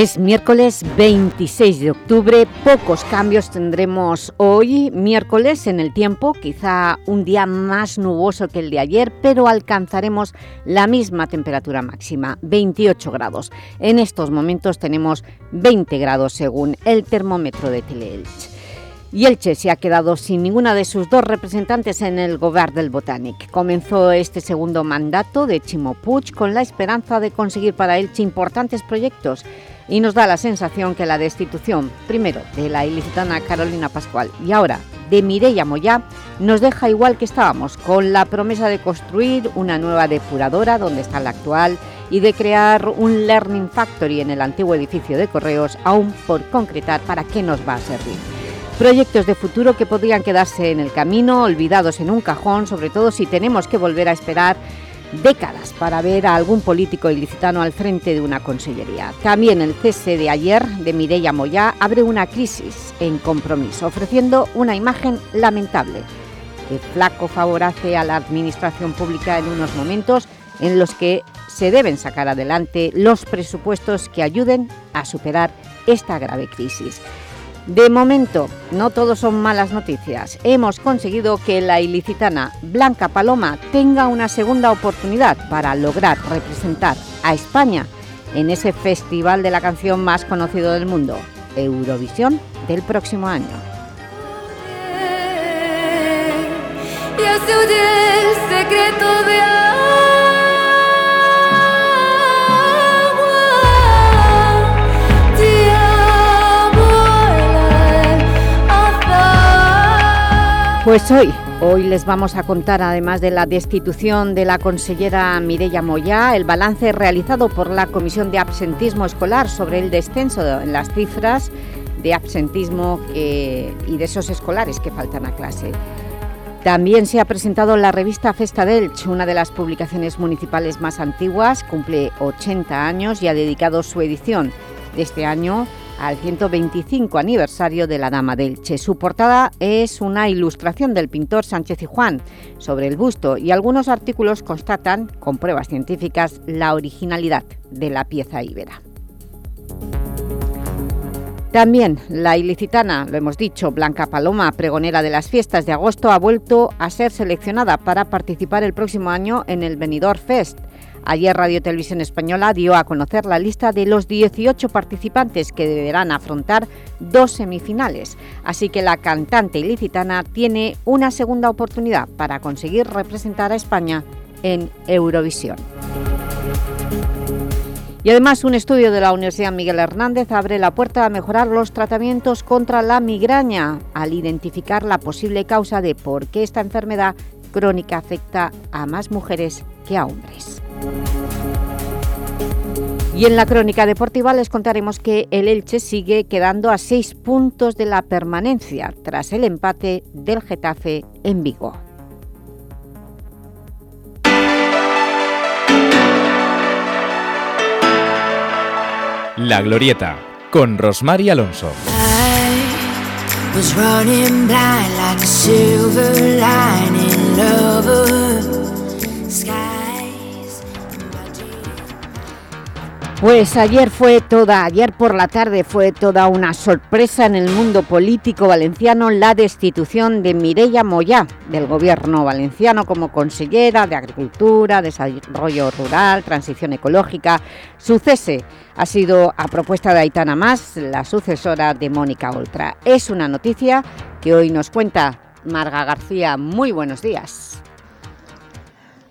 Es miércoles 26 de octubre, pocos cambios tendremos hoy, miércoles en el tiempo, quizá un día más nuboso que el de ayer, pero alcanzaremos la misma temperatura máxima, 28 grados. En estos momentos tenemos 20 grados según el termómetro de Teleelch. Y Elche se ha quedado sin ninguna de sus dos representantes en el Gobierno del Botanic. Comenzó este segundo mandato de Chimo Puig con la esperanza de conseguir para Elche importantes proyectos y nos da la sensación que la destitución, primero de la ilicitana Carolina Pascual y ahora de Mireia Moyá, nos deja igual que estábamos, con la promesa de construir una nueva depuradora donde está la actual y de crear un Learning Factory en el antiguo edificio de Correos, aún por concretar para qué nos va a servir. Proyectos de futuro que podrían quedarse en el camino, olvidados en un cajón, sobre todo si tenemos que volver a esperar décadas para ver a algún político ilicitano al frente de una consellería. También el cese de ayer de Mireia Moyá abre una crisis en compromiso, ofreciendo una imagen lamentable que flaco favorece a la administración pública en unos momentos en los que se deben sacar adelante los presupuestos que ayuden a superar esta grave crisis. De momento, no todo son malas noticias. Hemos conseguido que la ilicitana Blanca Paloma tenga una segunda oportunidad para lograr representar a España en ese festival de la canción más conocido del mundo, Eurovisión del próximo año. Pues hoy, hoy les vamos a contar, además de la destitución de la consellera Mireia Moyá, el balance realizado por la Comisión de Absentismo Escolar sobre el descenso en las cifras de absentismo y de esos escolares que faltan a clase. También se ha presentado la revista Festa Delch, una de las publicaciones municipales más antiguas, cumple 80 años y ha dedicado su edición de este año al 125 aniversario de la Dama del Che. Su portada es una ilustración del pintor Sánchez y Juan sobre el busto y algunos artículos constatan, con pruebas científicas, la originalidad de la pieza íbera. También la ilicitana, lo hemos dicho, Blanca Paloma, pregonera de las fiestas de agosto, ha vuelto a ser seleccionada para participar el próximo año en el Benidorm Fest, Ayer Radio Televisión Española dio a conocer la lista de los 18 participantes que deberán afrontar dos semifinales, así que la cantante ilicitana tiene una segunda oportunidad para conseguir representar a España en Eurovisión. Y además un estudio de la Universidad Miguel Hernández abre la puerta a mejorar los tratamientos contra la migraña al identificar la posible causa de por qué esta enfermedad crónica afecta a más mujeres que a hombres. Y en la crónica deportiva les contaremos que el Elche sigue quedando a seis puntos de la permanencia tras el empate del Getafe en Vigo. La Glorieta, con Rosmar Alonso. Pues ayer fue toda, ayer por la tarde fue toda una sorpresa en el mundo político valenciano la destitución de Mireia Moyá del gobierno valenciano como consellera de Agricultura, Desarrollo Rural, Transición Ecológica. Su cese ha sido a propuesta de Aitana Más, la sucesora de Mónica Oltra. Es una noticia que hoy nos cuenta Marga García. Muy buenos días.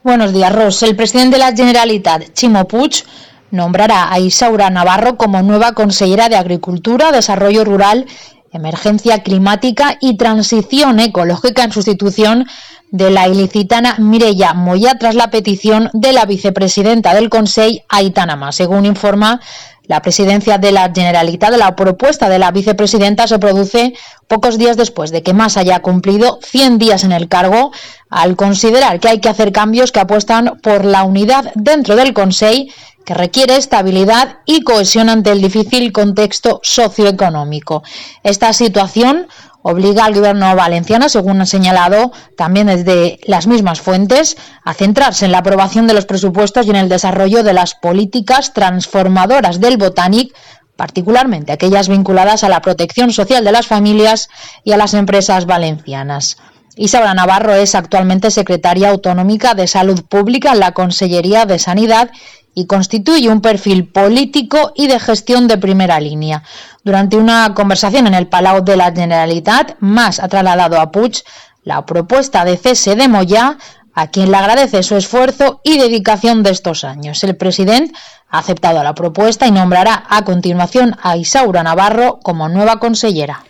Buenos días, Ros. El presidente de la Generalitat, Chimo Puig, nombrará a Isaura Navarro como nueva consellera de Agricultura, Desarrollo Rural, Emergencia Climática y Transición Ecológica en sustitución de la ilicitana Mireya Moya tras la petición de la vicepresidenta del Consejo, Aitana según informa La presidencia de la Generalitat, la propuesta de la vicepresidenta, se produce pocos días después de que Mas haya cumplido 100 días en el cargo, al considerar que hay que hacer cambios que apuestan por la unidad dentro del Consejo que requiere estabilidad y cohesión ante el difícil contexto socioeconómico. Esta situación obliga al gobierno valenciano, según ha señalado también desde las mismas fuentes, a centrarse en la aprobación de los presupuestos y en el desarrollo de las políticas transformadoras del Botanic, particularmente aquellas vinculadas a la protección social de las familias y a las empresas valencianas. Isaura Navarro es actualmente secretaria autonómica de Salud Pública en la Consellería de Sanidad y constituye un perfil político y de gestión de primera línea. Durante una conversación en el Palau de la Generalitat, Mas ha trasladado a Puig la propuesta de cese de Moya, a quien le agradece su esfuerzo y dedicación de estos años. El presidente ha aceptado la propuesta y nombrará a continuación a Isaura Navarro como nueva consellera.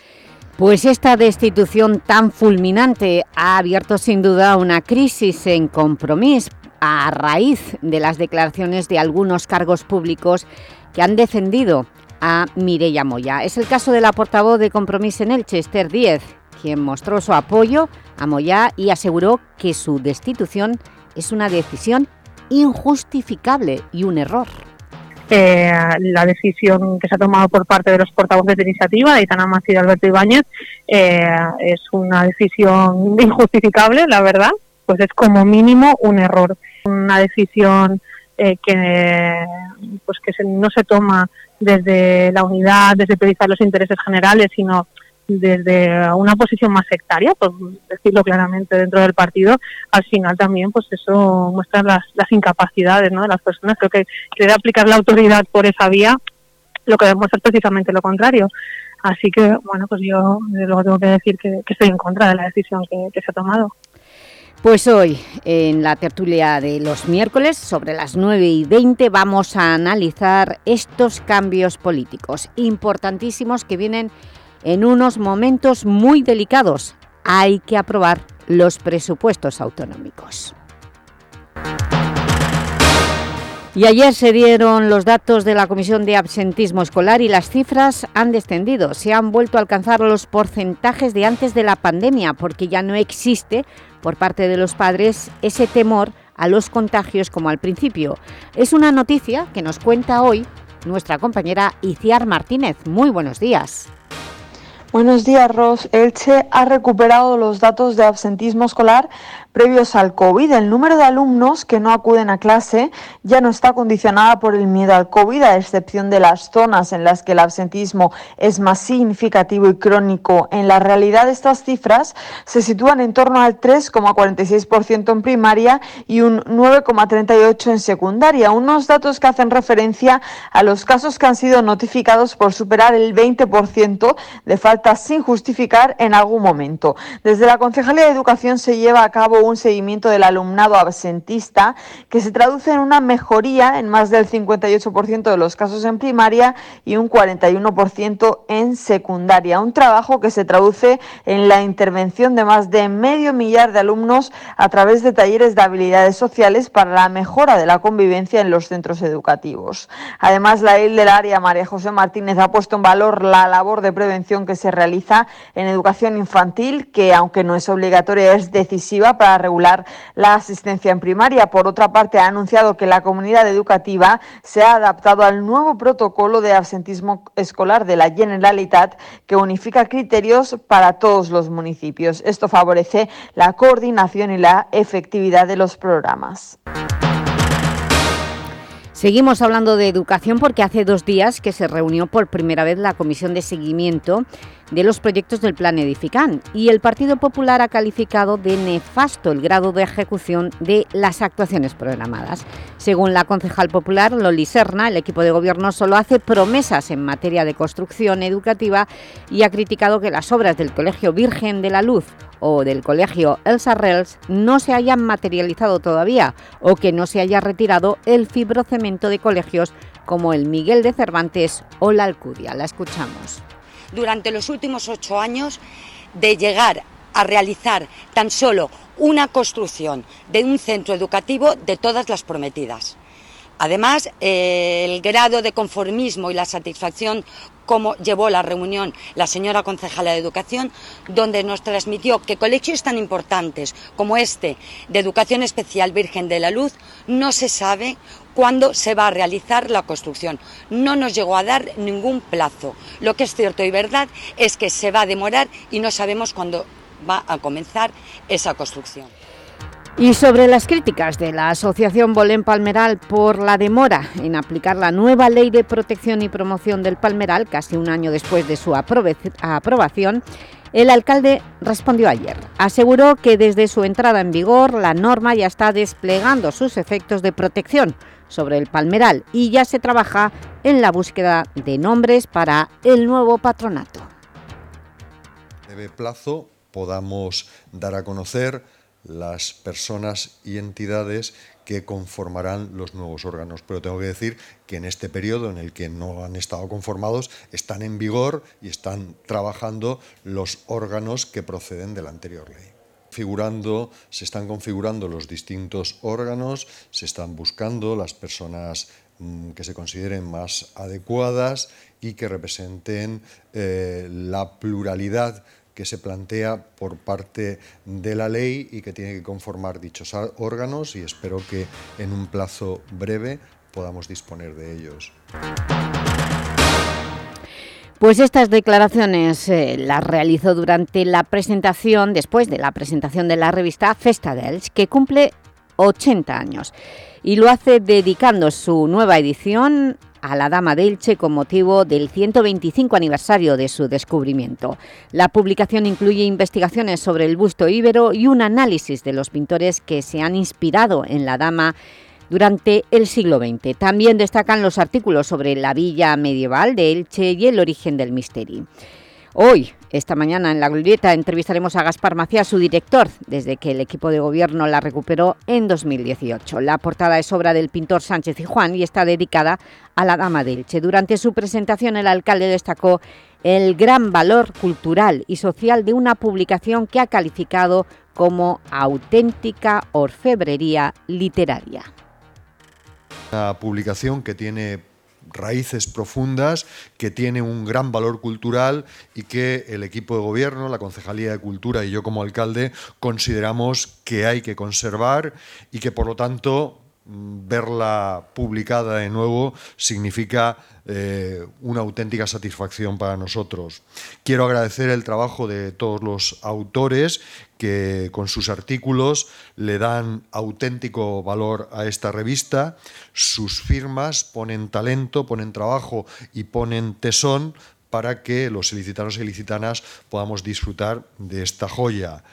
Pues esta destitución tan fulminante ha abierto sin duda una crisis en compromiso a raíz de las declaraciones de algunos cargos públicos que han defendido a Mireia Moya. Es el caso de la portavoz de Compromís en Elche, Esther Díez, quien mostró su apoyo a Moya y aseguró que su destitución es una decisión injustificable y un error. Eh, la decisión que se ha tomado por parte de los portavoces de iniciativa, de Itana Mas y Alberto Ibáñez, eh, es una decisión injustificable, la verdad, pues es como mínimo un error una decisión eh, que pues que no se toma desde la unidad, desde priorizar los intereses generales, sino desde una posición más sectaria, por decirlo claramente, dentro del partido, al final también pues eso muestra las, las incapacidades ¿no? de las personas. Creo que querer aplicar la autoridad por esa vía lo que demuestra precisamente lo contrario. Así que, bueno, pues yo luego tengo que decir que, estoy en contra de la decisión que se ha tomado. Pues hoy, en la tertulia de los miércoles, sobre las 9 y 20, vamos a analizar estos cambios políticos importantísimos que vienen en unos momentos muy delicados. Hay que aprobar los presupuestos autonómicos. Y ayer se dieron los datos de la Comisión de Absentismo Escolar y las cifras han descendido. Se han vuelto a alcanzar los porcentajes de antes de la pandemia porque ya no existe por parte de los padres ese temor a los contagios como al principio. Es una noticia que nos cuenta hoy nuestra compañera Iciar Martínez. Muy buenos días. Buenos días, Ros. Elche ha recuperado los datos de absentismo escolar previos al COVID. El número de alumnos que no acuden a clase ya no está condicionada por el miedo al COVID, a excepción de las zonas en las que el absentismo es más significativo y crónico. En la realidad, estas cifras se sitúan en torno al 3,46% en primaria y un 9,38% en secundaria, unos datos que hacen referencia a los casos que han sido notificados por superar el 20% de falta sin justificar en algún momento. Desde la Concejalía de Educación se lleva a cabo un seguimiento del alumnado absentista que se traduce en una mejoría en más del 58% de los casos en primaria y un 41% en secundaria. Un trabajo que se traduce en la intervención de más de medio millar de alumnos a través de talleres de habilidades sociales para la mejora de la convivencia en los centros educativos. Además, la ley del área María José Martínez ha puesto en valor la labor de prevención que se realiza en educación infantil, que aunque no es obligatoria, es decisiva para regular la asistencia en primaria. Por otra parte, ha anunciado que la comunidad educativa se ha adaptado al nuevo protocolo de absentismo escolar de la Generalitat, que unifica criterios para todos los municipios. Esto favorece la coordinación y la efectividad de los programas. Seguimos hablando de educación porque hace dos días que se reunió por primera vez la Comisión de Seguimiento de los proyectos del Plan Edifican y el Partido Popular ha calificado de nefasto el grado de ejecución de las actuaciones programadas. Según la concejal popular Loli Serna, el equipo de gobierno solo hace promesas en materia de construcción educativa y ha criticado que las obras del Colegio Virgen de la Luz o del Colegio Elsa Rels no se hayan materializado todavía o que no se haya retirado el fibrocemento de colegios como el Miguel de Cervantes o la Alcudia. La escuchamos. Durante los últimos ocho años de llegar a realizar tan solo una construcción de un centro educativo de todas las prometidas. Además, eh, el grado de conformismo y la satisfacción como llevó la reunión la señora concejala de Educación, donde nos transmitió que colegios tan importantes como este de Educación Especial Virgen de la Luz no se sabe cuándo se va a realizar la construcción. No nos llegó a dar ningún plazo. Lo que es cierto y verdad es que se va a demorar y no sabemos cuándo va a comenzar esa construcción. Y sobre las críticas de la Asociación Bolén Palmeral por la demora en aplicar la nueva Ley de Protección y Promoción del Palmeral, casi un año después de su aprobación, el alcalde respondió ayer. Aseguró que desde su entrada en vigor la norma ya está desplegando sus efectos de protección sobre el palmeral y ya se trabaja en la búsqueda de nombres para el nuevo patronato. Debe plazo podamos dar a conocer las personas y entidades que conformarán los nuevos órganos. Pero tengo que decir que en este periodo en el que no han estado conformados, están en vigor y están trabajando los órganos que proceden de la anterior ley. Se están configurando los distintos órganos, se están buscando las personas mm, que se consideren más adecuadas y que representen eh, la pluralidad que se plantea por parte de la ley y que tiene que conformar dichos órganos y espero que en un plazo breve podamos disponer de ellos. Pues estas declaraciones eh, las realizó durante la presentación, después de la presentación de la revista Festa dels, que cumple 80 años y lo hace dedicando su nueva edición a la Dama de Elche con motivo del 125 aniversario de su descubrimiento. La publicación incluye investigaciones sobre el busto íbero y un análisis de los pintores que se han inspirado en la Dama durante el siglo XX. También destacan los artículos sobre la villa medieval de Elche y el origen del misterio. Hoy, esta mañana en La Glorieta, entrevistaremos a Gaspar Macías, su director, desde que el equipo de gobierno la recuperó en 2018. La portada es obra del pintor Sánchez y Juan y está dedicada a la Dama de Elche. Durante su presentación, el alcalde destacó el gran valor cultural y social de una publicación que ha calificado como auténtica orfebrería literaria. Una publicación que tiene raíces profundas, que tiene un gran valor cultural y que el equipo de gobierno, la Concejalía de Cultura y yo como alcalde consideramos que hay que conservar y que por lo tanto verla publicada de nuevo significa eh, una auténtica satisfacción para nosotros. Quiero agradecer el trabajo de todos los autores que con sus artículos le dan auténtico valor a esta revista. Sus firmas ponen talento, ponen trabajo y ponen tesón para que los ilicitanos y ilicitanas podamos disfrutar de esta joya.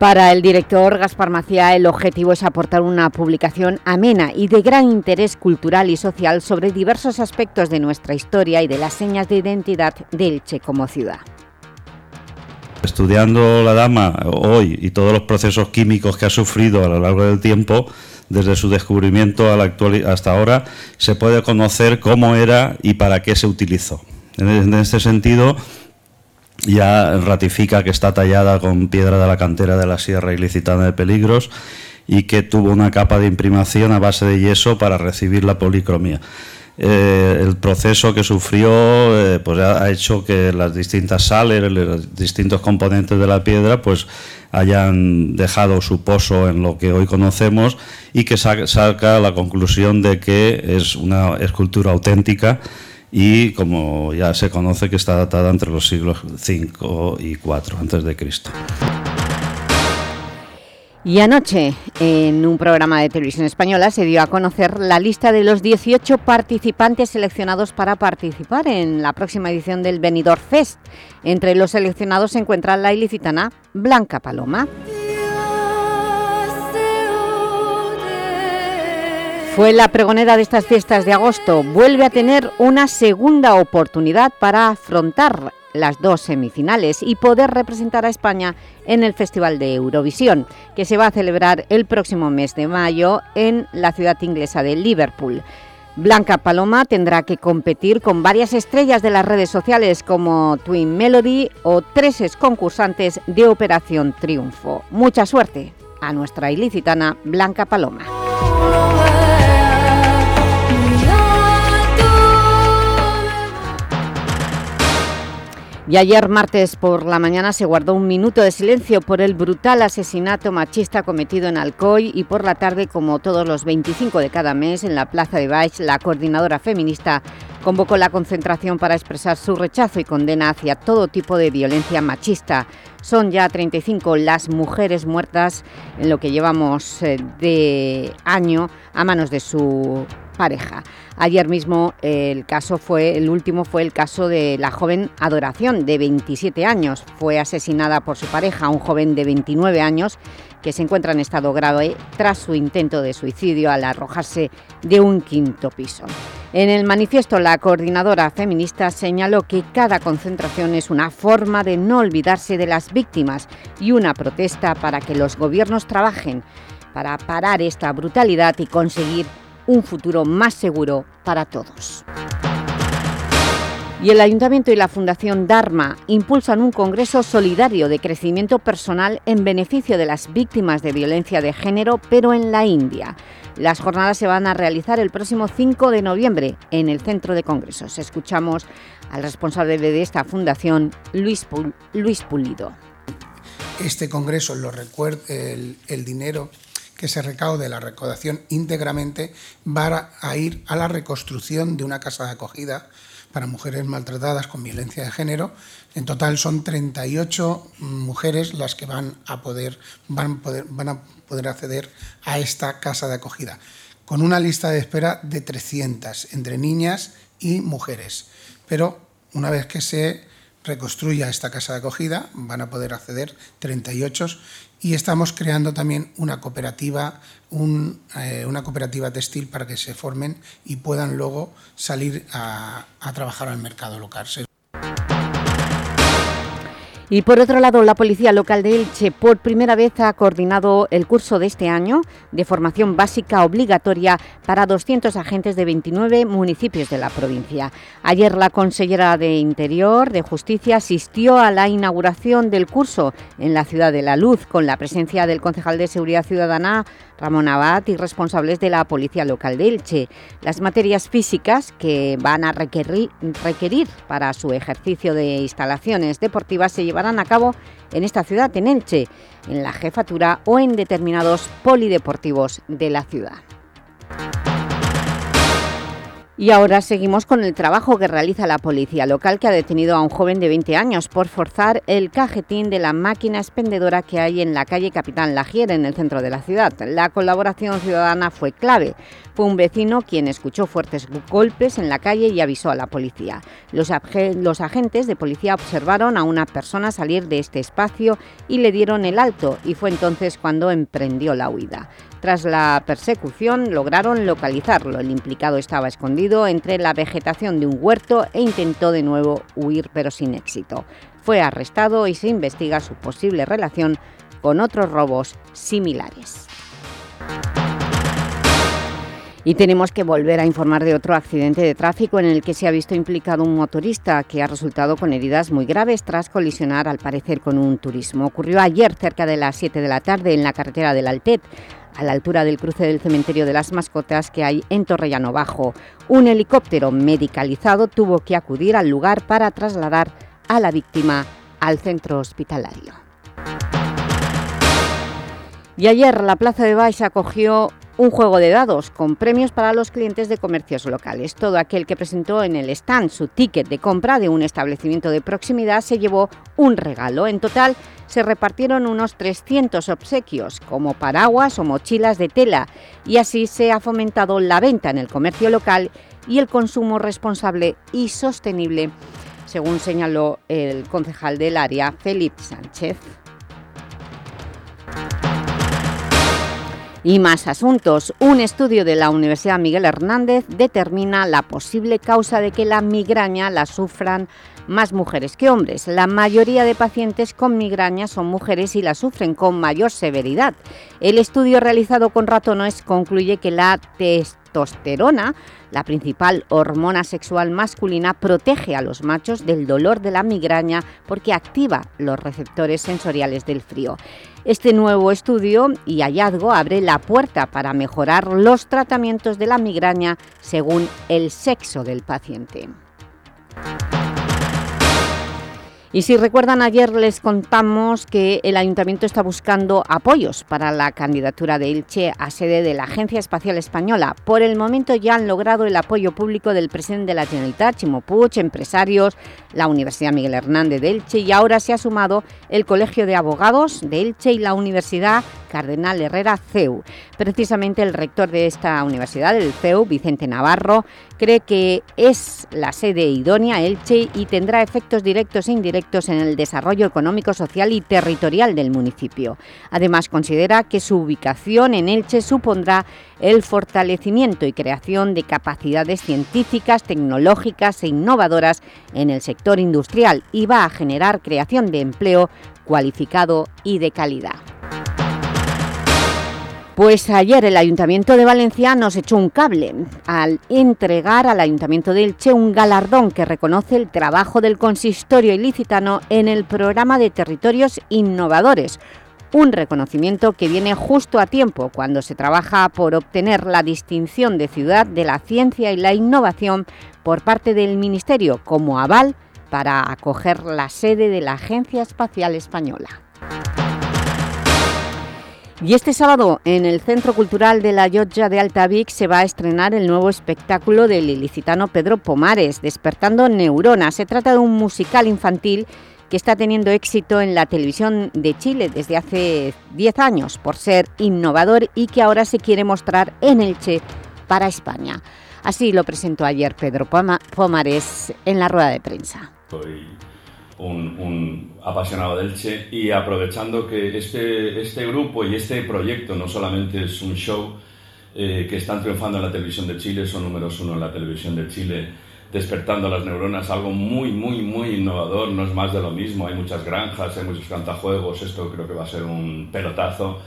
Para el director Gaspar Macía, el objetivo es aportar una publicación amena y de gran interés cultural y social sobre diversos aspectos de nuestra historia y de las señas de identidad de Elche como ciudad. Estudiando la dama hoy y todos los procesos químicos que ha sufrido a lo largo del tiempo, desde su descubrimiento hasta ahora, se puede conocer cómo era y para qué se utilizó. En este sentido, ya ratifica que está tallada con piedra de la cantera de la Sierra Ilicitana de Peligros y que tuvo una capa de imprimación a base de yeso para recibir la policromía. Eh, el proceso que sufrió eh, pues ha hecho que las distintas sales, los distintos componentes de la piedra, pues hayan dejado su pozo en lo que hoy conocemos y que saca la conclusión de que es una escultura auténtica y como ya se conoce que está datada entre los siglos V y IV antes de Cristo. Y anoche, en un programa de televisión española, se dio a conocer la lista de los 18 participantes seleccionados para participar en la próxima edición del Benidorm Fest. Entre los seleccionados se encuentra la ilicitana Blanca Paloma. Fue la pregonera de estas fiestas de agosto. Vuelve a tener una segunda oportunidad para afrontar las dos semifinales y poder representar a España en el Festival de Eurovisión, que se va a celebrar el próximo mes de mayo en la ciudad inglesa de Liverpool. Blanca Paloma tendrá que competir con varias estrellas de las redes sociales como Twin Melody o tres concursantes de Operación Triunfo. Mucha suerte a nuestra ilicitana Blanca Paloma. Y ayer martes por la mañana se guardó un minuto de silencio por el brutal asesinato machista cometido en Alcoy y por la tarde, como todos los 25 de cada mes, en la Plaza de Baix, la coordinadora feminista convocó la concentración para expresar su rechazo y condena hacia todo tipo de violencia machista. Son ya 35 las mujeres muertas en lo que llevamos eh, de año a manos de su pareja. Ayer mismo el caso fue, el último fue el caso de la joven Adoración, de 27 años. Fue asesinada por su pareja, un joven de 29 años, que se encuentra en estado grave tras su intento de suicidio al arrojarse de un quinto piso. En el manifiesto, la coordinadora feminista señaló que cada concentración es una forma de no olvidarse de las víctimas y una protesta para que los gobiernos trabajen para parar esta brutalidad y conseguir un futuro más seguro para todos. Y el Ayuntamiento y la Fundación Dharma impulsan un congreso solidario de crecimiento personal en beneficio de las víctimas de violencia de género, pero en la India. Las jornadas se van a realizar el próximo 5 de noviembre en el Centro de Congresos. Escuchamos al responsable de esta fundación, Luis, Luis Pulido. Este congreso, lo el, el dinero que se recaude la recaudación íntegramente va a ir a la reconstrucción de una casa de acogida para mujeres maltratadas con violencia de género. En total son 38 mujeres las que van poder, van a poder acceder a esta casa de acogida, con una lista de espera de 300 entre niñas y mujeres. Pero una vez que se reconstruya esta casa de acogida, van a poder acceder 38 y estamos creando también una cooperativa, eh, una cooperativa textil para que se formen y puedan luego salir a, a trabajar al mercado local. Y por otro lado, la Policía Local de Elche por primera vez ha coordinado el curso de este año de formación básica obligatoria para 200 agentes de 29 municipios de la provincia. Ayer la consellera de Interior de Justicia asistió a la inauguración del curso en la Ciudad de la Luz con la presencia del concejal de Seguridad Ciudadana Ramón Abad y responsables de la Policía Local de Elche. Las materias físicas que van a requerir, requerir para su ejercicio de instalaciones deportivas se llevarán a cabo en esta ciudad, en Elche, en la jefatura o en determinados polideportivos de la ciudad. Y ahora seguimos con el trabajo que realiza la policía local que ha detenido a un joven de 20 años por forzar el cajetín de la máquina expendedora que hay en la calle Capitán Lagier, en el centro de la ciudad. La colaboración ciudadana fue clave. Fue un vecino quien escuchó fuertes golpes en la calle y avisó a la policía. Los, los agentes de policía observaron a una persona salir de este espacio y le dieron el alto y fue entonces cuando emprendió la huida. Tras la persecución lograron localizarlo. El implicado estaba escondido entre la vegetación de un huerto e intentó de nuevo huir pero sin éxito. Fue arrestado y se investiga su posible relación con otros robos similares. Y tenemos que volver a informar de otro accidente de tráfico en el que se ha visto implicado un motorista que ha resultado con heridas muy graves tras colisionar al parecer con un turismo. Ocurrió ayer cerca de las 7 de la tarde en la carretera del Altet a la altura del cruce del cementerio de las mascotas que hay en Torrellano Bajo. Un helicóptero medicalizado tuvo que acudir al lugar para trasladar a la víctima al centro hospitalario. Y ayer la Plaza de Baix acogió un juego de dados con premios para los clientes de comercios locales. Todo aquel que presentó en el stand su ticket de compra de un establecimiento de proximidad se llevó un regalo. En total se repartieron unos 300 obsequios, como paraguas o mochilas de tela, y así se ha fomentado la venta en el comercio local y el consumo responsable y sostenible, según señaló el concejal del área, Felipe Sánchez. Y más asuntos. Un estudio de la Universidad Miguel Hernández determina la posible causa de que la migraña la sufran más mujeres que hombres. La mayoría de pacientes con migraña son mujeres y la sufren con mayor severidad. El estudio realizado con ratones concluye que la testosterona, la principal hormona sexual masculina, protege a los machos del dolor de la migraña porque activa los receptores sensoriales del frío. Este nuevo estudio y hallazgo abre la puerta para mejorar los tratamientos de la migraña según el sexo del paciente. Y si recuerdan, ayer les contamos que el Ayuntamiento está buscando apoyos para la candidatura de Elche a sede de la Agencia Espacial Española. Por el momento ya han logrado el apoyo público del presidente de la Generalitat, Chimo Puig, empresarios, la Universidad Miguel Hernández de Elche y ahora se ha sumado el Colegio de Abogados de Elche y la Universidad Cardenal Herrera CEU. Precisamente el rector de esta universidad, el CEU, Vicente Navarro, cree que es la sede idónea Elche y tendrá efectos directos e indirectos en el desarrollo económico, social y territorial del municipio. Además, considera que su ubicación en Elche supondrá el fortalecimiento y creación de capacidades científicas, tecnológicas e innovadoras en el sector industrial y va a generar creación de empleo cualificado y de calidad. Pues ayer el Ayuntamiento de Valencia nos echó un cable al entregar al Ayuntamiento de Elche un galardón que reconoce el trabajo del consistorio ilicitano en el programa de territorios innovadores, un reconocimiento que viene justo a tiempo cuando se trabaja por obtener la distinción de Ciudad de la Ciencia y la Innovación por parte del Ministerio como aval para acoger la sede de la Agencia Espacial Española. Y este sábado, en el Centro Cultural de la Llotja de Altavic, se va a estrenar el nuevo espectáculo del ilicitano Pedro Pomares, Despertando Neuronas. Se trata de un musical infantil que está teniendo éxito en la televisión de Chile desde hace 10 años por ser innovador y que ahora se quiere mostrar en Elche para España. Así lo presentó ayer Pedro Pomares en la rueda de prensa un, apasionado del Che. Y aprovechando que este, este grupo y este proyecto no solamente es un show eh, que están triunfando en la televisión de Chile, son números uno en la televisión de Chile, despertando las neuronas, algo muy, muy, muy innovador, no es más de lo mismo, hay muchas granjas, hay muchos cantajuegos, esto creo que va a ser un pelotazo.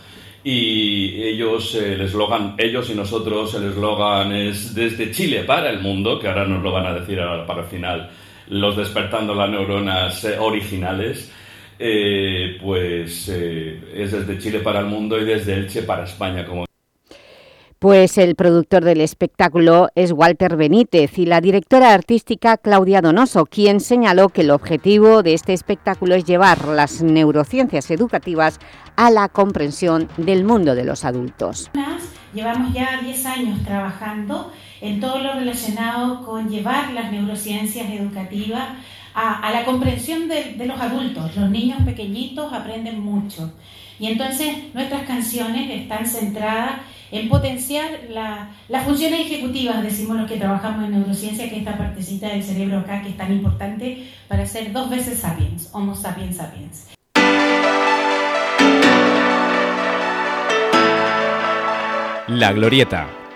Y ellos, el eslogan, ellos y nosotros, el eslogan es desde Chile para el mundo, que ahora nos lo van a decir para el final los despertando las neuronas eh, originales, eh, pues eh, es desde Chile para el mundo y desde Elche para España. Como pues el productor del espectáculo es Walter Benítez y la directora artística Claudia Donoso, quien señaló que el objetivo de este espectáculo es llevar las neurociencias educativas a la comprensión del mundo de los adultos. Llevamos ya 10 años trabajando en todo lo relacionado con llevar las neurociencias educativas a, la comprensión de, los adultos. Los niños pequeñitos aprenden mucho. Y entonces nuestras canciones están centradas en potenciar las funciones ejecutivas, decimos los que trabajamos en neurociencia, que esta partecita del cerebro acá que es tan importante para ser dos veces sapiens, Homo sapiens sapiens. La Glorieta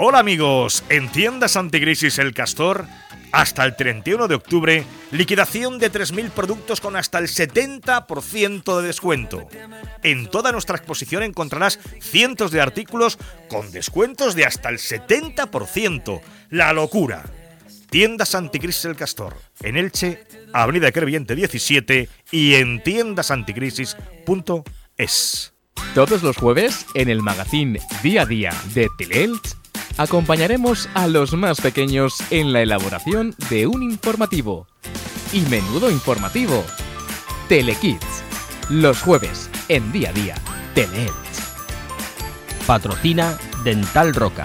Hola amigos, en tiendas anticrisis El Castor, hasta el 31 de octubre, liquidación de 3.000 productos con hasta el 70% de descuento. En toda nuestra exposición encontrarás cientos de artículos con descuentos de hasta el 70%. ¡La locura! Tiendas Anticrisis El Castor, en Elche, Avenida Creviente 17 y en tiendasanticrisis.es. Todos los jueves, en el magazine Día a Día de Teleelch, acompañaremos a los más pequeños en la elaboración de un informativo. Y menudo informativo. Telekids. Los jueves, en día a día. Teleelch. Patrocina Dental Roca.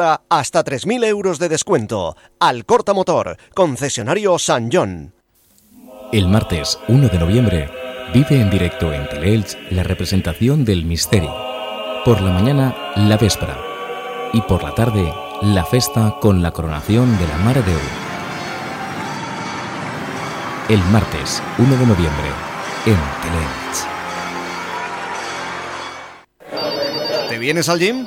hasta 3.000 euros de descuento. Al Corta Motor, concesionario San John. El martes 1 de noviembre vive en directo en Teleelch la representación del Misteri. Por la mañana, la Véspera. Y por la tarde, la festa con la coronación de la Mare de Déu. El martes 1 de noviembre en Teleelch. ¿Te vienes al gym?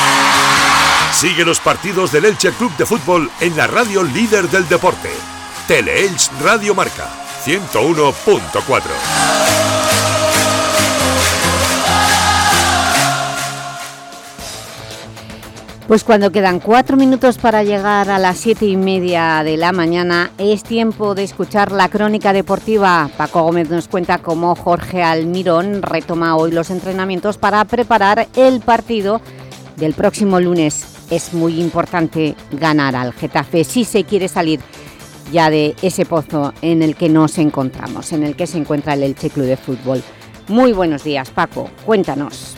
Sigue los partidos del Elche Club de Fútbol en la radio líder del deporte. Teleelch Radio Marca 101.4. Pues cuando quedan cuatro minutos para llegar a las siete y media de la mañana, es tiempo de escuchar la crónica deportiva. Paco Gómez nos cuenta cómo Jorge Almirón retoma hoy los entrenamientos para preparar el partido del próximo lunes. Es muy importante ganar al Getafe si se quiere salir ya de ese pozo en el que nos encontramos, en el que se encuentra el Elche Club de Fútbol. Muy buenos días, Paco. Cuéntanos.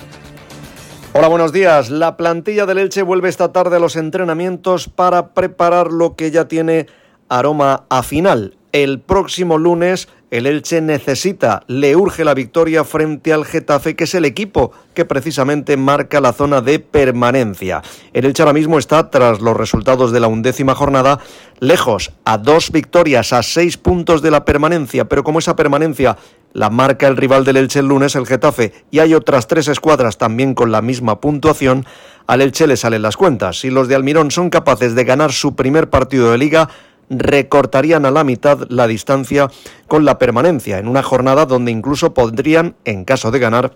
Hola, buenos días. La plantilla del Elche vuelve esta tarde a los entrenamientos para preparar lo que ya tiene aroma a final. El próximo lunes el Elche necesita, le urge la victoria frente al Getafe, que es el equipo que precisamente marca la zona de permanencia. El Elche ahora mismo está, tras los resultados de la undécima jornada, lejos, a dos victorias, a seis puntos de la permanencia, pero como esa permanencia la marca el rival del Elche el lunes, el Getafe, y hay otras tres escuadras también con la misma puntuación, al Elche le salen las cuentas. Si los de Almirón son capaces de ganar su primer partido de liga, recortarían a la mitad la distancia con la permanencia, en una jornada donde incluso podrían, en caso de ganar,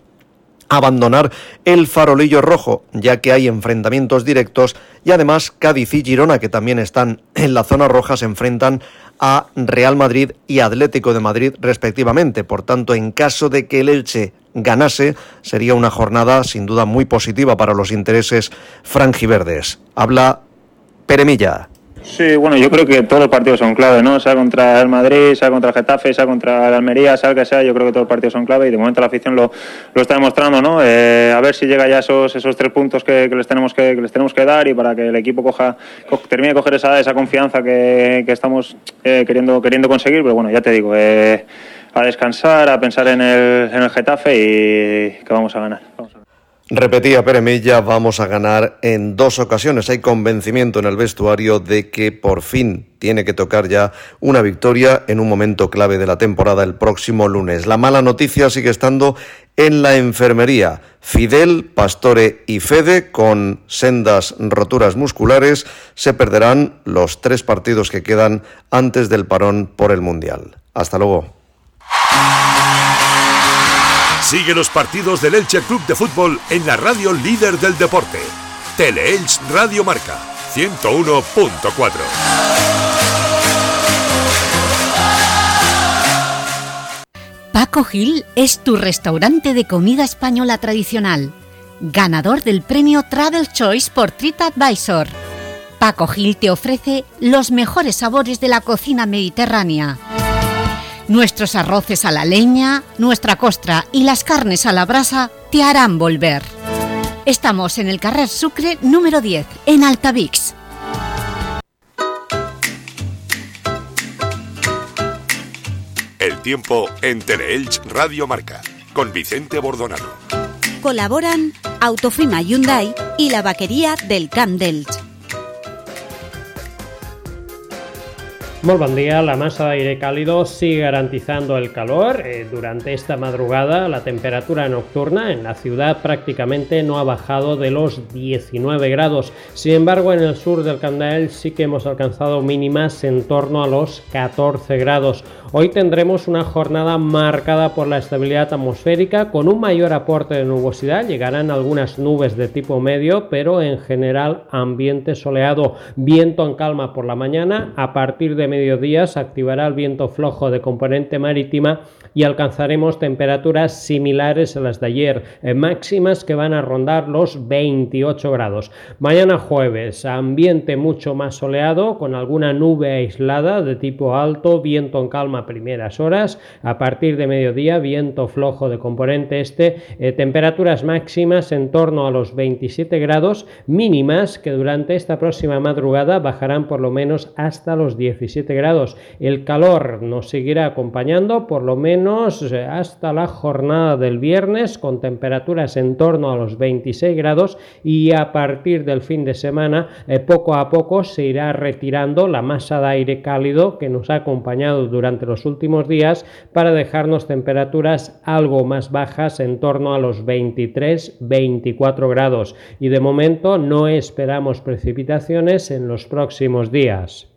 abandonar el farolillo rojo, ya que hay enfrentamientos directos y además Cádiz y Girona, que también están en la zona roja, se enfrentan a Real Madrid y Atlético de Madrid respectivamente. Por tanto, en caso de que el Elche ganase, sería una jornada sin duda muy positiva para los intereses frangiverdes. Habla Peremilla. Sí, bueno, yo creo que todos los partidos son clave, ¿no? Sea contra el Madrid, sea contra el Getafe, sea contra el Almería, sea el que sea, yo creo que todos los partidos son clave y de momento la afición lo, lo está demostrando, ¿no? Eh, a ver si llega ya esos, esos tres puntos que, les tenemos que, les tenemos que dar y para que el equipo coja, termine de coger esa, esa confianza que, estamos eh, queriendo, queriendo conseguir, pero bueno, ya te digo, eh, a descansar, a pensar en el, en el Getafe y que vamos a ganar. Vamos a ganar. Repetía Peremilla, vamos a ganar en dos ocasiones. Hay convencimiento en el vestuario de que por fin tiene que tocar ya una victoria en un momento clave de la temporada el próximo lunes. La mala noticia sigue estando en la enfermería. Fidel, Pastore y Fede, con sendas roturas musculares, se perderán los tres partidos que quedan antes del parón por el Mundial. Hasta luego. Sigue los partidos del Elche Club de Fútbol en la radio líder del deporte. Teleelch Radio Marca 101.4. Paco Gil es tu restaurante de comida española tradicional, ganador del premio Travel Choice por TripAdvisor. Paco Gil te ofrece los mejores sabores de la cocina mediterránea Nuestros arroces a la leña, nuestra costra y las carnes a la brasa te harán volver. Estamos en el Carrer Sucre número 10, en Altavix. El tiempo en Teleelch Radio Marca, con Vicente Bordonado. Colaboran Autofima Hyundai y la vaquería del Camp Delch. Muy buen día, la masa de aire cálido sigue garantizando el calor. Eh, durante esta madrugada la temperatura nocturna en la ciudad prácticamente no ha bajado de los 19 grados. Sin embargo, en el sur del Candel sí que hemos alcanzado mínimas en torno a los 14 grados. Hoy tendremos una jornada marcada por la estabilidad atmosférica con un mayor aporte de nubosidad. Llegarán algunas nubes de tipo medio, pero en general ambiente soleado. Viento en calma por la mañana. A partir de mediodía se activará el viento flojo de componente marítima y alcanzaremos temperaturas similares a las de ayer, máximas que van a rondar los 28 grados. Mañana jueves, ambiente mucho más soleado, con alguna nube aislada de tipo alto, viento en calma a primeras horas, a partir de mediodía, viento flojo de componente este, eh, temperaturas máximas en torno a los 27 grados, mínimas que durante esta próxima madrugada bajarán por lo menos hasta los 17 grados. El calor nos seguirá acompañando por lo menos eh, hasta la jornada del viernes con temperaturas en torno a los 26 grados y a partir del fin de semana eh, poco a poco se irá retirando la masa de aire cálido que nos ha acompañado durante los últimos días para dejarnos temperaturas algo más bajas en torno a los 23-24 grados y de momento no esperamos precipitaciones en los próximos días.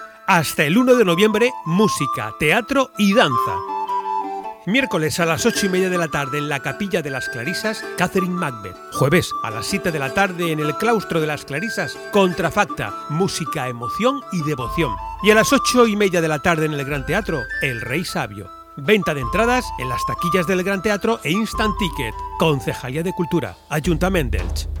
hasta el 1 de noviembre, música, teatro y danza. Miércoles a las 8 y media de la tarde en la Capilla de las Clarisas, Catherine Macbeth. Jueves a las 7 de la tarde en el Claustro de las Clarisas, Contrafacta, música, emoción y devoción. Y a las 8 y media de la tarde en el Gran Teatro, El Rey Sabio. Venta de entradas en las taquillas del Gran Teatro e Instant Ticket. Concejalía de Cultura, Ayuntamiento de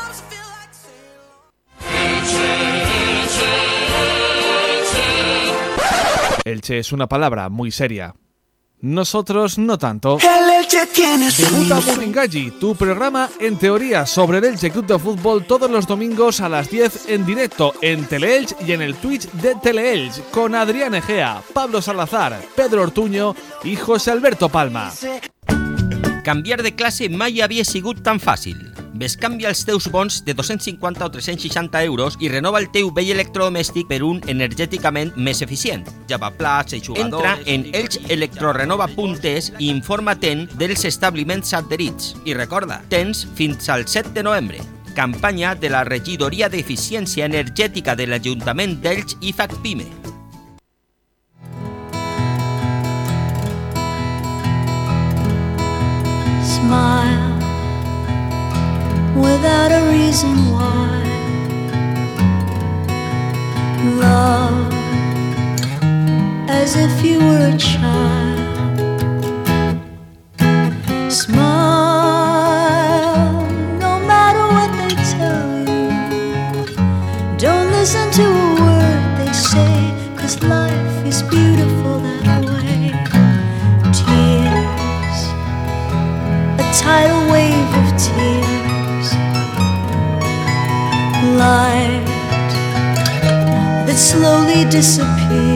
Elche es una palabra muy seria. Nosotros no tanto. El Elche tiene Debuta Burringalli, tu programa en teoría sobre el Elche Club de Fútbol todos los domingos a las 10 en directo en Teleelch y en el Twitch de Teleelch con Adrián Egea, Pablo Salazar, Pedro Ortuño y José Alberto Palma. Canviar de classe mai havia sigut tan fàcil. Bescanvia els teus bons de 250 o 360 euros i renova el teu vell electrodomèstic per un energèticament més eficient. Plats, eixugadors... Entra en elxelectrorenova.es i informa-te'n dels establiments adherits. I recorda, tens fins al 7 de novembre. Campanya de la Regidoria d'Eficiència Energètica de l'Ajuntament d'Elx i FACPIME. smile without a reason why. Love as if you were a child. Smile no matter what they tell you. Don't listen to a word they say, cause life is beautiful that way. Tears, a tidal wave of tears. Light that slowly disappears.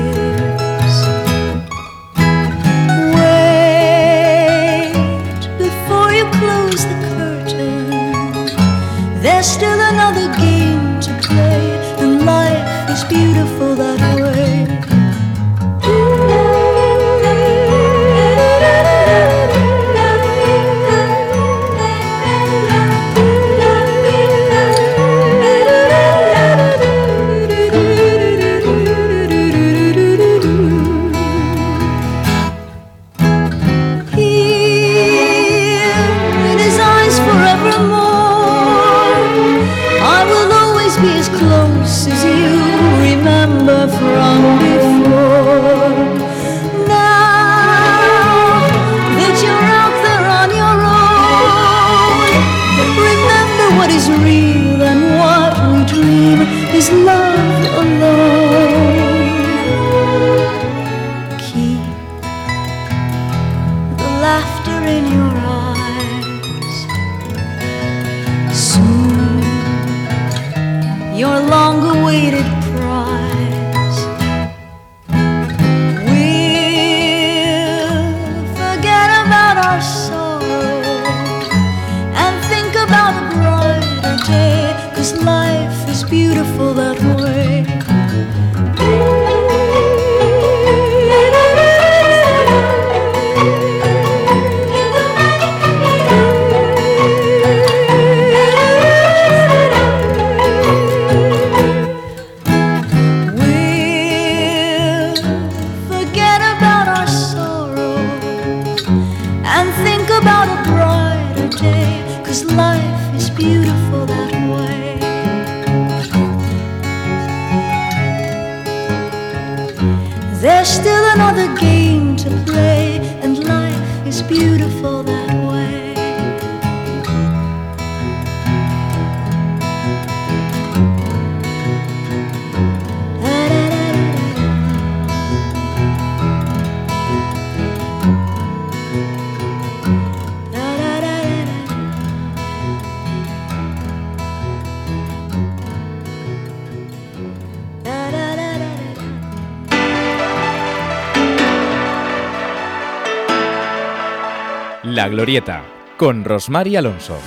Con Rosmar Alonso.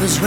was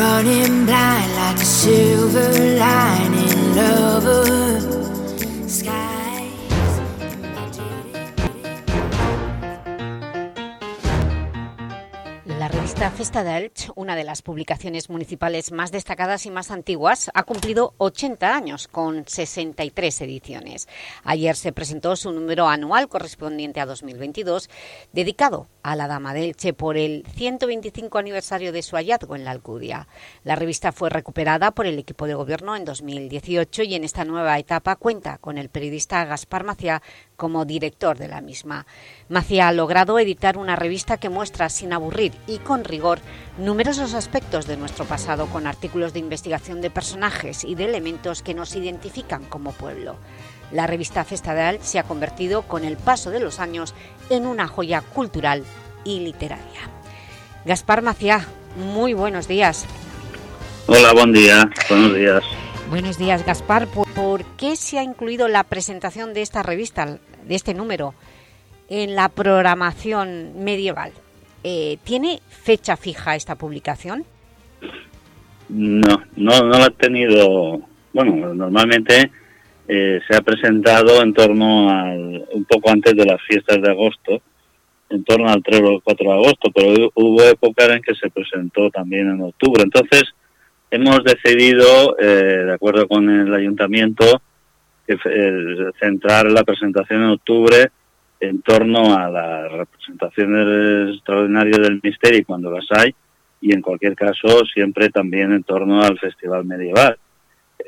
d'Elx, una de las publicaciones municipales más destacadas y más antiguas, ha cumplido 80 años con 63 ediciones. Ayer se presentó su número anual correspondiente a 2022, dedicado a la Dama de Elche por el 125 aniversario de su hallazgo en la Alcudia. La revista fue recuperada por el equipo de gobierno en 2018 y en esta nueva etapa cuenta con el periodista Gaspar Maciá como director de la misma. Maciá ha logrado editar una revista que muestra sin aburrir y con rigor numerosos aspectos de nuestro pasado con artículos de investigación de personajes y de elementos que nos identifican como pueblo. La revista Festadal se ha convertido con el paso de los años en una joya cultural y literaria. Gaspar Maciá, muy buenos días. Hola, buen día. Buenos días. Buenos días, Gaspar. ¿Por, por qué se ha incluido la presentación de esta revista, de este número, en la programación medieval? Eh, ¿Tiene fecha fija esta publicación? No, no, no la ha tenido. Bueno, normalmente eh, se ha presentado en torno al. un poco antes de las fiestas de agosto, en torno al 3 o el 4 de agosto, pero hubo épocas en que se presentó también en octubre. Entonces, hemos decidido, eh, de acuerdo con el ayuntamiento, eh, centrar la presentación en octubre en torno a las representaciones extraordinarias del misterio cuando las hay y en cualquier caso siempre también en torno al festival medieval.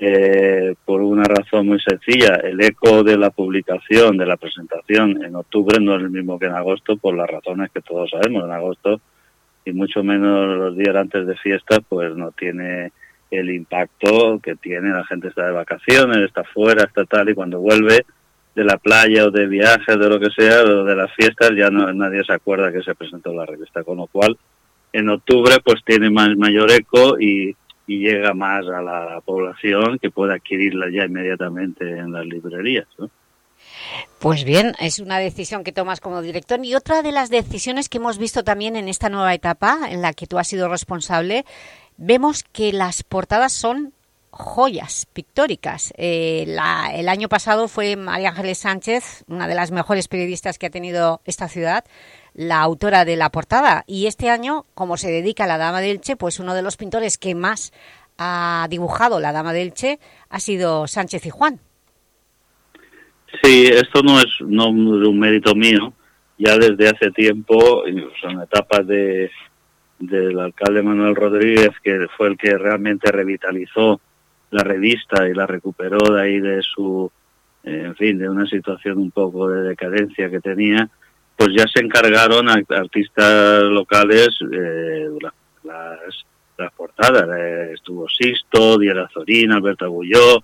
Eh, por una razón muy sencilla, el eco de la publicación, de la presentación en octubre no es el mismo que en agosto por las razones que todos sabemos. En agosto y mucho menos los días antes de fiesta, pues no tiene el impacto que tiene, la gente está de vacaciones, está fuera, está tal, y cuando vuelve de la playa o de viajes, de lo que sea, o de las fiestas, ya no, nadie se acuerda que se presentó la revista, con lo cual en octubre pues tiene más mayor eco y, llega más a la población que puede adquirirla ya inmediatamente en las librerías. Pues bien, es una decisión que tomas como director y otra de las decisiones que hemos visto también en esta nueva etapa en la que tú has sido responsable, vemos que las portadas son joyas pictóricas. Eh, la, el año pasado fue María Ángeles Sánchez, una de las mejores periodistas que ha tenido esta ciudad, la autora de la portada. Y este año, como se dedica a la Dama de Elche, pues uno de los pintores que más ha dibujado la Dama de Elche ha sido Sánchez y Juan. Sí, esto no es, no un mérito mío. Ya desde hace tiempo, en etapas de, del alcalde Manuel Rodríguez, que fue el que realmente revitalizó la revista y la recuperó de ahí de su, eh, en fin, de una situación un poco de decadencia que tenía, pues ya se encargaron a artistas locales eh, las, portadas. Eh, estuvo Sisto, Diana Zorín, Alberto Agulló,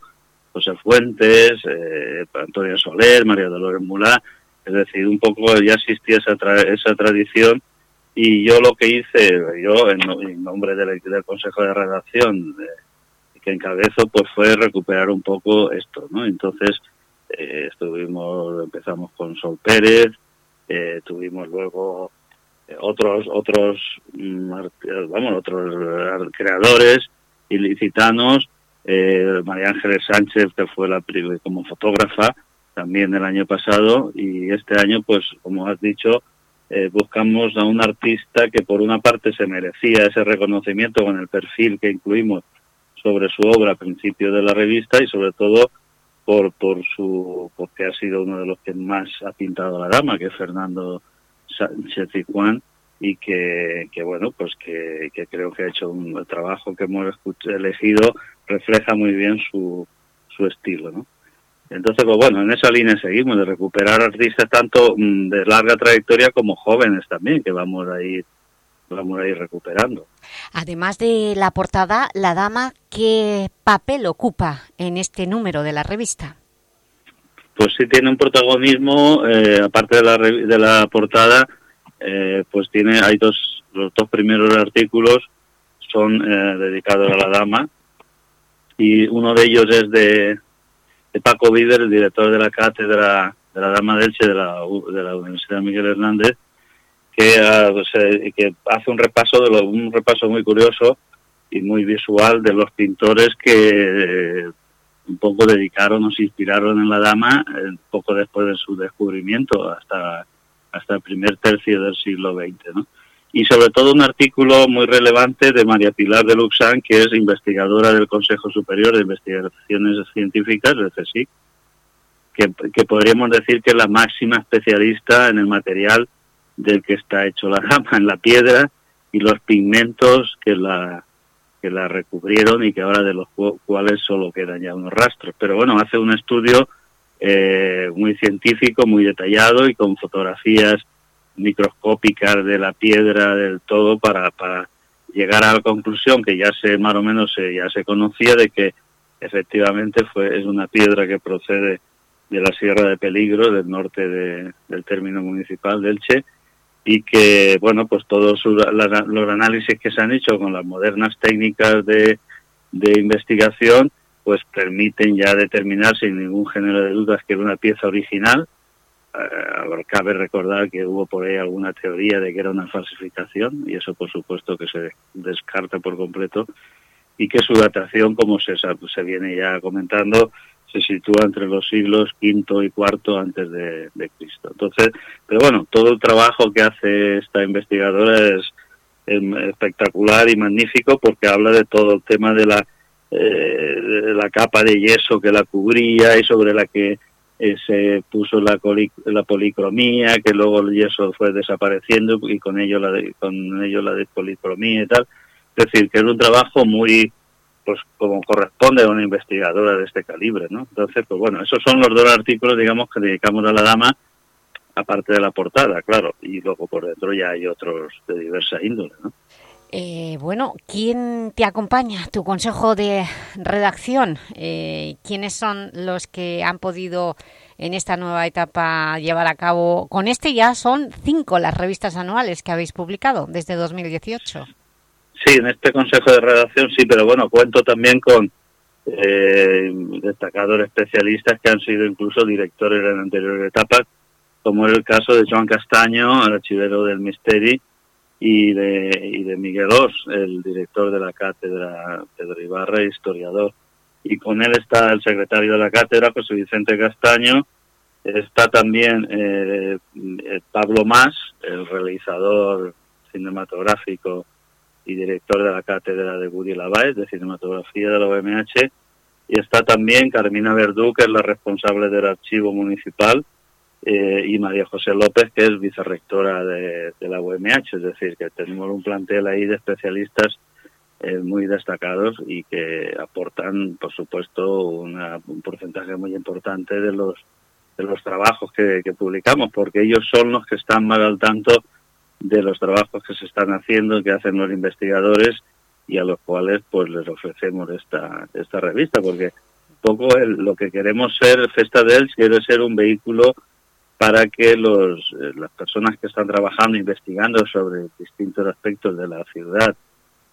José Fuentes, eh, Antonio Soler, María Dolores Mulá. Es decir, un poco ya existía esa, tra esa tradición y yo lo que hice, yo en, nombre del, del Consejo de Redacción, que encabezo, pues fue recuperar un poco esto, ¿no? Entonces, eh, estuvimos, empezamos con Sol Pérez, eh, tuvimos luego eh, otros, otros, mm, vamos, otros creadores ilicitanos, María Ángeles Sánchez, que fue la como fotógrafa también el año pasado, y este año, pues, como has dicho, buscamos a un artista que por una parte se merecía ese reconocimiento con el perfil que incluimos sobre su obra a principio de la revista y sobre todo por, por su porque ha sido uno de los que más ha pintado la dama, que es Fernando Sánchez y Juan, y que, que bueno, pues que, creo que ha hecho un trabajo que hemos elegido refleja muy bien su, su estilo, ¿no? Entonces, pues bueno, en esa línea seguimos, de recuperar artistas tanto mm, de larga trayectoria como jóvenes también, que vamos a ir, ir recuperando. Además de la portada, la dama, ¿qué papel ocupa en este número de la revista? Pues sí tiene un protagonismo, eh, aparte de la, de la portada, eh, pues tiene, hay dos, los dos primeros artículos son eh, dedicados a la dama y uno de ellos es de, de Paco Vider, el director de la cátedra de la Dama de Elche de la, de la Universidad Miguel Hernández, que, eh, que hace un repaso de lo, un repaso muy curioso y muy visual de los pintores que eh, un poco dedicaron o se inspiraron en la dama un poco después de su descubrimiento hasta hasta el primer tercio del siglo XX, y sobre todo un artículo muy relevante de María Pilar de Luxán, que es investigadora del Consejo Superior de Investigaciones Científicas, del CSIC, que, que, podríamos decir que es la máxima especialista en el material del que está hecho la gama, en la piedra y los pigmentos que la, que la recubrieron y que ahora de los cuales solo quedan ya unos rastros. Pero bueno, hace un estudio eh, muy científico, muy detallado y con fotografías microscópicas de la piedra del todo para, para llegar a la conclusión que ya se más o menos se, ya se conocía de que efectivamente fue es una piedra que procede de la Sierra de Peligro del norte de, del término municipal del Che y que bueno pues todos los análisis que se han hecho con las modernas técnicas de, de investigación pues permiten ya determinar sin ningún género de dudas que era una pieza original. Eh, cabe recordar que hubo por ahí alguna teoría de que era una falsificación y eso por supuesto que se descarta por completo y que su datación, como se, se viene ya comentando, se sitúa entre los siglos V y IV antes de, Cristo. Entonces, pero bueno, todo el trabajo que hace esta investigadora es, espectacular y magnífico porque habla de todo el tema de la, eh, de la capa de yeso que la cubría y sobre la que eh, se puso la, la policromía, que luego el yeso fue desapareciendo y con ello la con ello la despolicromía y tal. Es decir, que es un trabajo muy, pues como corresponde a una investigadora de este calibre, ¿no? Entonces, pues bueno, esos son los dos artículos, digamos, que dedicamos a la dama, aparte de la portada, claro, y luego por dentro ya hay otros de diversa índole, ¿no? Eh, bueno, ¿quién te acompaña? ¿Tu consejo de redacción? Eh, ¿Quiénes son los que han podido en esta nueva etapa llevar a cabo? Con este ya son cinco las revistas anuales que habéis publicado desde 2018. Sí, en este consejo de redacción sí, pero bueno, cuento también con eh, destacados especialistas que han sido incluso directores en anteriores etapas, como es el caso de Joan Castaño, archivero del Misteri, y de, y Miguel Os, el director de la cátedra, Pedro Ibarra, historiador. Y con él está el secretario de la cátedra, José Vicente Castaño, está también eh, eh, Pablo Más, el realizador cinematográfico y director de la cátedra de Woody Lavaez de cinematografía de la OMH, y está también Carmina Verdú, que es la responsable del archivo municipal, eh, y María José López, que es vicerrectora de, la UMH, es decir, que tenemos un plantel ahí de especialistas eh, muy destacados y que aportan, por supuesto, un porcentaje muy importante de los de los trabajos que, publicamos, porque ellos son los que están más al tanto de los trabajos que se están haciendo, que hacen los investigadores y a los cuales pues les ofrecemos esta esta revista, porque poco lo que queremos ser Festa dels quiere ser un vehículo para que los, eh, las personas que están trabajando, investigando sobre distintos aspectos de la ciudad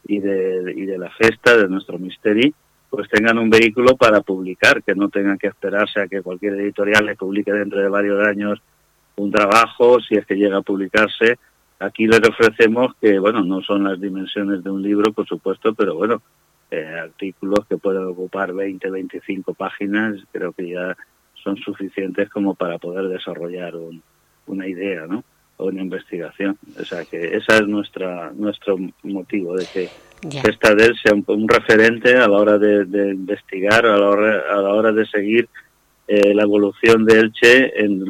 y de, y de la festa, de nuestro misterio, pues tengan un vehículo para publicar, que no tengan que esperarse a que cualquier editorial le publique dentro de varios años un trabajo, si es que llega a publicarse. Aquí les ofrecemos que, bueno, no son las dimensiones de un libro, por supuesto, pero bueno, eh, artículos que pueden ocupar 20, 25 páginas, creo que ya son suficientes como para poder desarrollar una idea, ¿no? O una investigación. O sea que esa es nuestra nuestro motivo de que esta vez sea un, referente a la hora de, investigar, a la hora, a la hora de seguir eh, la evolución de Elche en,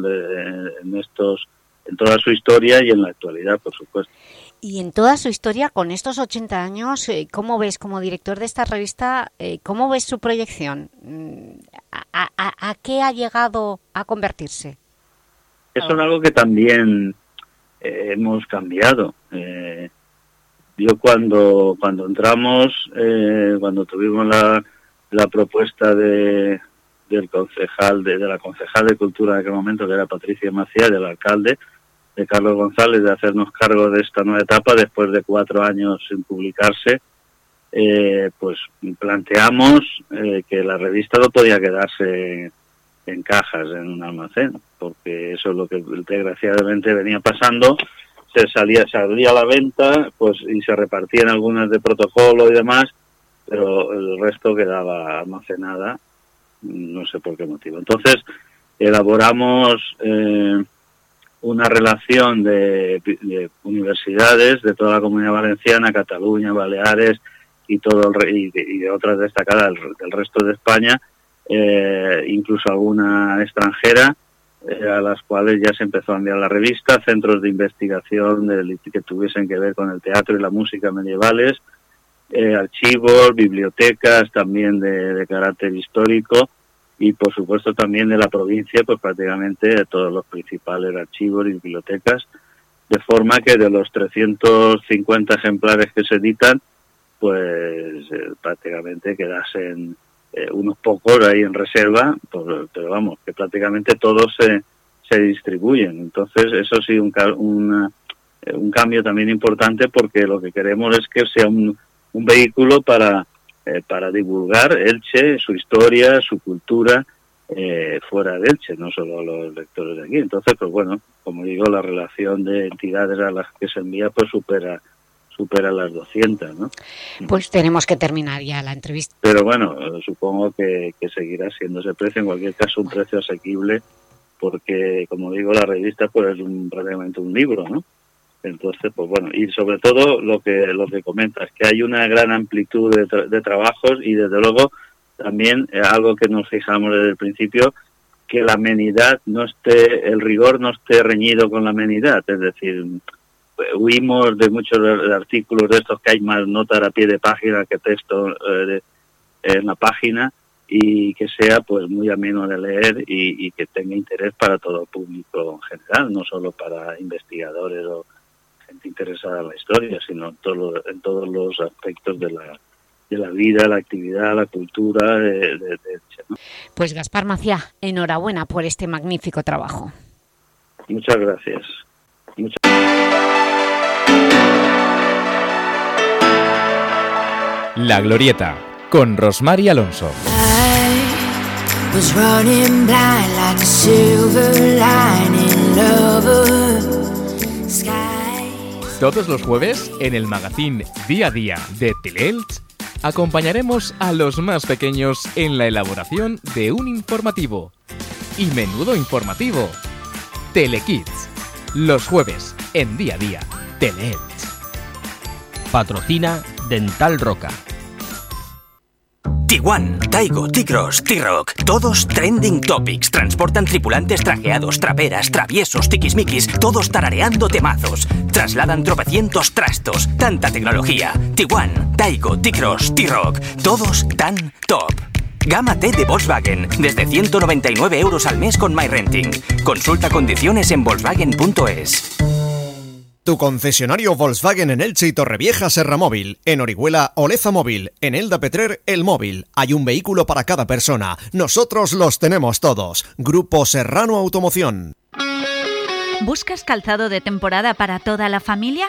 en estos en toda su historia y en la actualidad, por supuesto. Y en toda su historia, con estos 80 años, eh, ¿cómo ves, como director de esta revista, eh, cómo ves su proyección? Mm, ¿A, qué ha llegado a convertirse? Eso es algo que también eh, hemos cambiado. yo cuando, cuando entramos, cuando tuvimos la, la propuesta de, del concejal, de, de, la concejal de Cultura en aquel momento, que era Patricia Macías, del alcalde, de Carlos González de hacernos cargo de esta nueva etapa después de cuatro años sin publicarse, eh, pues planteamos eh, que la revista no podía quedarse en cajas en un almacén, porque eso es lo que desgraciadamente venía pasando, se salía, salía a la venta pues y se repartían algunas de protocolo y demás, pero el resto quedaba almacenada, no sé por qué motivo. Entonces elaboramos eh, una relación de, universidades de toda la comunidad valenciana, Cataluña, Baleares y todo el, y, de, otras destacadas del, resto de España, eh, incluso alguna extranjera, eh, a las cuales ya se empezó a enviar la revista, centros de investigación que tuviesen que ver con el teatro y la música medievales, eh, archivos, bibliotecas también de carácter histórico, y por supuesto también de la provincia, pues prácticamente todos los principales archivos y bibliotecas, de forma que de los 350 ejemplares que se editan, pues eh, prácticamente quedasen eh, unos pocos ahí en reserva, pues, pero vamos, que prácticamente todos se, se distribuyen. Entonces eso sí, un, un, eh, un cambio también importante porque lo que queremos es que sea un, un vehículo para eh, para divulgar Elche, su historia, su cultura eh, fuera de Elche, no solo a los lectores de aquí. Entonces, pues bueno, como digo, la relación de entidades a las que se envía pues supera supera las 200, ¿no? Pues tenemos que terminar ya la entrevista. Pero bueno, supongo que, seguirá siendo ese precio, en cualquier caso un precio asequible, porque como digo, la revista pues es un, prácticamente un libro, ¿no? Entonces, pues bueno, y sobre todo lo que lo que comentas, que hay una gran amplitud de, trabajos y desde luego también eh, algo que nos fijamos desde el principio, que la amenidad no esté, el rigor no esté reñido con la amenidad, es decir, huimos de muchos artículos de estos que hay más notas a pie de página que texto eh, en la página y que sea pues muy ameno de leer y, y, que tenga interés para todo el público en general, no solo para investigadores o interesada en la historia, sino en, todo, en todos los aspectos de la, de la vida, la actividad, la cultura de, de, Pues Gaspar Macía, enhorabuena por este magnífico trabajo. Muchas gracias. La Glorieta, con Rosmar y Alonso. Todos los jueves, en el magazine Día a Día de Teleelch, acompañaremos a los más pequeños en la elaboración de un informativo. Y menudo informativo. Telekids. Los jueves, en Día a Día, Teleelch. Patrocina Dental Roca. Tiguan, Taigo, T-Cross, T-Rock, todos trending topics. Transportan tripulantes trajeados, traperas, traviesos, tiquismiquis, todos tarareando temazos. Trasladan tropecientos trastos, tanta tecnología. Tiguan, Taigo, T-Cross, T-Rock, todos tan top. Gama T de Volkswagen, desde 199 euros al mes con MyRenting. Consulta condiciones en volkswagen.es. Tu concesionario Volkswagen en Elche y Torrevieja Serra Móvil. En Orihuela Oleza Móvil. En Elda Petrer El Móvil. Hay un vehículo para cada persona. Nosotros los tenemos todos. Grupo Serrano Automoción. ¿Buscas calzado de temporada para toda la familia?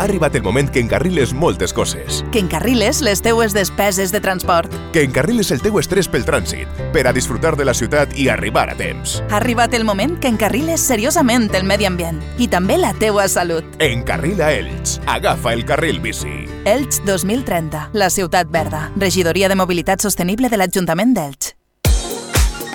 Ha arribat el moment que encarriles moltes coses. Que encarriles les teues despeses de transport. Que encarriles el teu estrès pel trànsit, per a disfrutar de la ciutat i arribar a temps. Ha arribat el moment que encarriles seriosament el medi ambient i també la teua salut. Encarrila Elx. Agafa el carril bici. Elx 2030, la ciutat verda. Regidoria de Mobilitat Sostenible de l'Ajuntament d'Elx.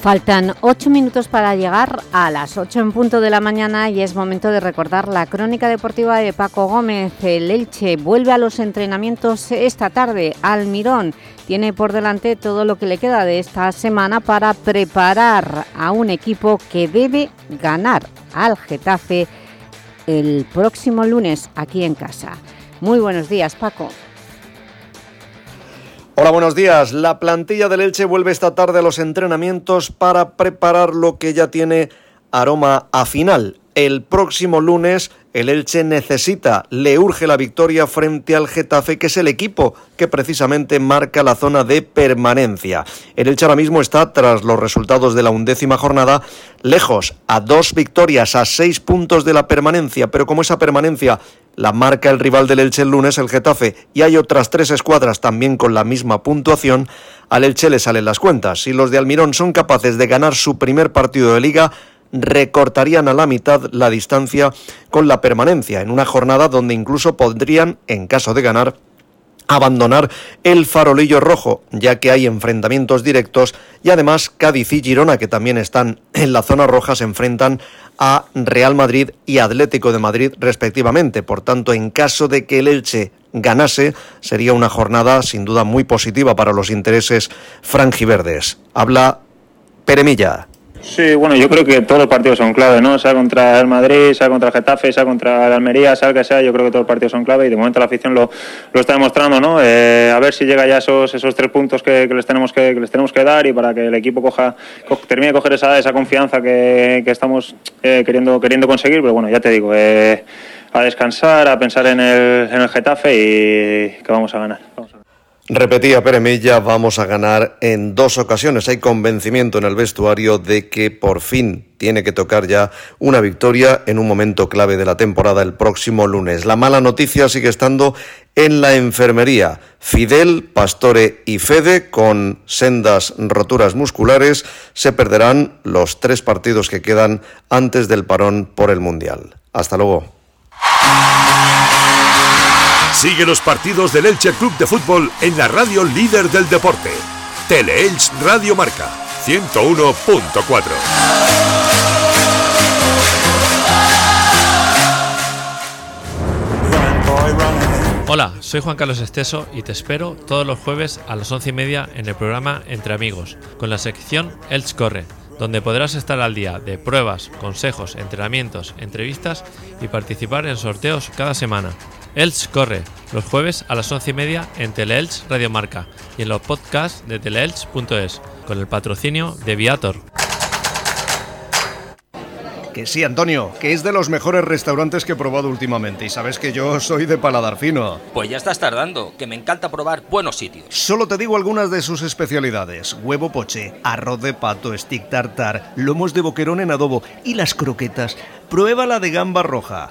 Faltan ocho minutos para llegar a las ocho en punto de la mañana y es momento de recordar la crónica deportiva de Paco Gómez. El Elche vuelve a los entrenamientos esta tarde. Almirón tiene por delante todo lo que le queda de esta semana para preparar a un equipo que debe ganar al Getafe el próximo lunes aquí en casa. Muy buenos días, Paco. Hola, buenos días. La plantilla del Elche vuelve esta tarde a los entrenamientos para preparar lo que ya tiene aroma a final. El próximo lunes el Elche necesita, le urge la victoria frente al Getafe, que es el equipo que precisamente marca la zona de permanencia. El Elche ahora mismo está, tras los resultados de la undécima jornada, lejos, a dos victorias, a seis puntos de la permanencia, pero como esa permanencia la marca el rival del Elche el lunes, el Getafe, y hay otras tres escuadras también con la misma puntuación, al Elche le salen las cuentas. Si los de Almirón son capaces de ganar su primer partido de liga, recortarían a la mitad la distancia con la permanencia, en una jornada donde incluso podrían, en caso de ganar, abandonar el farolillo rojo, ya que hay enfrentamientos directos y además Cádiz y Girona, que también están en la zona roja, se enfrentan a Real Madrid y Atlético de Madrid respectivamente. Por tanto, en caso de que el Elche ganase, sería una jornada sin duda muy positiva para los intereses franjiverdes. Habla Peremilla. Sí, bueno, yo creo que todos los partidos son clave, ¿no? Sea contra el Madrid, sea contra el Getafe, sea contra el Almería, sea el que sea, yo creo que todos los partidos son clave y de momento la afición lo, lo está demostrando, ¿no? Eh, a ver si llega ya esos, esos tres puntos que, que les tenemos que, que les tenemos que dar y para que el equipo coja, co- termine de coger esa, esa confianza que, que estamos eh, queriendo, queriendo conseguir, pero bueno, ya te digo, eh, a descansar, a pensar en el, en el Getafe y que vamos a ganar. Repetía Peremilla, vamos a ganar en dos ocasiones. Hay convencimiento en el vestuario de que por fin tiene que tocar ya una victoria en un momento clave de la temporada el próximo lunes. La mala noticia sigue estando en la enfermería. Fidel, Pastore y Fede, con sendas roturas musculares, se perderán los tres partidos que quedan antes del parón por el Mundial. Hasta luego. Sigue los partidos del Elche Club de Fútbol en la radio líder del deporte. Teleelch Radio Marca 101.4. Hola, soy Juan Carlos Esteso y te espero todos los jueves a las once y media en el programa Entre Amigos, con la sección Elch Corre, donde podrás estar al día de pruebas, consejos, entrenamientos, entrevistas y participar en sorteos cada semana. Elch Corre, los jueves a las once y media en Teleelch Radio Marca y en los podcasts de teleelch.es, con el patrocinio de Viator. Que sí, Antonio, que es de los mejores restaurantes que he probado últimamente. Y sabes que yo soy de paladar fino. Pues ya estás tardando, que me encanta probar buenos sitios. Solo te digo algunas de sus especialidades: huevo poché, arroz de pato, stick tartar, lomos de boquerón en adobo y las croquetas. Prueba la de gamba roja.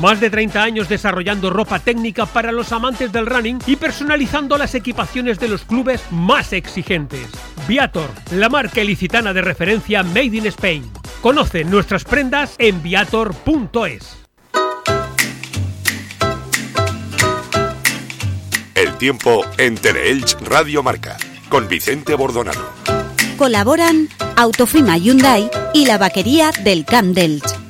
Más de 30 años desarrollando ropa técnica para los amantes del running y personalizando las equipaciones de los clubes más exigentes. Viator, la marca ilicitana de referencia Made in Spain. Conoce nuestras prendas en viator.es. El tiempo en Teleelch Radio Marca con Vicente Bordonado. Colaboran Autofima Hyundai y la vaquería del Camp d'Elch.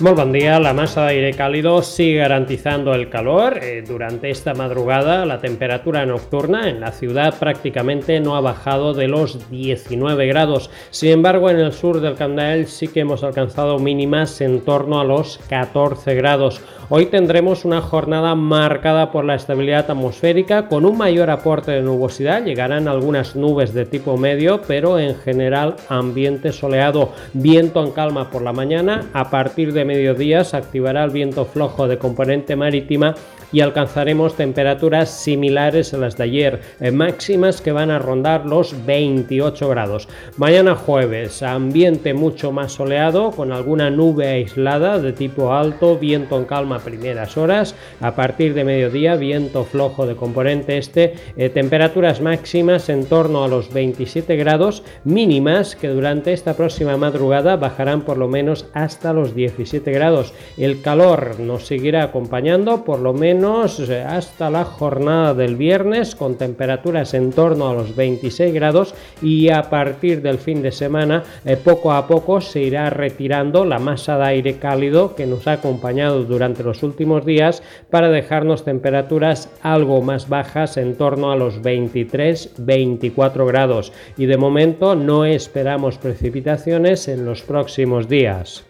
Muy buen día, la masa de aire cálido sigue garantizando el calor. Eh, durante esta madrugada la temperatura nocturna en la ciudad prácticamente no ha bajado de los 19 grados. Sin embargo, en el sur del Candael sí que hemos alcanzado mínimas en torno a los 14 grados. Hoy tendremos una jornada marcada por la estabilidad atmosférica con un mayor aporte de nubosidad. Llegarán algunas nubes de tipo medio, pero en general ambiente soleado. Viento en calma por la mañana. A partir de mediodía se activará el viento flojo de componente marítima y alcanzaremos temperaturas similares a las de ayer, máximas que van a rondar los 28 grados. Mañana jueves, ambiente mucho más soleado, con alguna nube aislada de tipo alto, viento en calma a primeras horas, a partir de mediodía, viento flojo de componente este, eh, temperaturas máximas en torno a los 27 grados, mínimas que durante esta próxima madrugada bajarán por lo menos hasta los 17 grados. El calor nos seguirá acompañando por lo menos hasta la jornada del viernes con temperaturas en torno a los 26 grados y a partir del fin de semana eh, poco a poco se irá retirando la masa de aire cálido que nos ha acompañado durante los últimos días para dejarnos temperaturas algo más bajas en torno a los 23-24 grados y de momento no esperamos precipitaciones en los próximos días.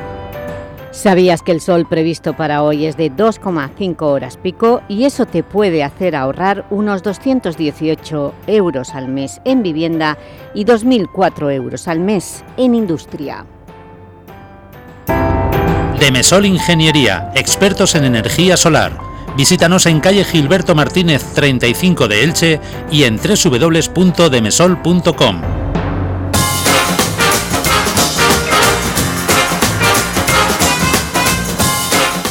¿Sabías que el sol previsto para hoy es de 2,5 horas pico y eso te puede hacer ahorrar unos 218 euros al mes en vivienda y 2.004 euros al mes en industria? Demesol Ingeniería, expertos en energía solar. Visítanos en calle Gilberto Martínez 35 de Elche y en www.demesol.com.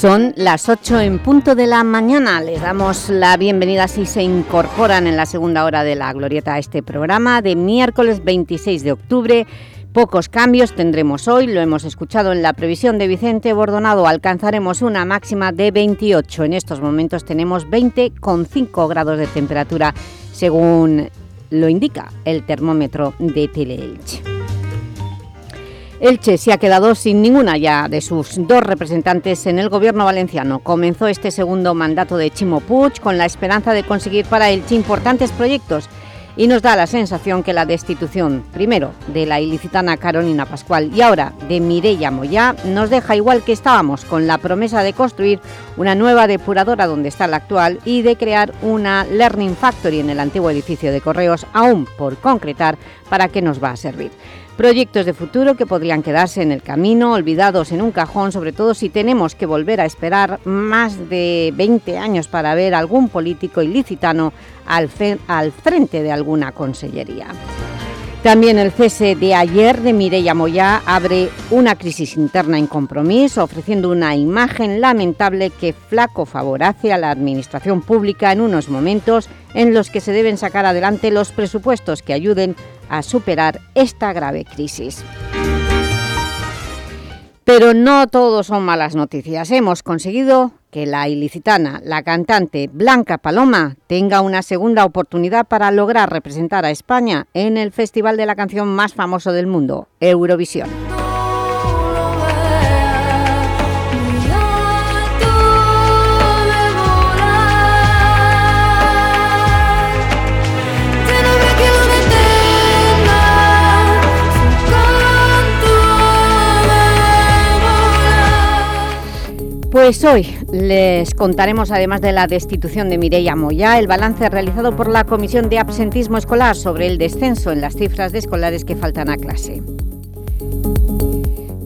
Son las 8 en punto de la mañana. Les damos la bienvenida si se incorporan en la segunda hora de la glorieta a este programa de miércoles 26 de octubre. Pocos cambios tendremos hoy, lo hemos escuchado en la previsión de Vicente Bordonado, alcanzaremos una máxima de 28. En estos momentos tenemos 20,5 grados de temperatura, según lo indica el termómetro de Teleelche. Elche se ha quedado sin ninguna ya de sus dos representantes en el gobierno valenciano. Comenzó este segundo mandato de Chimo Puig con la esperanza de conseguir para Elche importantes proyectos y nos da la sensación que la destitución, primero, de la ilicitana Carolina Pascual y ahora de Mireia Moyá, nos deja igual que estábamos, con la promesa de construir una nueva depuradora donde está la actual y de crear una Learning Factory en el antiguo edificio de Correos, aún por concretar para qué nos va a servir. Proyectos de futuro que podrían quedarse en el camino, olvidados en un cajón, sobre todo si tenemos que volver a esperar más de 20 años para ver algún político ilicitano al, frente de alguna consellería. También el cese de ayer de Mireia Moyá abre una crisis interna en compromiso, ofreciendo una imagen lamentable que flaco favor hace a la administración pública en unos momentos en los que se deben sacar adelante los presupuestos que ayuden a superar esta grave crisis. Pero no todo son malas noticias. Hemos conseguido que la ilicitana, la cantante Blanca Paloma, tenga una segunda oportunidad para lograr representar a España en el festival de la canción más famoso del mundo, Eurovisión. Pues hoy les contaremos, además de la destitución de Mireia Moya, el balance realizado por la Comisión de Absentismo Escolar sobre el descenso en las cifras de escolares que faltan a clase.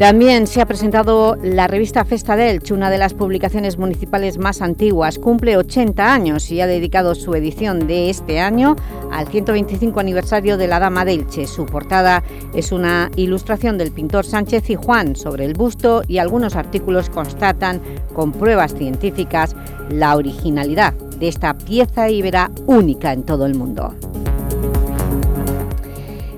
También se ha presentado la revista Festa Elche, una de las publicaciones municipales más antiguas. Cumple 80 años y ha dedicado su edición de este año al 125 aniversario de la Dama de Elche. Su portada es una ilustración del pintor Sánchez y Juan sobre el busto y algunos artículos constatan con pruebas científicas la originalidad de esta pieza íbera única en todo el mundo.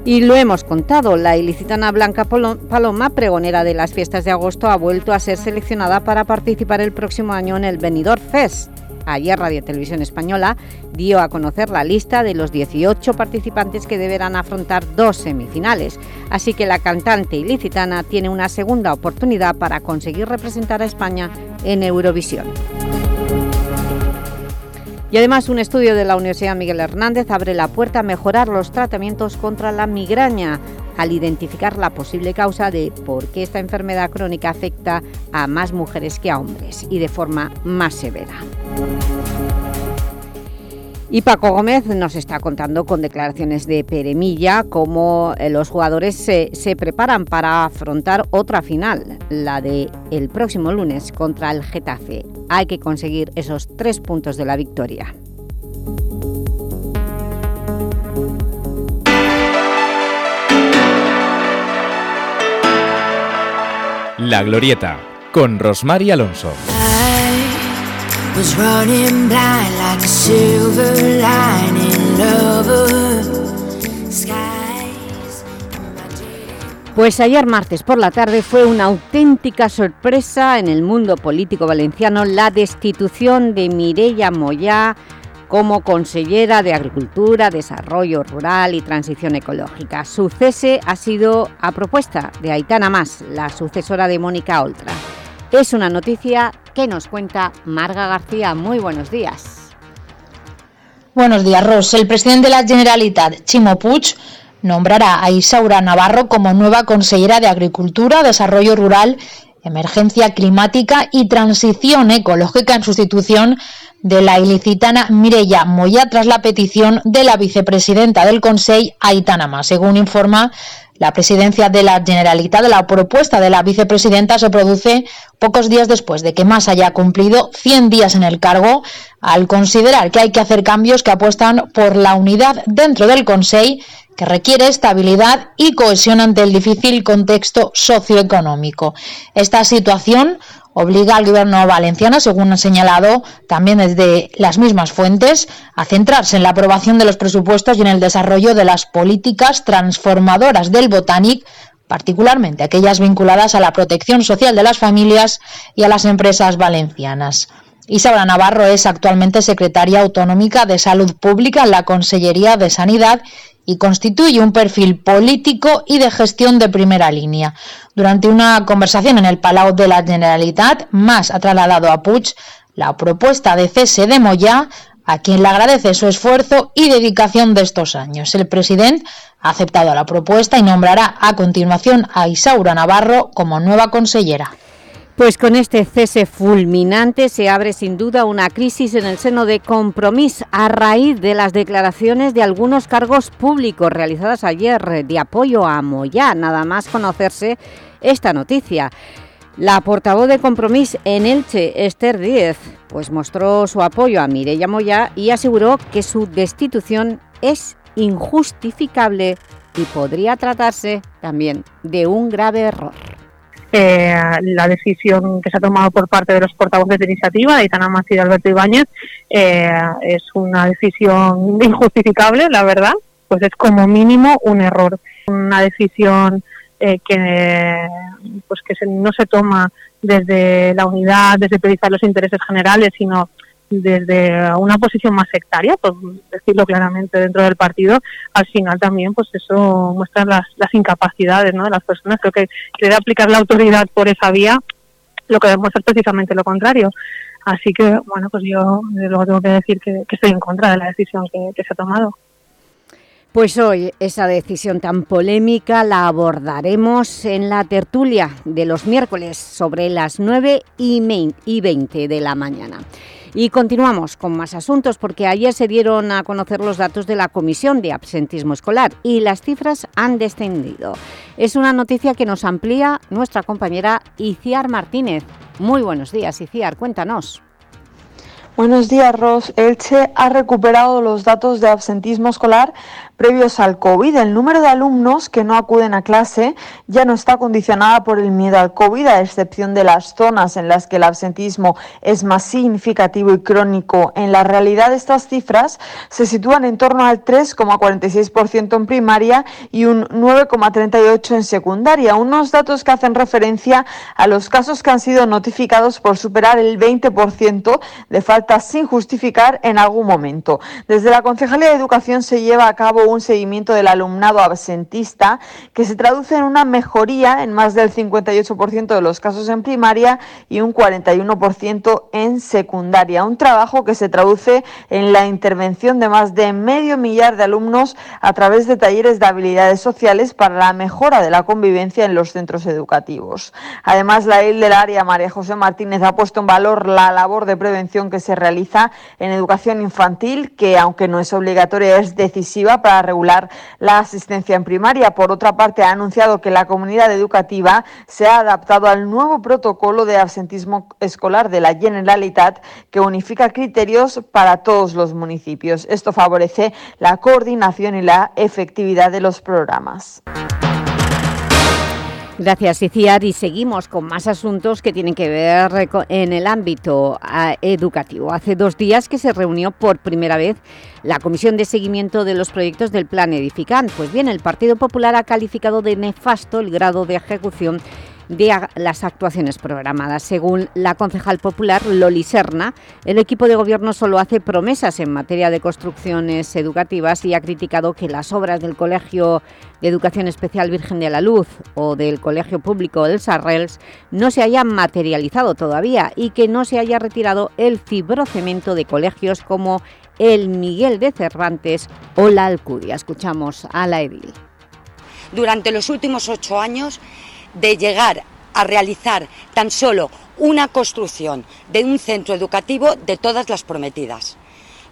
Y lo hemos contado, la ilicitana Blanca Paloma, pregonera de las fiestas de agosto, ha vuelto a ser seleccionada para participar el próximo año en el Benidorm Fest. Ayer Radio Televisión Española dio a conocer la lista de los 18 participantes que deberán afrontar dos semifinales. Así que la cantante ilicitana tiene una segunda oportunidad para conseguir representar a España en Eurovisión. Y además un estudio de la Universidad Miguel Hernández abre la puerta a mejorar los tratamientos contra la migraña al identificar la posible causa de por qué esta enfermedad crónica afecta a más mujeres que a hombres y de forma más severa. Y Paco Gómez nos está contando con declaraciones de Peremilla cómo eh, los jugadores se, se, preparan para afrontar otra final, la de el próximo lunes contra el Getafe. Hay que conseguir esos tres puntos de la victoria. La Glorieta, con Rosmar Alonso. Pues ayer martes por la tarde fue una auténtica sorpresa en el mundo político valenciano la destitución de Mireia Moyá como consellera de Agricultura, Desarrollo Rural y Transición Ecológica. Su cese ha sido a propuesta de Aitana Más, la sucesora de Mónica Oltra. Es una noticia que nos cuenta Marga García. Muy buenos días. Buenos días, Ros. El presidente de la Generalitat, Chimo Puig, nombrará a Isaura Navarro como nueva consellera de Agricultura, Desarrollo Rural, Emergencia Climática y Transición Ecológica en sustitución de la ilicitana Mireya Moya tras la petición de la vicepresidenta del Consejo, Aitana Mas, según informa la presidencia de la Generalitat, la propuesta de la vicepresidenta se produce pocos días después de que Mas haya cumplido 100 días en el cargo, al considerar que hay que hacer cambios que apuestan por la unidad dentro del Consejo que requiere estabilidad y cohesión ante el difícil contexto socioeconómico. Esta situación obliga al gobierno valenciano, según han señalado también desde las mismas fuentes, a centrarse en la aprobación de los presupuestos y en el desarrollo de las políticas transformadoras del Botanic particularmente aquellas vinculadas a la protección social de las familias y a las empresas valencianas. Isaura Navarro es actualmente secretaria autonómica de Salud Pública en la Consellería de Sanidad y constituye un perfil político y de gestión de primera línea. Durante una conversación en el Palau de la Generalitat, Más ha trasladado a Puig la propuesta de cese de Moya, a quien le agradece su esfuerzo y dedicación de estos años. El presidente ha aceptado la propuesta y nombrará a continuación a Isaura Navarro como nueva consellera. Pues con este cese fulminante se abre sin duda una crisis en el seno de Compromís a raíz de las declaraciones de algunos cargos públicos realizadas ayer de apoyo a Moyá, nada más conocerse esta noticia. La portavoz de Compromís en Elche, Esther Díez, pues mostró su apoyo a Mireia Moyá y aseguró que su destitución es injustificable y podría tratarse también de un grave error. Eh, la decisión que se ha tomado por parte de los portavoces de iniciativa, de Itana y Alberto Ibáñez, eh, es una decisión injustificable, la verdad, pues es como mínimo un error. Una decisión eh, que, pues que no se toma desde la unidad, desde priorizar los intereses generales, sino desde una posición más sectaria, por decirlo claramente, dentro del partido, al final también pues eso muestra las, las incapacidades ¿no? de las personas. Creo que querer aplicar la autoridad por esa vía lo que demuestra es precisamente lo contrario. Así que, bueno, pues yo luego tengo que decir que, estoy en contra de la decisión que, se ha tomado. Pues hoy esa decisión tan polémica la abordaremos en la tertulia de los miércoles sobre las 9 y 20 de la mañana. Y continuamos con más asuntos porque ayer se dieron a conocer los datos de la Comisión de Absentismo Escolar y las cifras han descendido. Es una noticia que nos amplía nuestra compañera Iciar Martínez. Muy buenos días, Iciar, cuéntanos. Buenos días, Ros. Elche ha recuperado los datos de absentismo escolar previos al COVID. El número de alumnos que no acuden a clase ya no está condicionada por el miedo al COVID, a excepción de las zonas en las que el absentismo es más significativo y crónico. En la realidad, estas cifras se sitúan en torno al 3,46% en primaria y un 9,38% en secundaria, unos datos que hacen referencia a los casos que han sido notificados por superar el 20% de falta sin justificar en algún momento. Desde la Concejalía de Educación se lleva a cabo un seguimiento del alumnado absentista que se traduce en una mejoría en más del 58% de los casos en primaria y un 41% en secundaria. Un trabajo que se traduce en la intervención de más de medio millar de alumnos a través de talleres de habilidades sociales para la mejora de la convivencia en los centros educativos. Además, la ley del área María José Martínez ha puesto en valor la labor de prevención que se realiza en educación infantil, que aunque no es obligatoria, es decisiva para regular la asistencia en primaria. Por otra parte, ha anunciado que la comunidad educativa se ha adaptado al nuevo protocolo de absentismo escolar de la Generalitat, que unifica criterios para todos los municipios. Esto favorece la coordinación y la efectividad de los programas. Gracias, Iciar. Y seguimos con más asuntos que tienen que ver en el ámbito ah, educativo. Hace dos días que se reunió por primera vez la Comisión de Seguimiento de los Proyectos del Plan Edificant. Pues bien, el Partido Popular ha calificado de nefasto el grado de ejecución de las actuaciones programadas. Según la concejal popular Loli Serna, el equipo de gobierno solo hace promesas en materia de construcciones educativas y ha criticado que las obras del Colegio de Educación Especial Virgen de la Luz o del Colegio Público El Sarrels no se hayan materializado todavía y que no se haya retirado el fibrocemento de colegios como el Miguel de Cervantes o la Alcudia. Escuchamos a la edil. Durante los últimos ocho años de llegar a realizar tan solo una construcción de un centro educativo de todas las prometidas.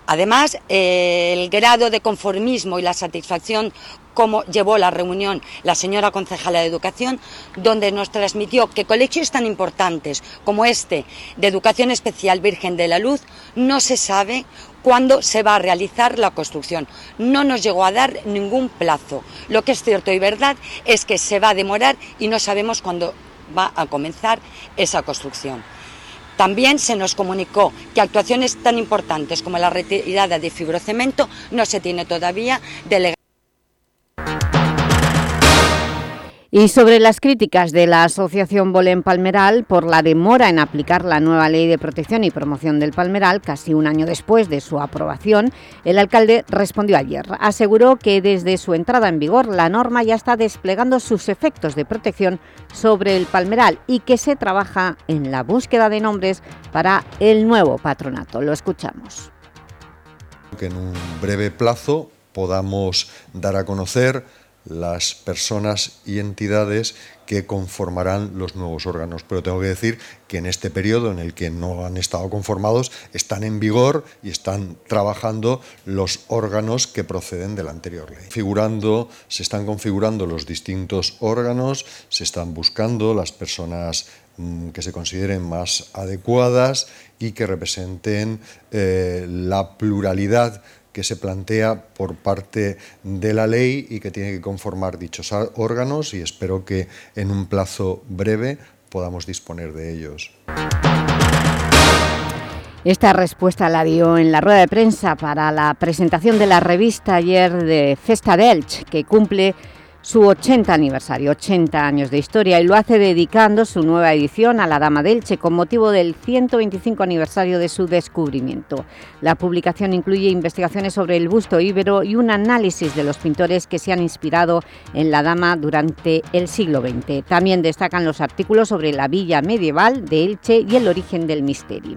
Además, eh, el grado de conformismo y la satisfacción como llevó la reunión la señora concejala de Educación, donde nos transmitió que colegios tan importantes como este de Educación Especial Virgen de la Luz no se sabe cuándo se va a realizar la construcción. No nos llegó a dar ningún plazo. Lo que es cierto y verdad es que se va a demorar y no sabemos cuándo va a comenzar esa construcción. También se nos comunicó que actuaciones tan importantes como la retirada de fibrocemento no se tiene todavía delegado. Y sobre las críticas de la Asociación Bolén Palmeral por la demora en aplicar la nueva Ley de Protección y Promoción del Palmeral, casi un año después de su aprobación, el alcalde respondió ayer. Aseguró que desde su entrada en vigor la norma ya está desplegando sus efectos de protección sobre el palmeral y que se trabaja en la búsqueda de nombres para el nuevo patronato. Lo escuchamos. Que en un breve plazo podamos dar a conocer las personas y entidades que conformarán los nuevos órganos. Pero tengo que decir que en este periodo en el que no han estado conformados están en vigor y están trabajando los órganos que proceden de la anterior ley. Figurando, se están configurando los distintos órganos, se están buscando las personas mm, que se consideren más adecuadas y que representen eh, la pluralidad que se plantea por parte de la ley y que tiene que conformar dichos órganos y espero que en un plazo breve podamos disponer de ellos. Esta respuesta la dio en la rueda de prensa para la presentación de la revista ayer de Festa Delch, que cumple su 80 aniversario, 80 años de historia, y lo hace dedicando su nueva edición a la Dama delche con motivo del 125 aniversario de su descubrimiento. La publicación incluye investigaciones sobre el busto íbero y un análisis de los pintores que se han inspirado en la Dama durante el siglo XX. También destacan los artículos sobre la villa medieval de Elche y el origen del misterio.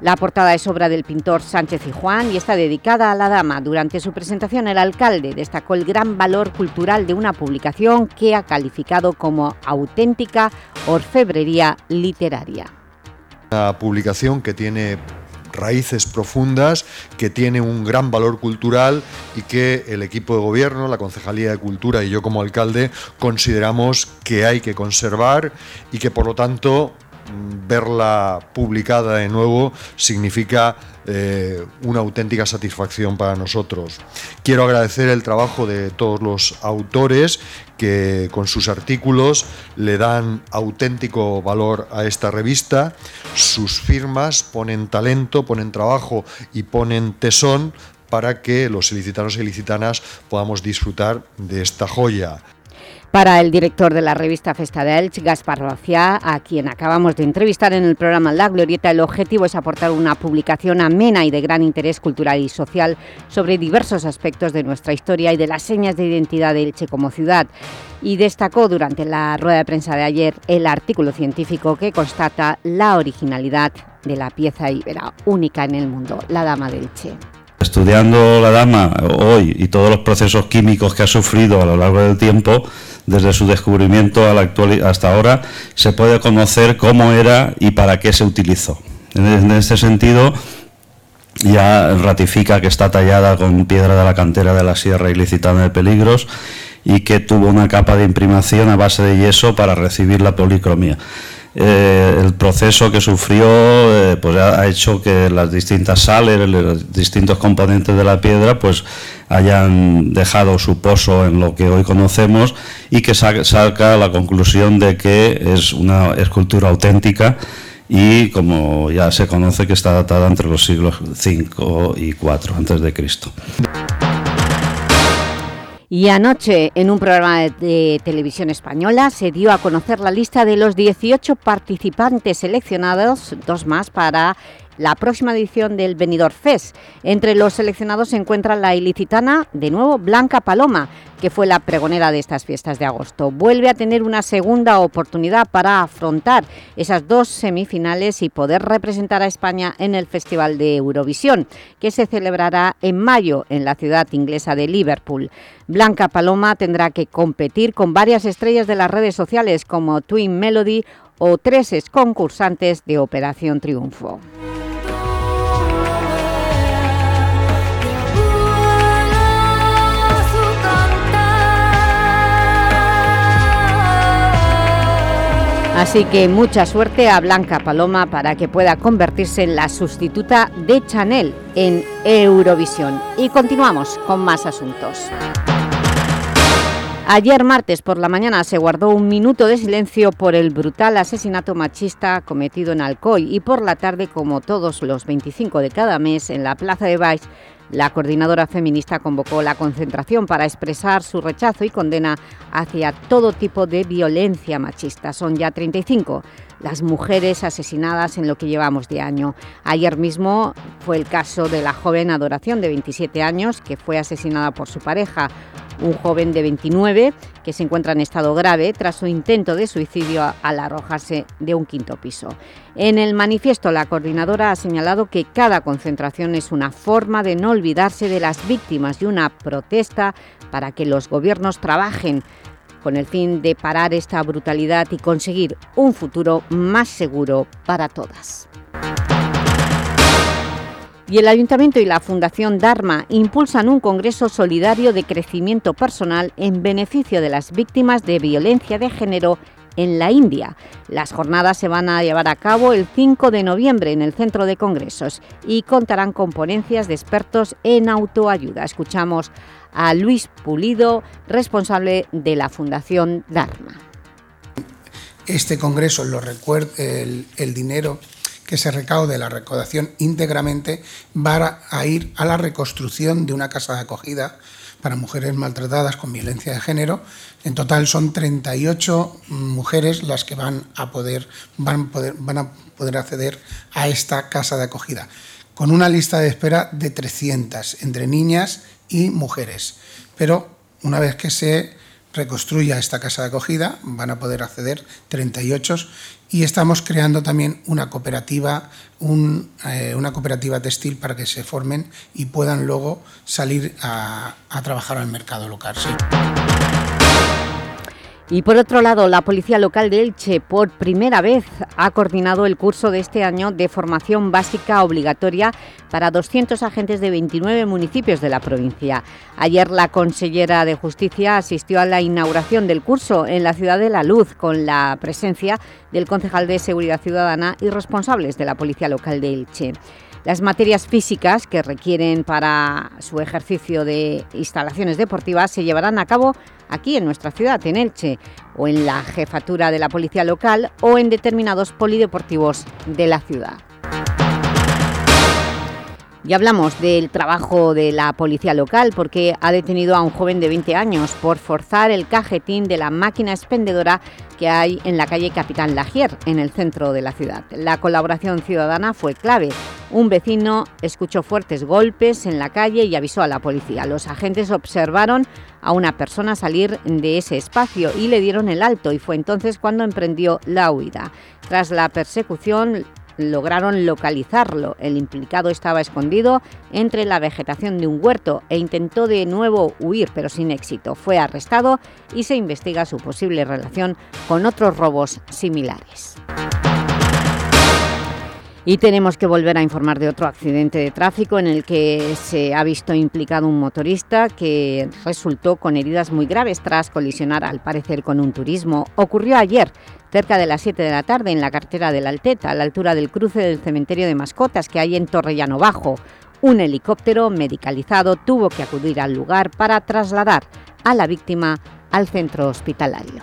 La portada es obra del pintor Sánchez y Juan y está dedicada a la dama. Durante su presentación el alcalde destacó el gran valor cultural de una publicación que ha calificado como auténtica orfebrería literaria. Una publicación que tiene raíces profundas, que tiene un gran valor cultural y que el equipo de gobierno, la Concejalía de Cultura y yo como alcalde consideramos que hay que conservar y que por lo tanto verla publicada de nuevo significa eh, una auténtica satisfacción para nosotros. Quiero agradecer el trabajo de todos los autores que con sus artículos le dan auténtico valor a esta revista. Sus firmas ponen talento, ponen trabajo y ponen tesón para que los ilicitanos y ilicitanas podamos disfrutar de esta joya. Para el director de la revista Festa de Elche, Gaspar Racia, a quien acabamos de entrevistar en el programa La Glorieta, el objetivo es aportar una publicación amena y de gran interés cultural y social sobre diversos aspectos de nuestra historia y de las señas de identidad de Elche como ciudad. Y destacó durante la rueda de prensa de ayer el artículo científico que constata la originalidad de la pieza íbera, única en el mundo, la Dama de Elche. Estudiando la dama hoy y todos los procesos químicos que ha sufrido a lo largo del tiempo, desde su descubrimiento hasta ahora, se puede conocer cómo era y para qué se utilizó. En este sentido, ya ratifica que está tallada con piedra de la cantera de la Sierra Ilicitana de Peligros y que tuvo una capa de imprimación a base de yeso para recibir la policromía. Eh, el proceso que sufrió eh, pues ha, hecho que las distintas sales, los distintos componentes de la piedra, pues hayan dejado su pozo en lo que hoy conocemos y que saca la conclusión de que es una escultura auténtica y como ya se conoce que está datada entre los siglos V y IV antes de Cristo. Y anoche, en un programa de, televisión española, se dio a conocer la lista de los 18 participantes seleccionados, dos más para la próxima edición del Benidorm Fest. Entre los seleccionados se encuentra la ilicitana, de nuevo, Blanca Paloma, que fue la pregonera de estas fiestas de agosto. Vuelve a tener una segunda oportunidad para afrontar esas dos semifinales y poder representar a España en el Festival de Eurovisión, que se celebrará en mayo en la ciudad inglesa de Liverpool. Blanca Paloma tendrá que competir con varias estrellas de las redes sociales como Twin Melody o tres concursantes de Operación Triunfo. Así que mucha suerte a Blanca Paloma para que pueda convertirse en la sustituta de Chanel en Eurovisión. Y continuamos con más asuntos. Ayer martes por la mañana se guardó un minuto de silencio por el brutal asesinato machista cometido en Alcoy y por la tarde, como todos los 25 de cada mes, en la Plaza de Baix, la coordinadora feminista convocó la concentración para expresar su rechazo y condena hacia todo tipo de violencia machista. Son ya 35 las mujeres asesinadas en lo que llevamos de año. Ayer mismo fue el caso de la joven Adoración de 27 años que fue asesinada por su pareja un joven de 29 que se encuentra en estado grave tras su intento de suicidio al arrojarse de un quinto piso. En el manifiesto, la coordinadora ha señalado que cada concentración es una forma de no olvidarse de las víctimas y una protesta para que los gobiernos trabajen con el fin de parar esta brutalidad y conseguir un futuro más seguro para todas. Y el Ayuntamiento y la Fundación Dharma impulsan un congreso solidario de crecimiento personal en beneficio de las víctimas de violencia de género en la India. Las jornadas se van a llevar a cabo el 5 de noviembre en el Centro de Congresos y contarán con ponencias de expertos en autoayuda. Escuchamos a Luis Pulido, responsable de la Fundación Dharma. Este congreso, lo el, el dinero que se recaude la recaudación íntegramente va a ir a la reconstrucción de una casa de acogida para mujeres maltratadas con violencia de género. En total son 38 mujeres las que van a poder, van a poder acceder a esta casa de acogida, con una lista de espera de 300 entre niñas y mujeres. Pero una vez que se reconstruya esta casa de acogida, van a poder acceder 38 y estamos creando también una cooperativa, eh, una cooperativa textil para que se formen y puedan luego salir a, trabajar al mercado local. Y por otro lado, la Policía Local de Elche por primera vez ha coordinado el curso de este año de formación básica obligatoria para 200 agentes de 29 municipios de la provincia. Ayer la consellera de Justicia asistió a la inauguración del curso en la Ciudad de la Luz con la presencia del concejal de Seguridad Ciudadana y responsables de la Policía Local de Elche. Las materias físicas que requieren para su ejercicio de instalaciones deportivas se llevarán a cabo aquí en nuestra ciudad, en Elche, o en la jefatura de la policía local o en determinados polideportivos de la ciudad. Y hablamos del trabajo de la policía local porque ha detenido a un joven de 20 años por forzar el cajetín de la máquina expendedora que hay en la calle Capitán Lagier, en el centro de la ciudad. La colaboración ciudadana fue clave. Un vecino escuchó fuertes golpes en la calle y avisó a la policía. Los agentes observaron a una persona salir de ese espacio y le dieron el alto y fue entonces cuando emprendió la huida. Tras la persecución, lograron localizarlo. El implicado estaba escondido entre la vegetación de un huerto e intentó de nuevo huir, pero sin éxito. Fue arrestado y se investiga su posible relación con otros robos similares. Y tenemos que volver a informar de otro accidente de tráfico en el que se ha visto implicado un motorista que resultó con heridas muy graves tras colisionar al parecer con un turismo. Ocurrió ayer cerca de las 7 de la tarde en la cartera del Alteta, a la altura del cruce del cementerio de mascotas que hay en Torrellano Bajo. Un helicóptero medicalizado tuvo que acudir al lugar para trasladar a la víctima al centro hospitalario.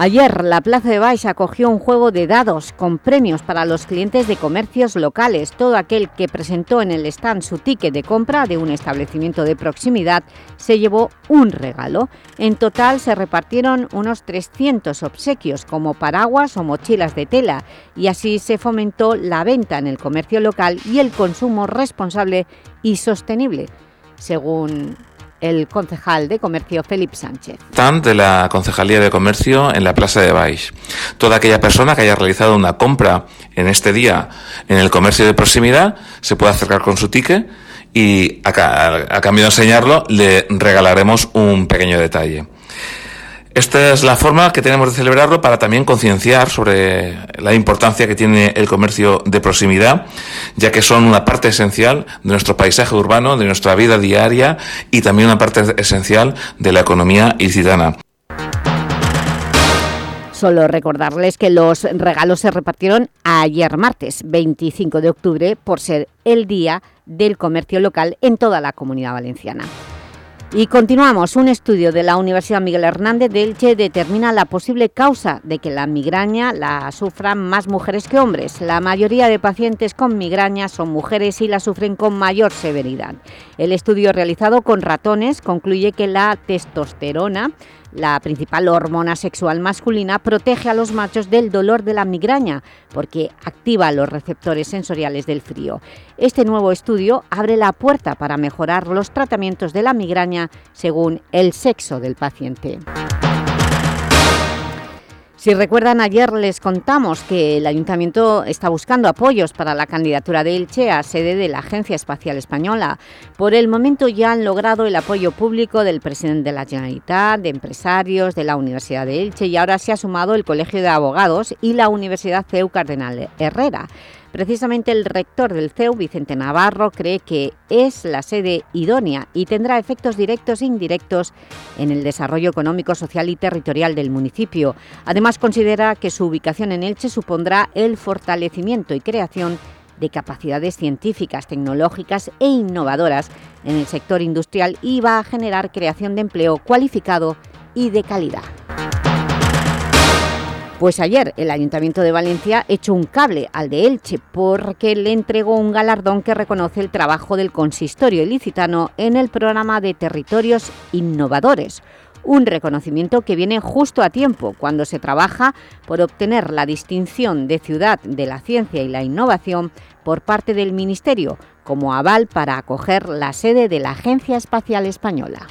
Ayer la Plaza de Baix acogió un juego de dados con premios para los clientes de comercios locales. Todo aquel que presentó en el stand su ticket de compra de un establecimiento de proximidad se llevó un regalo. En total se repartieron unos 300 obsequios como paraguas o mochilas de tela y así se fomentó la venta en el comercio local y el consumo responsable y sostenible, según el concejal de Comercio Felipe Sánchez. Stand de la Concejalía de Comercio en la Plaza de Baix. Toda aquella persona que haya realizado una compra en este día en el comercio de proximidad se puede acercar con su ticket y a, a cambio de enseñarlo le regalaremos un pequeño detalle. Esta es la forma que tenemos de celebrarlo para también concienciar sobre la importancia que tiene el comercio de proximidad, ya que son una parte esencial de nuestro paisaje urbano, de nuestra vida diaria y también una parte esencial de la economía ilicitana. Solo recordarles que los regalos se repartieron ayer martes, 25 de octubre, por ser el Día del Comercio Local en toda la Comunidad Valenciana. Y continuamos. Un estudio de la Universidad Miguel Hernández de Elche determina la posible causa de que la migraña la sufran más mujeres que hombres. La mayoría de pacientes con migraña son mujeres y la sufren con mayor severidad. El estudio realizado con ratones concluye que la testosterona la principal hormona sexual masculina protege a los machos del dolor de la migraña porque activa los receptores sensoriales del frío. Este nuevo estudio abre la puerta para mejorar los tratamientos de la migraña según el sexo del paciente. Si recuerdan, ayer les contamos que el Ayuntamiento está buscando apoyos para la candidatura de Elche a sede de la Agencia Espacial Española. Por el momento ya han logrado el apoyo público del presidente de la Generalitat, de empresarios, de la Universidad de Elche y ahora se ha sumado el Colegio de Abogados y la Universidad CEU Cardenal Herrera. Precisamente el rector del CEU, Vicente Navarro, cree que es la sede idónea y tendrá efectos directos e indirectos en el desarrollo económico, social y territorial del municipio. Además, considera que su ubicación en Elche supondrá el fortalecimiento y creación de capacidades científicas, tecnológicas e innovadoras en el sector industrial y va a generar creación de empleo cualificado y de calidad. Pues ayer el Ayuntamiento de Valencia echó un cable al de Elche porque le entregó un galardón que reconoce el trabajo del consistorio ilicitano en el programa de territorios innovadores, un reconocimiento que viene justo a tiempo cuando se trabaja por obtener la distinción de Ciudad de la Ciencia y la Innovación por parte del Ministerio como aval para acoger la sede de la Agencia Espacial Española.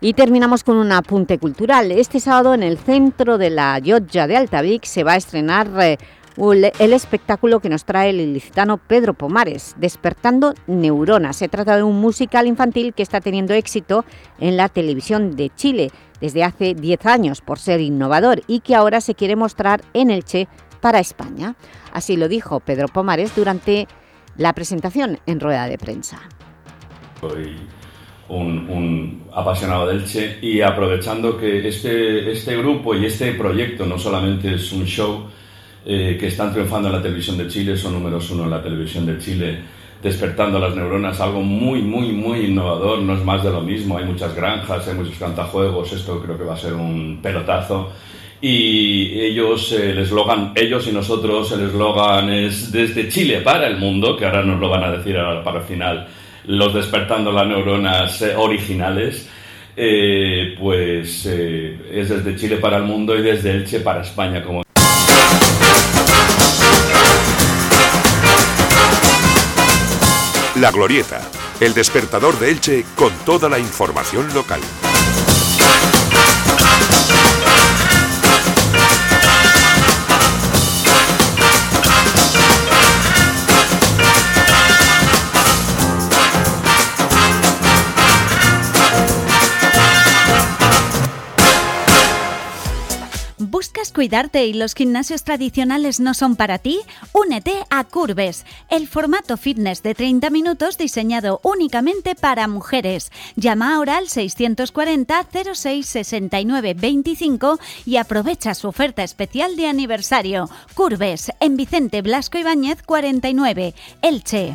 Y terminamos con un apunte cultural. Este sábado en el centro de la Llotja de Altavic se va a estrenar eh, el espectáculo que nos trae el ilicitano Pedro Pomares, Despertando Neuronas. Se trata de un musical infantil que está teniendo éxito en la televisión de Chile desde hace 10 años por ser innovador y que ahora se quiere mostrar en el Che para España. Así lo dijo Pedro Pomares durante la presentación en rueda de prensa un, apasionado del Che. Y aprovechando que este, este grupo y este proyecto no solamente es un show eh, que están triunfando en la televisión de Chile, son números uno en la televisión de Chile, despertando las neuronas, algo muy, muy, muy innovador, no es más de lo mismo, hay muchas granjas, hay muchos cantajuegos, esto creo que va a ser un pelotazo. Y ellos, el eslogan, ellos y nosotros, el eslogan es desde Chile para el mundo, que ahora nos lo van a decir para el final los despertando las neuronas eh, originales, eh, pues eh, es desde Chile para el mundo y desde Elche para España. Como La Glorieta, el despertador de Elche con toda la información local. Cuidarte y los gimnasios tradicionales no son para ti? Únete a Curves, el formato fitness de 30 minutos diseñado únicamente para mujeres. Llama ahora al 640 06 69 25 y aprovecha su oferta especial de aniversario. Curves, en Vicente Blasco Ibáñez 49, Elche.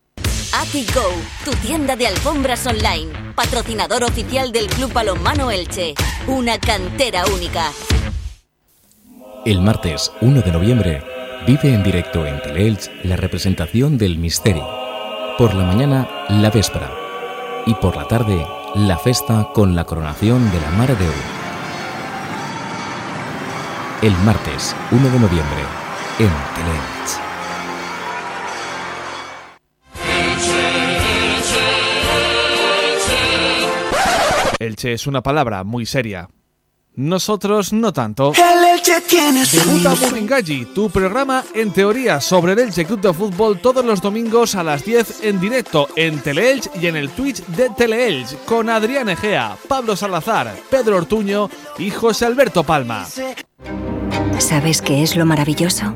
Go, tu tienda de alfombras online, patrocinador oficial del Club Palomano Elche, una cantera única. El martes 1 de noviembre vive en directo en Teleelch la representación del Misteri. Por la mañana, la Véspera. Y por la tarde, la festa con la coronación de la Mare de Oro. El martes 1 de noviembre en Teleelch. Elche es una palabra muy seria. nosotros no tanto. El Elche tiene Debuta Buringalli, tu programa en teoría sobre el Elche Club de Fútbol todos los domingos a las 10 en directo en Teleelch y en el Twitch de Teleelch con Adrián Egea, Pablo Salazar, Pedro Ortuño y José Alberto Palma. ¿Sabes qué es lo maravilloso?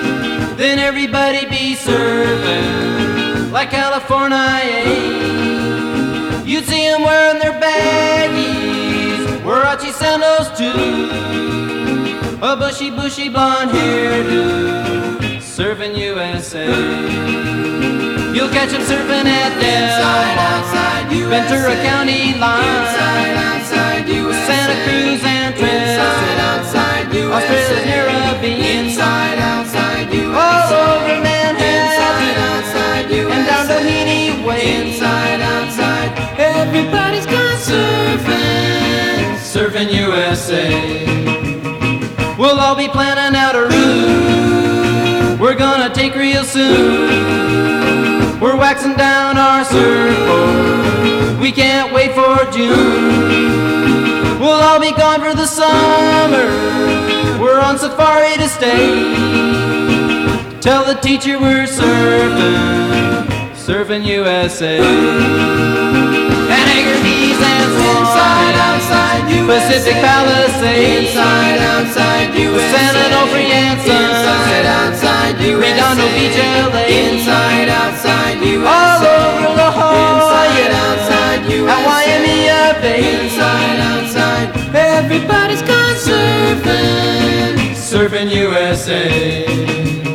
then everybody be surfing like California. You'd see them wearing their baggies, Warachi sandals too, a bushy, bushy blonde hairdo, surfing USA. You'll catch them surfing at Del Ventura County line, Santa Cruz and Trestle, Australia's Caribbean, all over Manhattan, and down Doheny Way. Everybody's gone surfing, surfing USA. We'll all be planning out a route we're gonna take real soon. We're waxing down our surfboard. We can't wait for June. We'll all be gone for the summer. We're on safari to stay. Tell the teacher we're surfing, surfing USA. And Anchor Keys and Inside, outside, Pacific Palisades. Inside, outside, San Onofre and Inside, outside, Redondo Beach, LA. Inside, outside, All over La Jolla. Inside, outside, At Waimea Bay. Inside, outside, Everybody's gone surfing, surfing USA.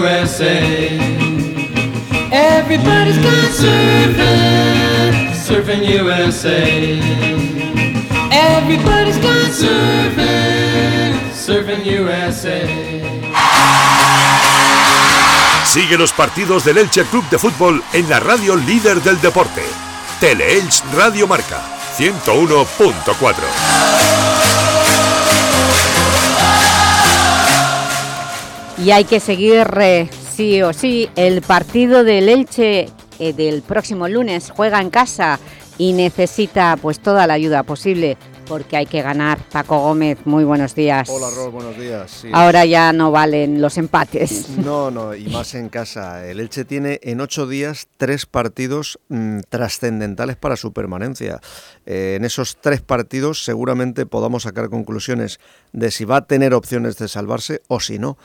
USA. Everybody's gone surfing, surfing USA. Everybody's gone surfing, surfing USA. Sigue los partidos del Elche Club de Fútbol en la radio líder del deporte. Teleelch Radio Marca 101.4. Y hay que seguir eh, sí o sí el partido del Elche eh, del próximo lunes. Juega en casa y necesita pues toda la ayuda posible porque hay que ganar. Paco Gómez, muy buenos días. Hola, Ros, buenos días. Sí. Ahora ya no valen los empates. No, no, y más en casa. El Elche tiene en ocho días tres partidos mm, trascendentales para su permanencia. Eh, en esos tres partidos seguramente podamos sacar conclusiones de si va a tener opciones de salvarse o si no,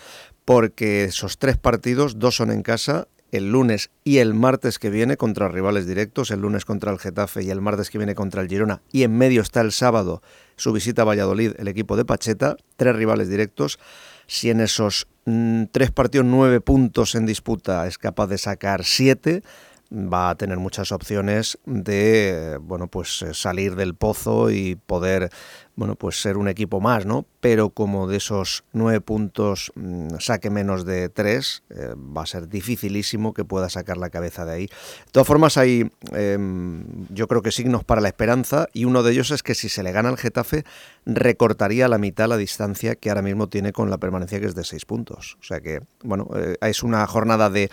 porque esos tres partidos, dos son en casa, el lunes y el martes que viene contra rivales directos, el lunes contra el Getafe y el martes que viene contra el Girona, y en medio está el sábado su visita a Valladolid, el equipo de Pacheta, tres rivales directos. Si en esos mm, tres partidos, nueve puntos en disputa, es capaz de sacar siete, va a tener muchas opciones de bueno pues eh, salir del pozo y poder bueno pues ser un equipo más no pero como de esos nueve puntos mmm, saque menos de tres eh, va a ser dificilísimo que pueda sacar la cabeza de ahí. De todas formas hay eh, yo creo que signos para la esperanza y uno de ellos es que si se le gana al Getafe recortaría a la mitad la distancia que ahora mismo tiene con la permanencia que es de seis puntos. O sea que bueno eh, es una jornada de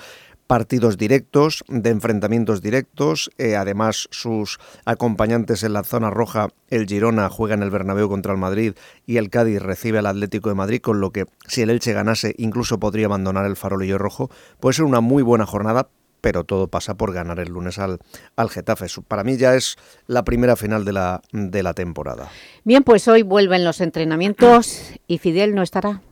partidos directos, de enfrentamientos directos. Eh, además, sus acompañantes en la zona roja, el Girona juega en el Bernabéu contra el Madrid y el Cádiz recibe al Atlético de Madrid, con lo que si el Elche ganase incluso podría abandonar el farolillo rojo. Puede ser una muy buena jornada, pero todo pasa por ganar el lunes al, al Getafe. Para mí ya es la primera final de la, de la temporada. Bien, pues hoy vuelven los entrenamientos y Fidel no estará.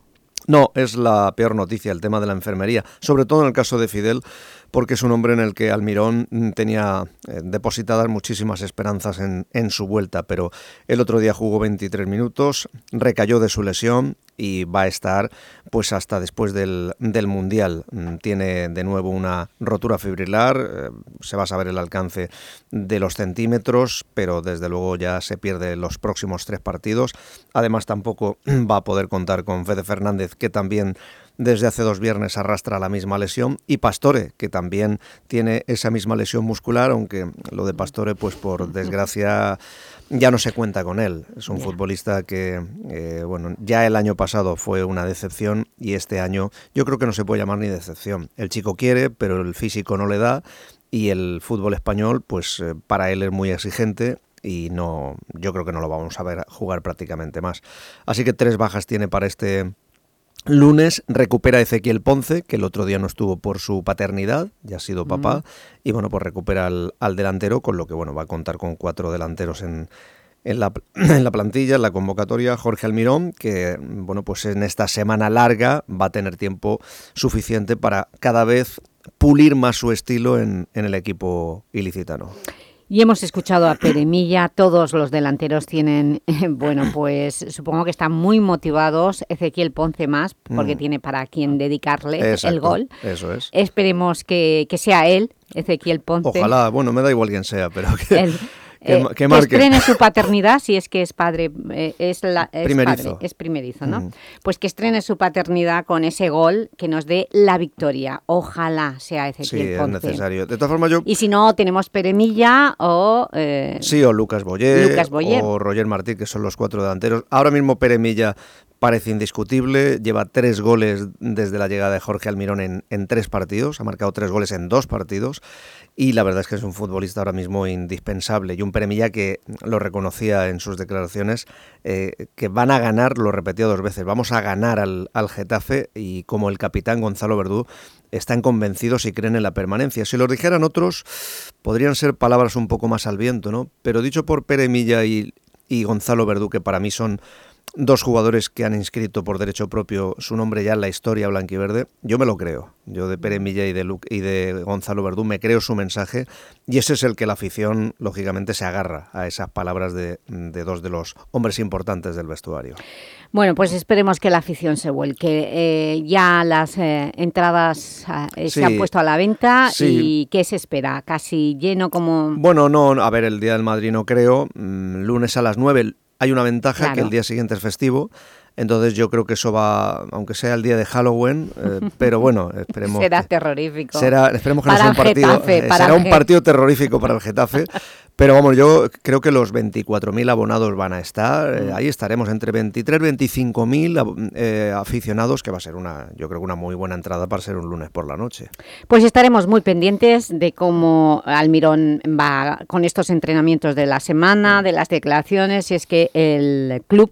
No, es la peor noticia el tema de la enfermería, sobre todo en el caso de Fidel, porque es un hombre en el que Almirón mm, tenía eh, depositadas muchísimas esperanzas en, en su vuelta, pero el otro día jugó 23 minutos, recayó de su lesión y va a estar pues hasta después del, del Mundial. Mm, tiene de nuevo una rotura fibrilar, eh, se va a saber el alcance de los centímetros, pero desde luego ya se pierde los próximos tres partidos. Además tampoco va a poder contar con Fede Fernández, que también desde hace dos viernes arrastra la misma lesión y Pastore, que también tiene esa misma lesión muscular, aunque lo de Pastore, pues por desgracia, ya no se cuenta con él. Es un futbolista que, eh, bueno, ya el año pasado fue una decepción y este año yo creo que no se puede llamar ni decepción. El chico quiere, pero el físico no le da y el fútbol español, pues eh, para él es muy exigente y no, yo creo que no lo vamos a ver jugar prácticamente más. Así que tres bajas tiene para este Lunes recupera Ezequiel Ponce, que el otro día no estuvo por su paternidad, ya ha sido papá, y bueno, pues recupera al, delantero, con lo que bueno, va a contar con cuatro delanteros en, en, la, en la plantilla, en la convocatoria, Jorge Almirón, que bueno, pues en esta semana larga va a tener tiempo suficiente para cada vez pulir más su estilo en, en el equipo ilicitano. Y hemos escuchado a Peremilla, todos los delanteros tienen, bueno, pues supongo que están muy motivados, Ezequiel Ponce más, porque Mm. tiene para quien dedicarle el gol. Eso es. Esperemos que, que sea él, Ezequiel Ponce. Ojalá, bueno, me da igual quién sea, pero que, El- que, eh, que estrene su paternidad, si es que es padre, eh, es, la, es Primerizo. padre, es primerizo, ¿no? Mm. Pues que estrene su paternidad con ese gol que nos dé la victoria. Ojalá sea Sí, Ezequiel es Ponce. necesario. De todas formas, yo Y si no, tenemos Peremilla o... eh, Sí, o Lucas Boyer, Lucas Boyer. o Roger Martí, que son los cuatro delanteros. Ahora mismo Pere Milla parece indiscutible, lleva tres goles desde la llegada de Jorge Almirón en, en tres partidos, ha marcado tres goles en dos partidos y la verdad es que es un futbolista ahora mismo indispensable y un Milla que lo reconocía en sus declaraciones, eh, que van a ganar, lo repetía dos veces, vamos a ganar al, al Getafe y como el capitán Gonzalo Verdú están convencidos y creen en la permanencia. Si lo dijeran otros, podrían ser palabras un poco más al viento, ¿no? Pero dicho por Pere Milla y, y Gonzalo Verdú, que para mí son dos jugadores que han inscrito por derecho propio su nombre ya en la historia blanquiverde, yo me lo creo. Yo de Pere Milla y de, Lu- y de Gonzalo Verdú me creo su mensaje y ese es el que la afición, lógicamente, se agarra a esas palabras de, de dos de los hombres importantes del vestuario. Bueno, pues esperemos que la afición se vuelque. Eh, ya las eh, entradas eh, Sí. se han puesto a la venta Sí. y ¿qué se espera? ¿Casi lleno como...? Bueno, no, a ver, el Día del Madrid no creo. Mm, lunes a las 9 hay una ventaja Claro. que el día siguiente es festivo. Entonces yo creo que eso va, aunque sea el día de Halloween, eh, pero bueno, esperemos. Será que- terrorífico. Será, esperemos que Para no sea un partido. Getafe, eh, para será un partido terrorífico para el Getafe. pero vamos, yo creo que los 24.000 abonados van a estar. Mm. eh, ahí estaremos entre 23 y 25.000 ab- eh, aficionados, que va a ser una, yo creo que una muy buena entrada para ser un lunes por la noche. Pues estaremos muy pendientes de cómo Almirón va con estos entrenamientos de la semana, de las declaraciones, si es que el club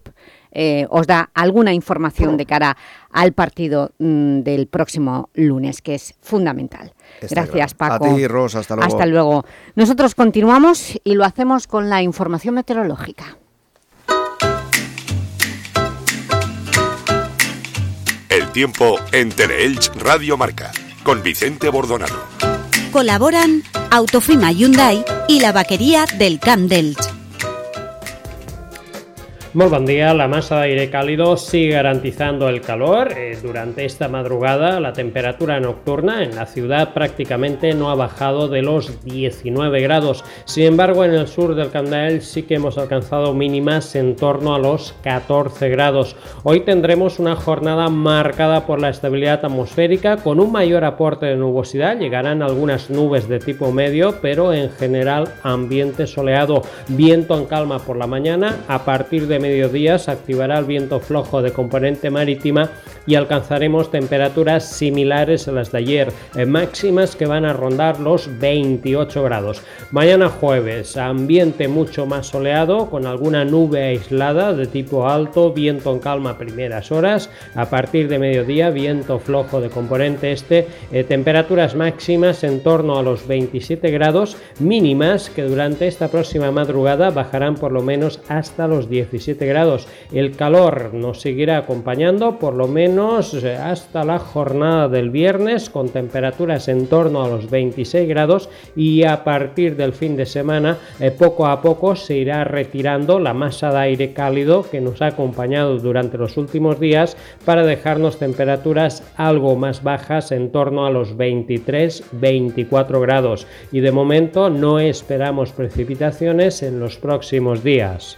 eh, os da alguna información de cara al partido mm, del próximo lunes, que es fundamental. Está Gracias, claro. Paco. A ti, Ros, hasta luego. Hasta luego. Nosotros continuamos y lo hacemos con la información meteorológica. El tiempo en Teleelch Radio Marca con Vicente Bordonano. Colaboran Autofima Hyundai y la vaquería del Camp d'Elx. Muy buen día, la masa de aire cálido sigue garantizando el calor. Eh, durante esta madrugada la temperatura nocturna en la ciudad prácticamente no ha bajado de los 19 grados. Sin embargo, en el sur del Candael sí que hemos alcanzado mínimas en torno a los 14 grados. Hoy tendremos una jornada marcada por la estabilidad atmosférica con un mayor aporte de nubosidad. Llegarán algunas nubes de tipo medio, pero en general ambiente soleado. Viento en calma por la mañana. A partir de mediodía se activará el viento flojo de componente marítima y alcanzaremos temperaturas similares a las de ayer, máximas que van a rondar los 28 grados. Mañana jueves, ambiente mucho más soleado, con alguna nube aislada de tipo alto, viento en calma a primeras horas. A partir de mediodía, viento flojo de componente este, eh, temperaturas máximas en torno a los 27 grados, mínimas que durante esta próxima madrugada bajarán por lo menos hasta los 17 17 grados. El calor nos seguirá acompañando por lo menos eh, hasta la jornada del viernes con temperaturas en torno a los 26 grados y a partir del fin de semana eh, poco a poco se irá retirando la masa de aire cálido que nos ha acompañado durante los últimos días para dejarnos temperaturas algo más bajas en torno a los 23-24 grados y de momento no esperamos precipitaciones en los próximos días.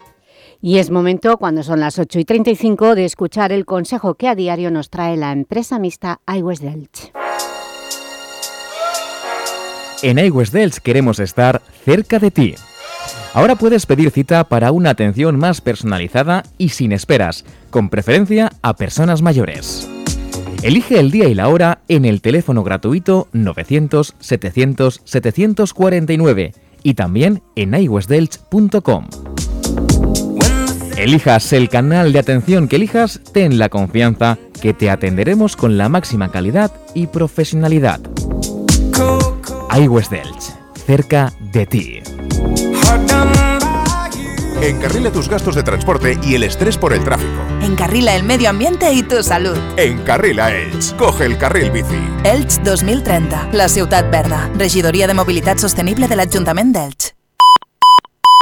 Y es momento, cuando son las 8 y 35, de escuchar el consejo que a diario nos trae la empresa mixta iWest Delch. En iWest Delch queremos estar cerca de ti. Ahora puedes pedir cita para una atención más personalizada y sin esperas, con preferencia a personas mayores. Elige el día y la hora en el teléfono gratuito 900 700 749 y también en iwestdelch.com. Elijas el canal de atención que elijas, ten la confianza que te atenderemos con la máxima calidad y profesionalidad. iWest Delch, cerca de ti. Encarrila tus gastos de transporte y el estrés por el tráfico. Encarrila el medio ambiente y tu salud. Encarrila Elch. Coge el carril bici. Elch 2030, la ciutat verda. Regidoria de Mobilitat Sostenible de l'Ajuntament d'Elx.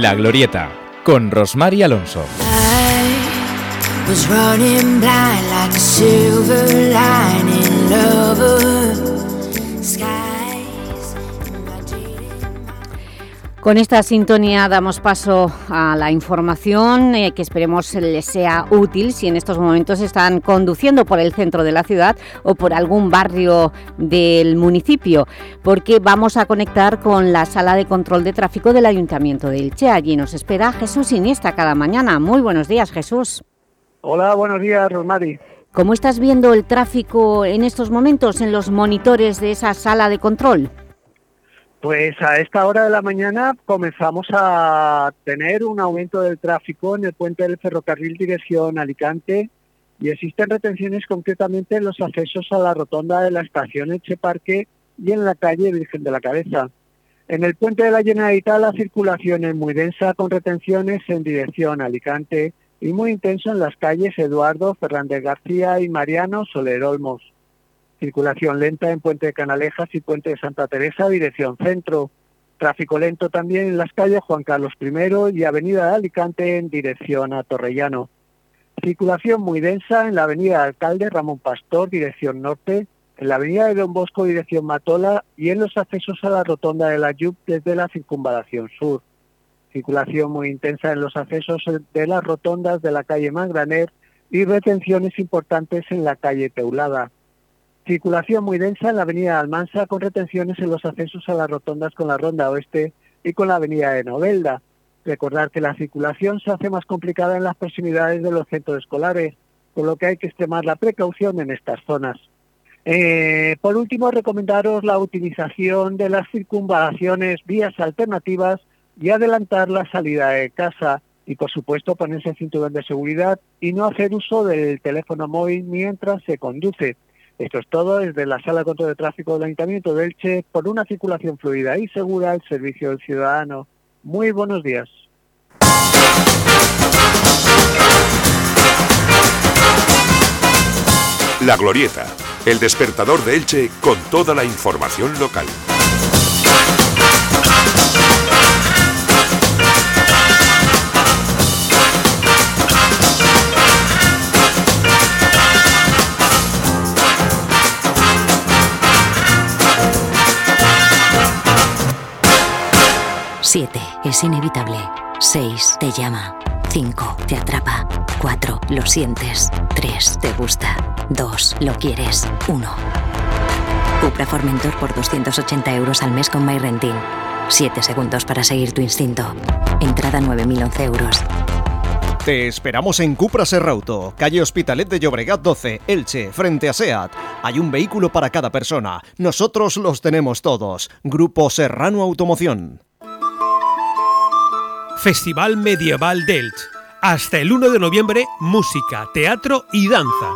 La Glorieta, con Rosmar Alonso. was. Con esta sintonía damos paso a la información eh, que esperemos les sea útil si en estos momentos están conduciendo por el centro de la ciudad o por algún barrio del municipio, porque vamos a conectar con la sala de control de tráfico del Ayuntamiento de Elche. Allí nos espera Jesús Iniesta cada mañana. Muy buenos días, Jesús. Hola, buenos días, Rosmari. ¿Cómo estás viendo el tráfico en estos momentos en los monitores de esa sala de control? Pues a esta hora de la mañana comenzamos a tener un aumento del tráfico en el puente del ferrocarril dirección Alicante y existen retenciones concretamente en los accesos a la rotonda de la estación Eche Parque y en la calle Virgen de la Cabeza. En el puente de la Generalitat la circulación es muy densa con retenciones en dirección Alicante y muy intenso en las calles Eduardo, Fernández García y Mariano Soler Olmos. Circulación lenta en Puente de Canalejas y Puente de Santa Teresa, dirección centro. Tráfico lento también en las calles Juan Carlos I y Avenida de Alicante en dirección a Torrellano. Circulación muy densa en la Avenida Alcalde Ramón Pastor, dirección norte, en la Avenida de Don Bosco, dirección Matola y en los accesos a la Rotonda de la Yup desde la Circunvalación Sur. Circulación muy intensa en los accesos de las rotondas de la calle Mangraner y retenciones importantes en la calle Teulada. Circulación muy densa en la avenida Almansa con retenciones en los accesos a las rotondas con la ronda oeste y con la avenida de Novelda. Recordar que la circulación se hace más complicada en las proximidades de los centros escolares, por lo que hay que extremar la precaución en estas zonas. Eh, por último, recomendaros la utilización de las circunvalaciones, vías alternativas y adelantar la salida de casa y, por supuesto, ponerse el cinturón de seguridad y no hacer uso del teléfono móvil mientras se conduce. Esto es todo desde la Sala de Control de Tráfico del Ayuntamiento de Elche por una circulación fluida y segura al servicio del ciudadano. Muy buenos días. La Glorieta, el despertador de Elche con toda la información local. 7. Es inevitable. 6. Te llama. 5. Te atrapa. 4. Lo sientes. 3. Te gusta. 2. Lo quieres. 1. Cupra Formentor por 280 euros al mes con MyRenting. 7 segundos para seguir tu instinto. Entrada 9.011 euros. Te esperamos en Cupra Serrauto, calle Hospitalet de Llobregat 12, Elche, frente a SEAT. Hay un vehículo para cada persona. Nosotros los tenemos todos. Grupo Serrano Automoción. Festival Medieval Delch. Hasta el 1 de noviembre, música, teatro y danza.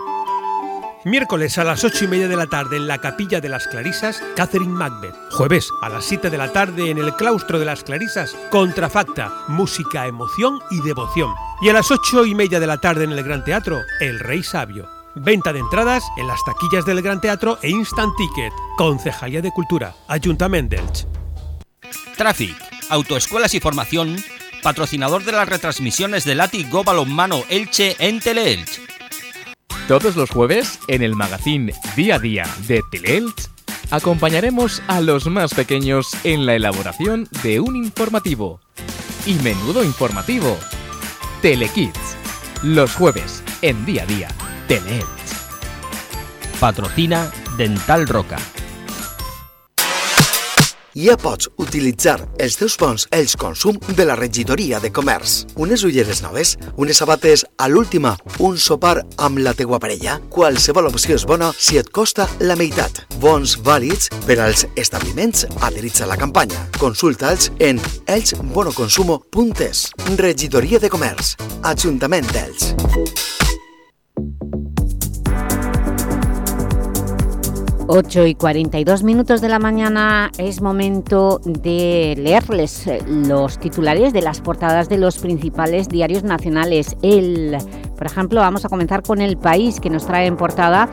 Miércoles a las 8 y media de la tarde en la Capilla de las Clarisas, Catherine Macbeth. Jueves a las 7 de la tarde en el Claustro de las Clarisas, Contrafacta, música, emoción y devoción. Y a las 8 y media de la tarde en el Gran Teatro, El Rey Sabio. Venta de entradas en las taquillas del Gran Teatro e Instant Ticket. Concejalía de Cultura, Ayuntamiento d'Elx. Traffic, autoescuelas y formación, patrocinador de las retransmisiones de Lati Go Balonmano Elche en Teleelch. Todos los jueves, en el magazine Día a Día de Teleelch, acompañaremos a los más pequeños en la elaboración de un informativo. Y menudo informativo. Telekids. Los jueves, en Día a Día, Teleelch. Patrocina Dental Roca. Ja pots utilitzar els teus bons Ells Consum de la regidoria de comerç. Unes ulleres noves, unes sabates a l'última, un sopar amb la teua parella. Qualsevol opció és bona si et costa la meitat. Bons vàlids per als establiments adherits a la campanya. Consulta'ls en elxbonoconsumo.es. Regidoria de Comerç. Ajuntament d'Elx. 8 y 42 minutos de la mañana es momento de leerles eh, los titulares de las portadas de los principales diarios nacionales. El, por ejemplo, vamos a comenzar con El País, que nos trae en portada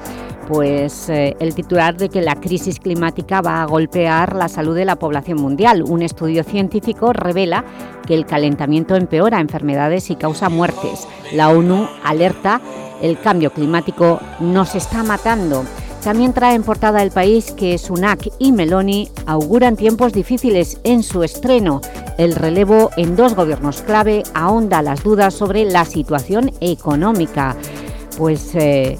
pues, eh, el titular de que la crisis climática va a golpear la salud de la población mundial. Un estudio científico revela que el calentamiento empeora enfermedades y causa muertes. La ONU alerta el cambio climático nos está matando. También trae en portada el país que Sunak y Meloni auguran tiempos difíciles en su estreno. El relevo en dos gobiernos clave ahonda las dudas sobre la situación económica. Pues eh,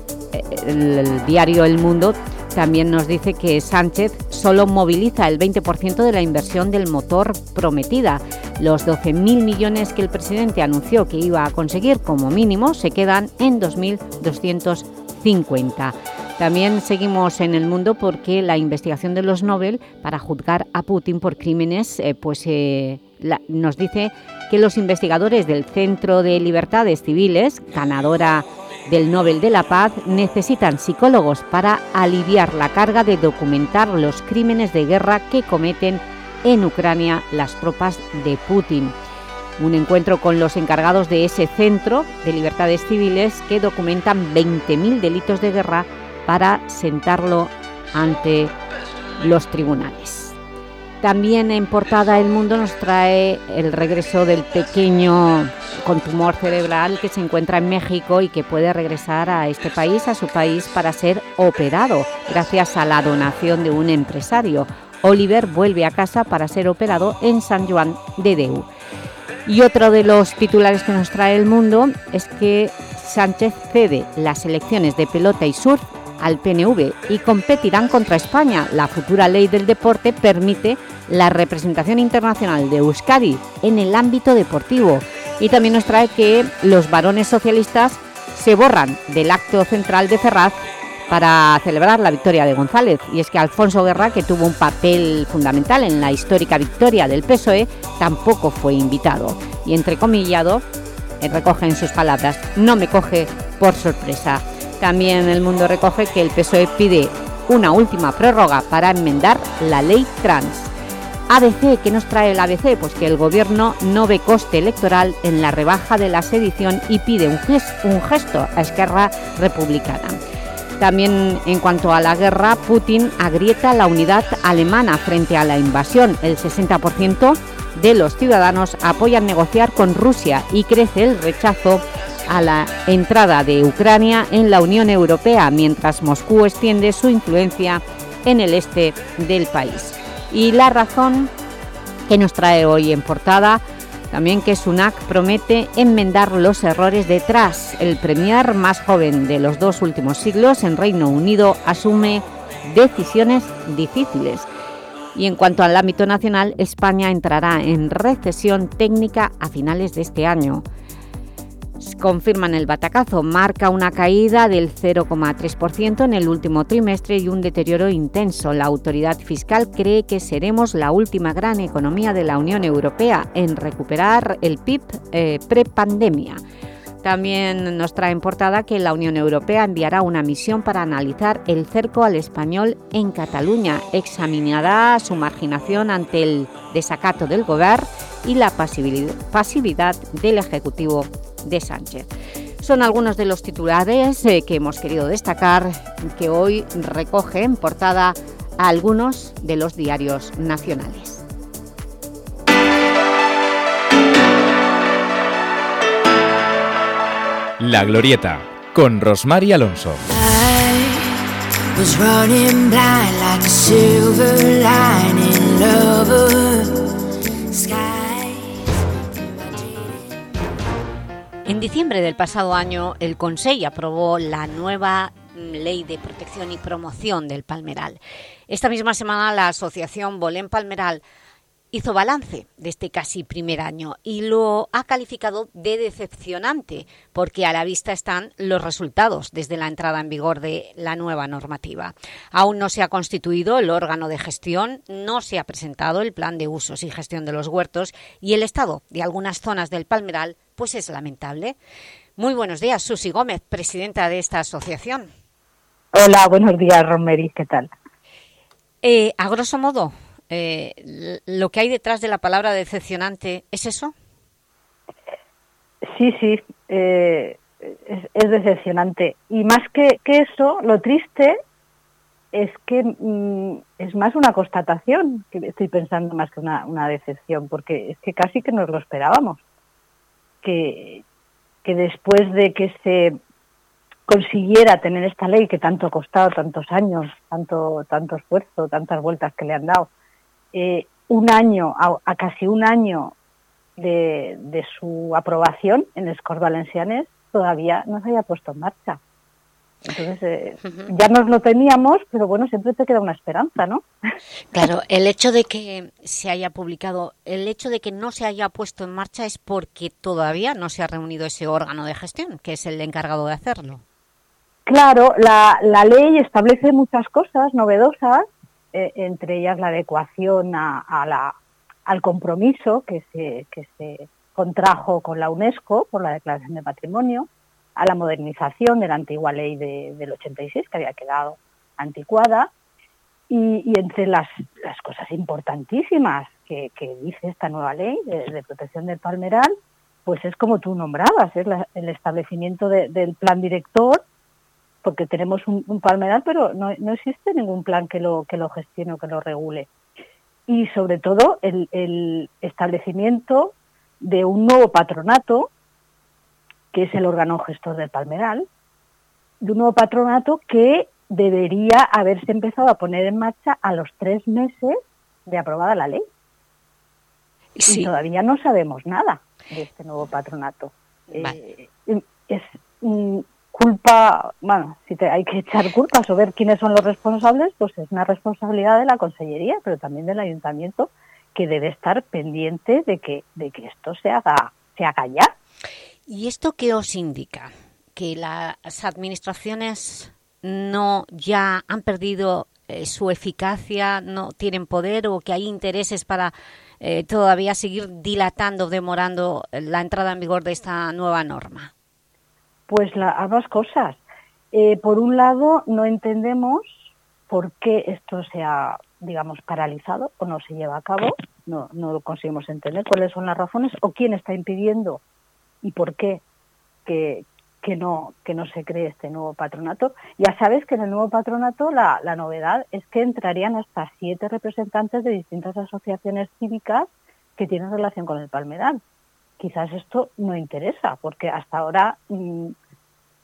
el, el diario El Mundo también nos dice que Sánchez solo moviliza el 20% de la inversión del motor prometida. Los 12.000 millones que el presidente anunció que iba a conseguir como mínimo se quedan en 2.250. También seguimos en el mundo porque la investigación de los Nobel para juzgar a Putin por crímenes eh, pues, eh, la, nos dice que los investigadores del Centro de Libertades Civiles, ganadora del Nobel de la Paz, necesitan psicólogos para aliviar la carga de documentar los crímenes de guerra que cometen en Ucrania las tropas de Putin. Un encuentro con los encargados de ese Centro de Libertades Civiles que documentan 20.000 delitos de guerra para sentarlo ante los tribunales. También en portada El Mundo nos trae el regreso del pequeño con tumor cerebral que se encuentra en México y que puede regresar a este país, a su país, para ser operado gracias a la donación de un empresario. Oliver vuelve a casa para ser operado en San Juan de Deu. Y otro de los titulares que nos trae El Mundo es que Sánchez cede las elecciones de pelota y surf al PNV y competirán contra España. La futura ley del deporte permite la representación internacional de Euskadi en el ámbito deportivo y también nos trae que los varones socialistas se borran del acto central de Ferraz para celebrar la victoria de González. Y es que Alfonso Guerra, que tuvo un papel fundamental en la histórica victoria del PSOE, tampoco fue invitado. Y entrecomillado, recoge en sus palabras, no me coge por sorpresa. También el mundo recoge que el PSOE pide una última prórroga para enmendar la ley trans. ABC, ¿qué nos trae el ABC? Pues que el Gobierno no ve coste electoral en la rebaja de la sedición y pide un, gesto, un gesto a Esquerra Republicana. También en cuanto a la guerra, Putin agrieta la unidad alemana frente a la invasión. El 60% de los ciudadanos apoyan negociar con Rusia y crece el rechazo a la entrada de Ucrania en la Unión Europea, mientras Moscú extiende su influencia en el este del país. Y la razón que nos trae hoy en portada también que Sunak promete enmendar los errores detrás. El premier más joven de los dos últimos siglos en Reino Unido asume decisiones difíciles. Y en cuanto al ámbito nacional, España entrará en recesión técnica a finales de este año confirman el batacazo, marca una caída del 0,3% en el último trimestre y un deterioro intenso. La autoridad fiscal cree que seremos la última gran economía de la Unión Europea en recuperar el PIB eh, prepandemia. También nos trae en portada que la Unión Europea enviará una misión para analizar el cerco al español en Cataluña. Examinará su marginación ante el desacato del Gobierno y la pasividad del Ejecutivo de Sánchez. Son algunos de los titulares eh, que hemos querido destacar que hoy recoge en portada a algunos de los diarios nacionales. La Glorieta, con Rosmar Alonso. En diciembre del pasado año, el Consejo aprobó la nueva Ley de Protección y Promoción del Palmeral. Esta misma semana la Asociación Bolén Palmeral hizo balance de este casi primer año y lo ha calificado de decepcionante porque a la vista están los resultados desde la entrada en vigor de la nueva normativa. Aún no se ha constituido el órgano de gestión, no se ha presentado el plan de usos y gestión de los huertos y el estado de algunas zonas del Palmeral pues es lamentable. Muy buenos días, Susi Gómez, presidenta de esta asociación. Hola, buenos días, Romeri, ¿qué tal? Eh, a grosso modo, eh, ¿lo que hay detrás de la palabra decepcionante es eso? Sí, sí, eh, es, decepcionante. Y más que, eso, lo triste es que mm, es más una constatación, que estoy pensando más que una, una decepción, porque es que casi que nos lo esperábamos que, después de que se consiguiera tener esta ley que tanto ha costado, tantos años, tanto, tanto esfuerzo, tantas vueltas que le han dado, eh, un año, a, casi un año de, su aprobación en el Corts Valencianes, todavía no se haya puesto en marcha. Entonces, eh, ya nos lo teníamos, pero bueno, siempre te queda una esperanza, ¿no? Claro, el hecho de que se haya publicado, el hecho de que no se haya puesto en marcha es porque todavía no se ha reunido ese órgano de gestión, que es el encargado de hacerlo. Claro, la, la ley establece muchas cosas novedosas, eh, entre ellas la adecuación a, a la, al compromiso que se, que se contrajo con la UNESCO por la Declaración de Patrimonio, a la modernización de la antigua ley del 86, que había quedado anticuada, y, entre las, cosas importantísimas que, dice esta nueva ley de, protección del palmeral, pues es como tú nombrabas, es el establecimiento del plan director, porque tenemos un, palmeral, pero no, no, existe ningún plan que lo, que lo gestione o que lo regule. Y sobre todo el establecimiento de un nuevo patronato que es el órgano gestor del Palmeral, de un nuevo patronato que debería haberse empezado a poner en marcha a los tres meses de aprobada la ley. Y todavía no sabemos nada de este nuevo patronato. Eh, es culpa, bueno, si te, hay que echar culpas o ver quiénes son los responsables, pues es una responsabilidad de la Consellería, pero también del Ayuntamiento, que debe estar pendiente de que, de que esto se haga, se haga ya. ¿Y esto qué os indica? ¿Que las administraciones no ya han perdido eh, su eficacia, no tienen poder o que hay intereses para eh, todavía seguir dilatando, demorando la entrada en vigor de esta nueva norma? Pues la, ambas cosas. Eh, por un lado, no entendemos por qué esto se ha, digamos, paralizado o no se lleva a cabo. No, no lo conseguimos entender cuáles son las razones o quién está impidiendo y por qué que, no, que no se cree este nuevo patronato. Ya sabes que en el nuevo patronato la, la novedad es que entrarían hasta siete representantes de distintas asociaciones cívicas que tienen relación con el palmeral. Quizás esto no interesa, porque hasta ahora mm,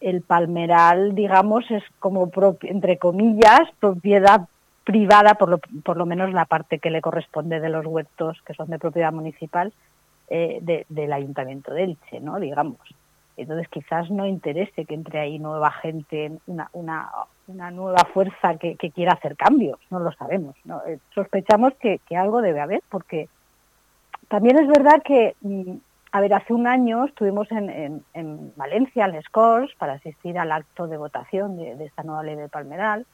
el palmeral, digamos, es como, entre comillas, propiedad privada, por lo, por lo menos la parte que le corresponde de los huertos que son de propiedad municipal eh, de, del Ayuntamiento de Elche, ¿no? digamos. Entonces quizás no interese que entre ahí nueva gente, una, una, una nueva fuerza que, que, quiera hacer cambios, no lo sabemos. Eh, sospechamos que, que, algo debe haber, porque también es verdad que, mm, a ver, hace un año estuvimos en, en, en Valencia, en Les para asistir al acto de votación de, de, esta nueva ley del Palmeral,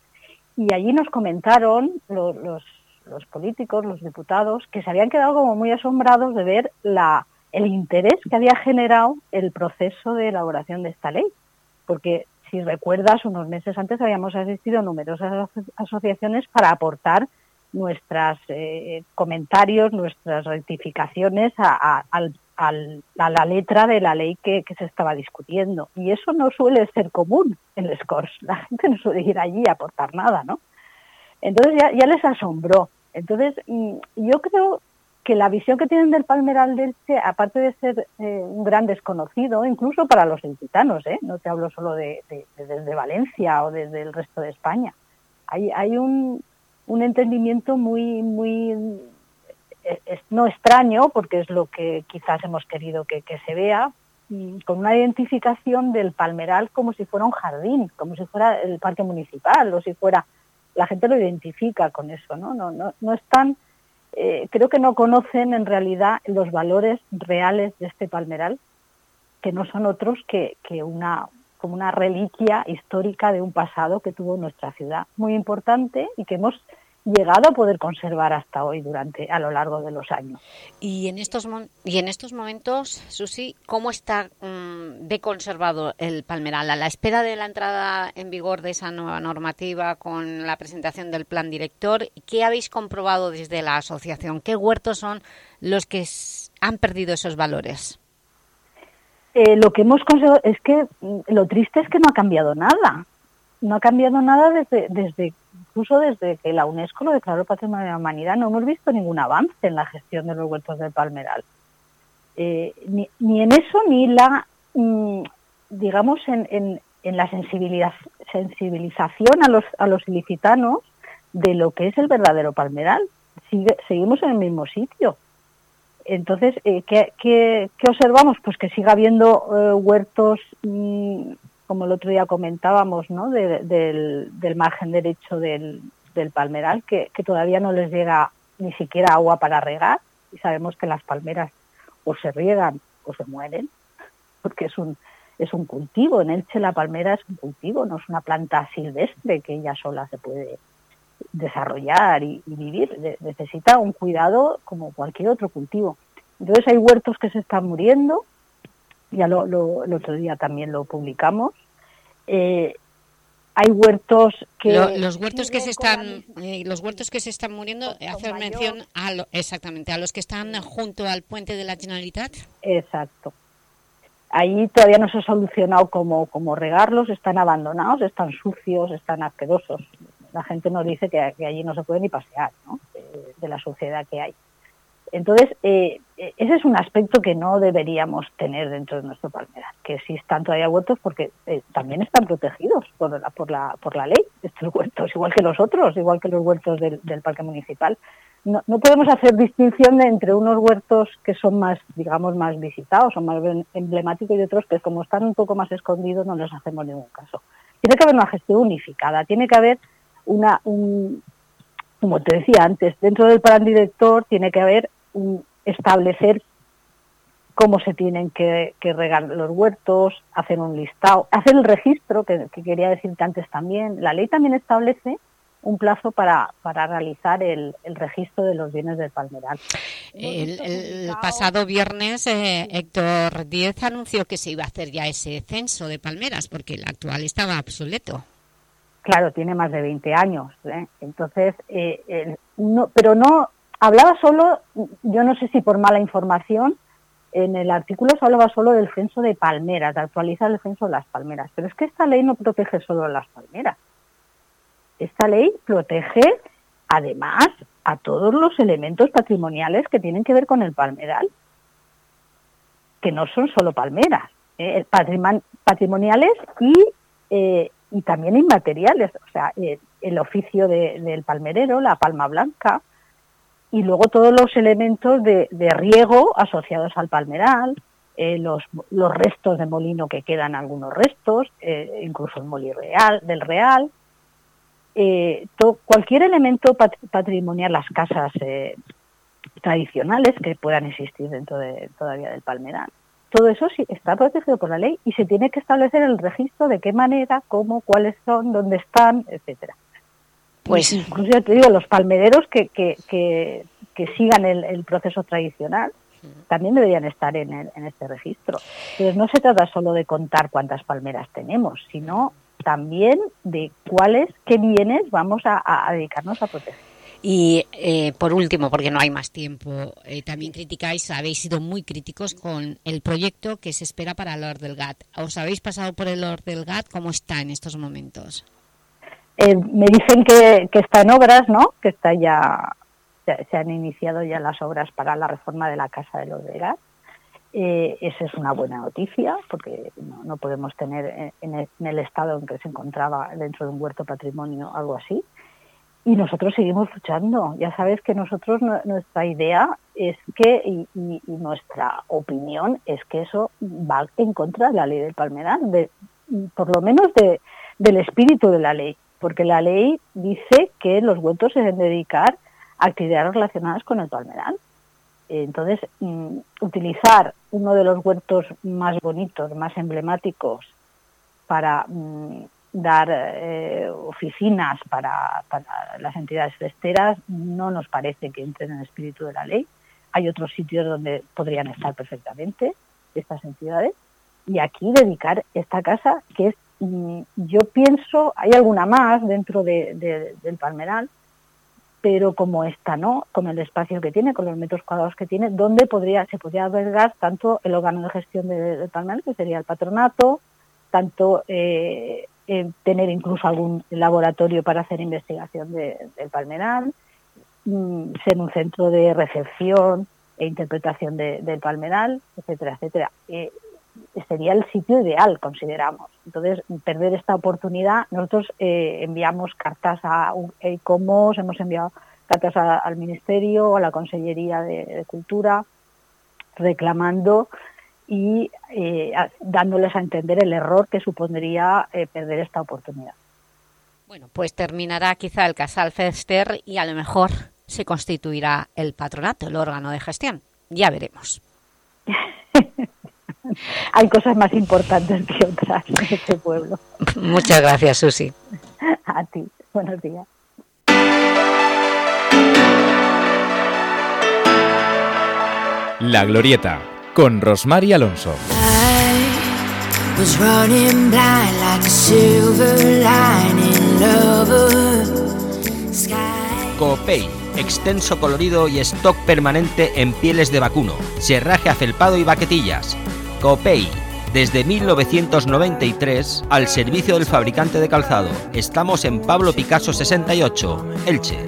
y allí nos comentaron los, los políticos, los diputados, que se habían quedado como muy asombrados de ver la el interés que había generado el proceso de elaboración de esta ley, porque si recuerdas, unos meses antes habíamos asistido a numerosas asociaciones para aportar nuestros eh, comentarios, nuestras rectificaciones a, la letra de la ley que, se estaba discutiendo. Y eso no suele ser común en el SCORS. La gente no suele ir allí a aportar nada, ¿no? Entonces ya les asombró. Entonces, mm, yo creo que la visión que tienen del Palmeral del Che, aparte de ser eh, un gran desconocido, incluso para los ilicitanos, ¿eh? no te hablo solo de, de, de, desde Valencia o desde el resto de España, hay, hay un, un entendimiento muy, muy es, no extraño, porque es lo que quizás hemos querido que, que se vea, con una identificación del Palmeral como si fuera un jardín, como si fuera el parque municipal, o si fuera... La gente lo identifica con eso, ¿no? No, no, no es tan eh, creo que no conocen en realidad los valores reales de este palmeral, que no son otros que, que una como una reliquia histórica de un pasado que tuvo nuestra ciudad, muy importante y que hemos llegado a poder conservar hasta hoy durante a lo largo de los años. Y en estos y en estos momentos, Susi, ¿cómo está mmm, de conservado el palmeral? A la espera de la entrada en vigor de esa nueva normativa con la presentación del plan director, ¿qué habéis comprobado desde la asociación? ¿Qué huertos son los que han perdido esos valores? Eh, lo que hemos conseguido es que mm, lo triste es que no ha cambiado nada. No ha cambiado nada desde, desde incluso desde que la UNESCO lo declaró Patrimonio de la Humanidad, no hemos visto ningún avance en la gestión de los huertos del Palmeral. Eh, ni, ni, en eso ni la, mmm, digamos, en, en, en la sensibilización a los, a los ilicitanos de lo que es el verdadero Palmeral. Seguimos en el mismo sitio. Entonces, eh, ¿qué, qué, observamos? Pues que siga habiendo eh, huertos mmm, como el otro día comentábamos, ¿no? De, del, del, margen derecho del, del palmeral, que, que, todavía no les llega ni siquiera agua para regar, y sabemos que las palmeras o se riegan o se mueren, porque es un, es un cultivo. En Elche la palmera es un cultivo, no es una planta silvestre que ella sola se puede desarrollar y, vivir. Necesita un cuidado como cualquier otro cultivo. Entonces hay huertos que se están muriendo, ya lo, lo, el otro día también lo publicamos. Eh, hay huertos que lo, los huertos que se están eh, los huertos que se están muriendo hacer mención a lo, exactamente a los que están junto al puente de la Generalitat exacto ahí todavía no se ha solucionado cómo, cómo regarlos están abandonados están sucios están asquerosos la gente nos dice que, que allí no se puede ni pasear ¿no? de, de la suciedad que hay entonces, eh, ese es un aspecto que no deberíamos tener dentro de nuestro palmeral, que existan todavía huertos porque eh, también están protegidos por la, por, la, por la ley, estos huertos, igual que los otros, igual que los huertos del, parque municipal. No, no, podemos hacer distinción entre unos huertos que son más, digamos, más visitados o más emblemáticos y otros que como están un poco más escondidos no les hacemos ningún caso. Tiene que haber una gestión unificada, tiene que haber una, un, como te decía antes, dentro del plan director tiene que haber establecer cómo se tienen que, que, regar los huertos, hacer un listado, hacer el registro, que, que, quería decirte antes también. La ley también establece un plazo para, para realizar el, el registro de los bienes del palmeral. El, el pasado viernes eh, Héctor Díez anunció que se iba a hacer ya ese censo de palmeras, porque el actual estaba obsoleto. Claro, tiene más de 20 años. ¿eh? Entonces, eh, pero no hablaba solo, yo no sé si por mala información, en el artículo se hablaba solo del censo de palmeras, de actualizar el censo de las palmeras, pero es que esta ley no protege solo las palmeras. Esta ley protege, además, a todos los elementos patrimoniales que tienen que ver con el palmeral, que no son solo palmeras, eh, patrimoniales y y también inmateriales, o sea, eh, el oficio de- del palmerero, la palma blanca, y luego todos los elementos de, riego asociados al palmeral, eh, los, los restos de molino que quedan algunos restos, eh, incluso el molino real, del real, cualquier elemento pat- patrimonial, las casas tradicionales que puedan existir dentro de, todavía del palmeral. Todo eso sí está protegido por la ley y se tiene que establecer el registro de qué manera, cómo, cuáles son, dónde están, etcétera. Pues- incluso ya te digo, los palmereros que, que, que, que sigan el, el proceso tradicional también deberían estar en, el- en este registro. Entonces no se trata solo de contar cuántas palmeras tenemos, sino también de cuáles, qué bienes vamos a dedicarnos a proteger. Y eh, por último, porque no hay más tiempo, eh, también criticáis, habéis sido muy críticos con el proyecto que se espera para el Or del. ¿Os habéis pasado por el Or del GAT? ¿Cómo está en estos momentos? Eh, me dicen que, que está en obras, ¿no? Que está ya, ya- se han iniciado ya las obras para la reforma de la Casa de los Vegas. Eh, esa es una buena noticia porque no, no podemos tener en el estado en que se encontraba dentro de un huerto patrimonio algo así. Y nosotros seguimos luchando. Ya sabes que nosotros, nu- nuestra idea es que, y nuestra opinión es que eso va en contra de la ley del palmeral, de, por lo menos de, del espíritu de la ley, porque la ley dice que los huertos se deben dedicar a actividades relacionadas con el palmeral. Entonces, mm, utilizar uno de los huertos más bonitos, más emblemáticos para mm, dar eh, oficinas para, para las entidades festeras no nos parece que entre en el espíritu de la ley. Hay otros sitios donde podrían estar perfectamente estas entidades y aquí dedicar esta casa que es, mm, yo pienso, hay alguna más dentro de- de- del palmeral, pero como esta no, con el espacio que tiene, con los metros cuadrados que tiene, donde podría, se podría albergar tanto el órgano de gestión de- del palmeral, que sería el patronato, tanto eh, eh, tener incluso algún laboratorio para hacer investigación de- del palmeral, mm, ser un centro de recepción e interpretación de- del palmeral, etcétera, etcétera. Eh, sería el sitio ideal, consideramos. Entonces, perder esta oportunidad, nosotros eh, enviamos cartas a EICOMOS, hemos enviado cartas al Ministerio, a la Consellería de Cultura, reclamando y eh, dándoles a entender el error que supondría eh, perder esta oportunidad. Bueno, pues terminará quizá el Casal Fester y a lo mejor se constituirá el patronato, el órgano de gestión. Ya veremos. Hay cosas más importantes que otras en este pueblo. Muchas gracias, Susi. A ti. Buenos días. La Glorieta, con Rosmar y Alonso. Coopei, extenso colorido y stock permanente en pieles de vacuno, serraje afelpado y baquetillas. Coopei, desde 1993 al servicio del fabricante de calzado. Estamos en Pablo Picasso 68, Elche.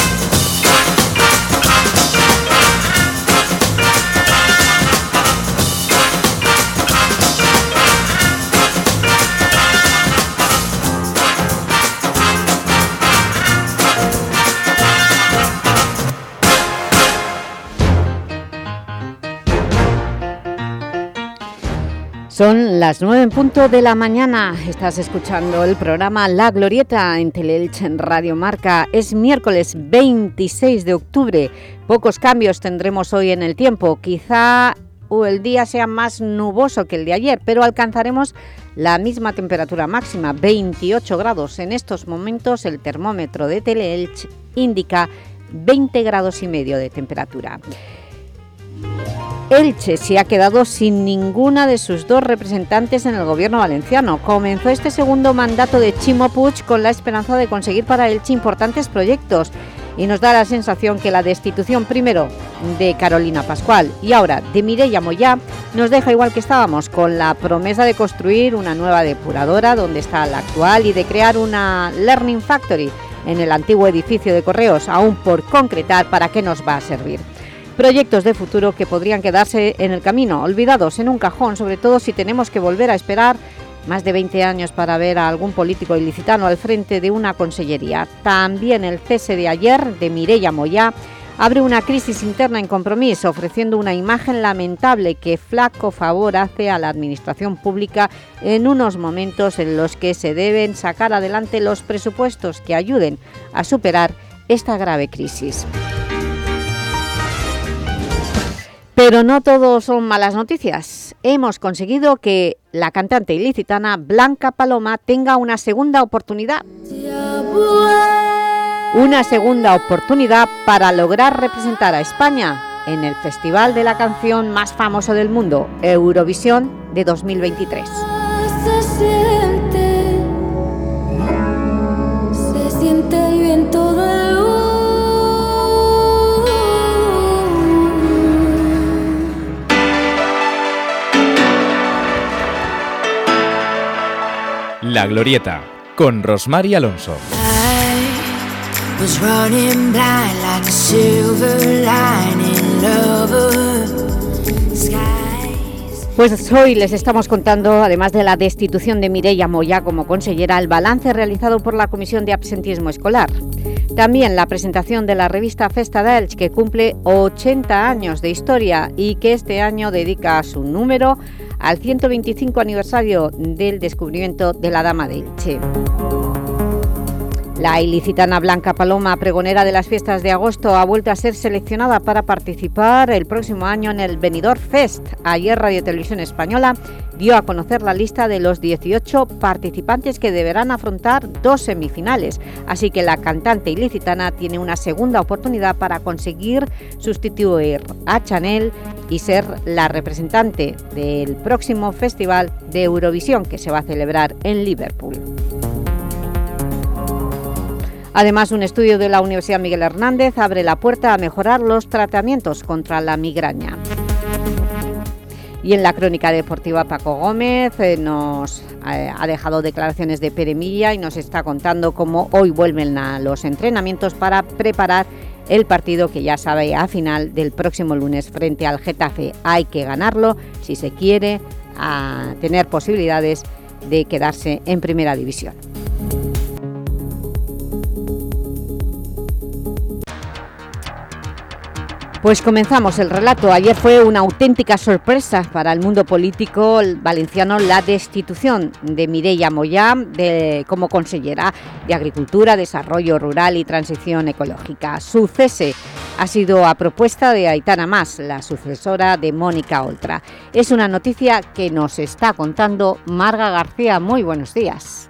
Son las nueve en punto de la mañana. Estás escuchando el programa La Glorieta en Teleelch en Radio Marca. Es miércoles 26 de octubre. Pocos cambios tendremos hoy en el tiempo. Quizá el día sea más nuboso que el de ayer, pero alcanzaremos la misma temperatura máxima, 28 grados. En estos momentos el termómetro de Teleelch indica 20 grados y medio de temperatura. Elche se ha quedado sin ninguna de sus dos representantes en el gobierno valenciano. Comenzó este segundo mandato de Chimo Puig con la esperanza de conseguir para Elche importantes proyectos y nos da la sensación que la destitución primero de Carolina Pascual y ahora de Mireia Moyá nos deja igual que estábamos, con la promesa de construir una nueva depuradora donde está la actual y de crear una Learning Factory en el antiguo edificio de Correos, aún por concretar para qué nos va a servir proyectos de futuro que podrían quedarse en el camino, olvidados en un cajón, sobre todo si tenemos que volver a esperar más de 20 años para ver a algún político ilicitano al frente de una consellería. También el cese de ayer de Mireia Moyá abre una crisis interna en compromiso, ofreciendo una imagen lamentable que flaco favor hace a la administración pública en unos momentos en los que se deben sacar adelante los presupuestos que ayuden a superar esta grave crisis. Pero no todo son malas noticias. Hemos conseguido que la cantante ilicitana Blanca Paloma tenga una segunda oportunidad. Una segunda oportunidad para lograr representar a España en el festival de la canción más famoso del mundo, Eurovisión de 2023. Se siente el viento La Glorieta, con Rosmar Alonso. Pues hoy les estamos contando, además de la destitución de Mireia Moya como consellera, el balance realizado por la Comisión de Absentismo Escolar. También la presentación de la revista Festa d'Elch, que cumple 80 años de historia y que este año dedica su número al 125 aniversario del descubrimiento de la Dama de Elche. La ilicitana Blanca Paloma, pregonera de las fiestas de agosto, ha vuelto a ser seleccionada para participar el próximo año en el Benidorm Fest. Ayer Radio Televisión Española dio a conocer la lista de los 18 participantes que deberán afrontar dos semifinales. Así que la cantante ilicitana tiene una segunda oportunidad para conseguir sustituir a Chanel y ser la representante del próximo Festival de Eurovisión que se va a celebrar en Liverpool. Además, un estudio de la Universidad Miguel Hernández abre la puerta a mejorar los tratamientos contra la migraña. Y en la crónica deportiva Paco Gómez eh, nos eh, ha dejado declaraciones de Peremilla y nos está contando cómo hoy vuelven a los entrenamientos para preparar el partido que ya sabe a final del próximo lunes frente al Getafe. Hay que ganarlo si se quiere tener posibilidades de quedarse en primera división. Pues comenzamos el relato. Ayer fue una auténtica sorpresa para el mundo político valenciano la destitución de Mireia Moyá de, como consellera de Agricultura, Desarrollo Rural y Transición Ecológica. Su cese ha sido a propuesta de Aitana Más, la sucesora de Mónica Oltra. Es una noticia que nos está contando Marga García. Muy buenos días.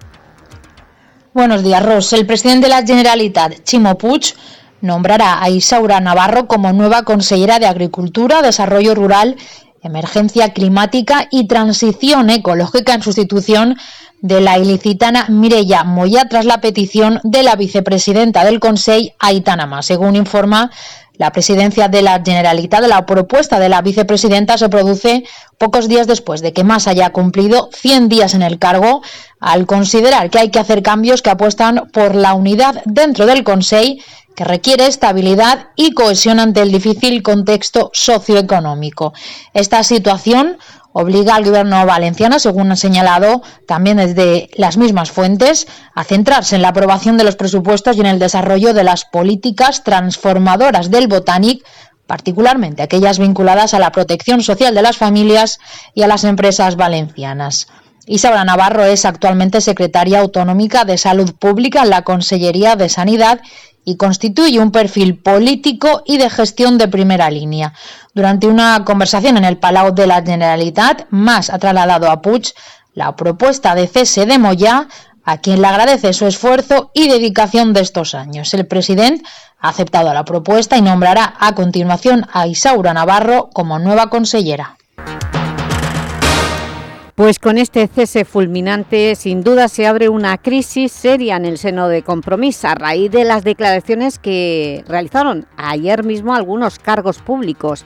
Buenos días, Ros. El presidente de la Generalitat, Chimo Puig, nombrará a Isaura Navarro como nueva consellera de Agricultura, Desarrollo Rural, Emergencia Climática y Transición Ecológica en sustitución de la ilicitana Mireya Moya tras la petición de la vicepresidenta del Consejo, Aitanama. Según informa la presidencia de la Generalitat, la propuesta de la vicepresidenta se produce pocos días después de que Más haya cumplido 100 días en el cargo, al considerar que hay que hacer cambios que apuestan por la unidad dentro del Consejo que requiere estabilidad y cohesión ante el difícil contexto socioeconómico. Esta situación obliga al gobierno valenciano, según ha señalado también desde las mismas fuentes, a centrarse en la aprobación de los presupuestos y en el desarrollo de las políticas transformadoras del Botanic particularmente aquellas vinculadas a la protección social de las familias y a las empresas valencianas. Isaura Navarro es actualmente secretaria autonómica de Salud Pública en la Consellería de Sanidad y constituye un perfil político y de gestión de primera línea. Durante una conversación en el Palau de la Generalitat, Mas ha trasladado a Puig la propuesta de cese de Moyá, a quien le agradece su esfuerzo y dedicación de estos años. El presidente ha aceptado la propuesta y nombrará a continuación a Isaura Navarro como nueva consellera. Pues con este cese fulminante, sin duda se abre una crisis seria en el seno de Compromís a raíz de las declaraciones que realizaron ayer mismo algunos cargos públicos.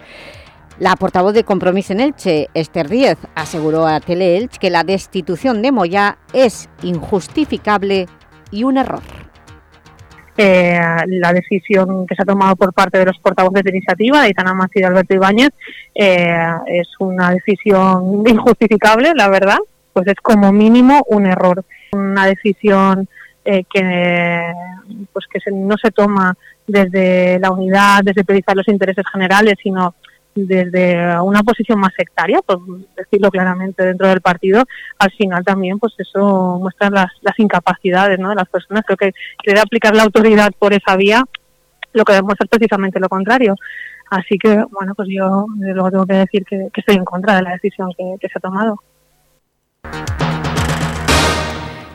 La portavoz de Compromís en Elche, Esther Díez, aseguró a Teleelch que la destitución de Moya es injustificable y un error. Eh, la decisión que se ha tomado por parte de los portavoces de iniciativa, de Itana y de Alberto Ibáñez, eh, es una decisión injustificable, la verdad, pues es como mínimo un error. Una decisión eh, que, pues que no se toma desde la unidad, desde priorizar los intereses generales, sino desde una posición más sectaria, por decirlo claramente dentro del partido, al final también pues eso muestra las, las incapacidades ¿no? de las personas. Creo que querer aplicar la autoridad por esa vía lo que demuestra es precisamente lo contrario. Así que, bueno, pues yo luego tengo que decir que, estoy en contra de la decisión que se ha tomado.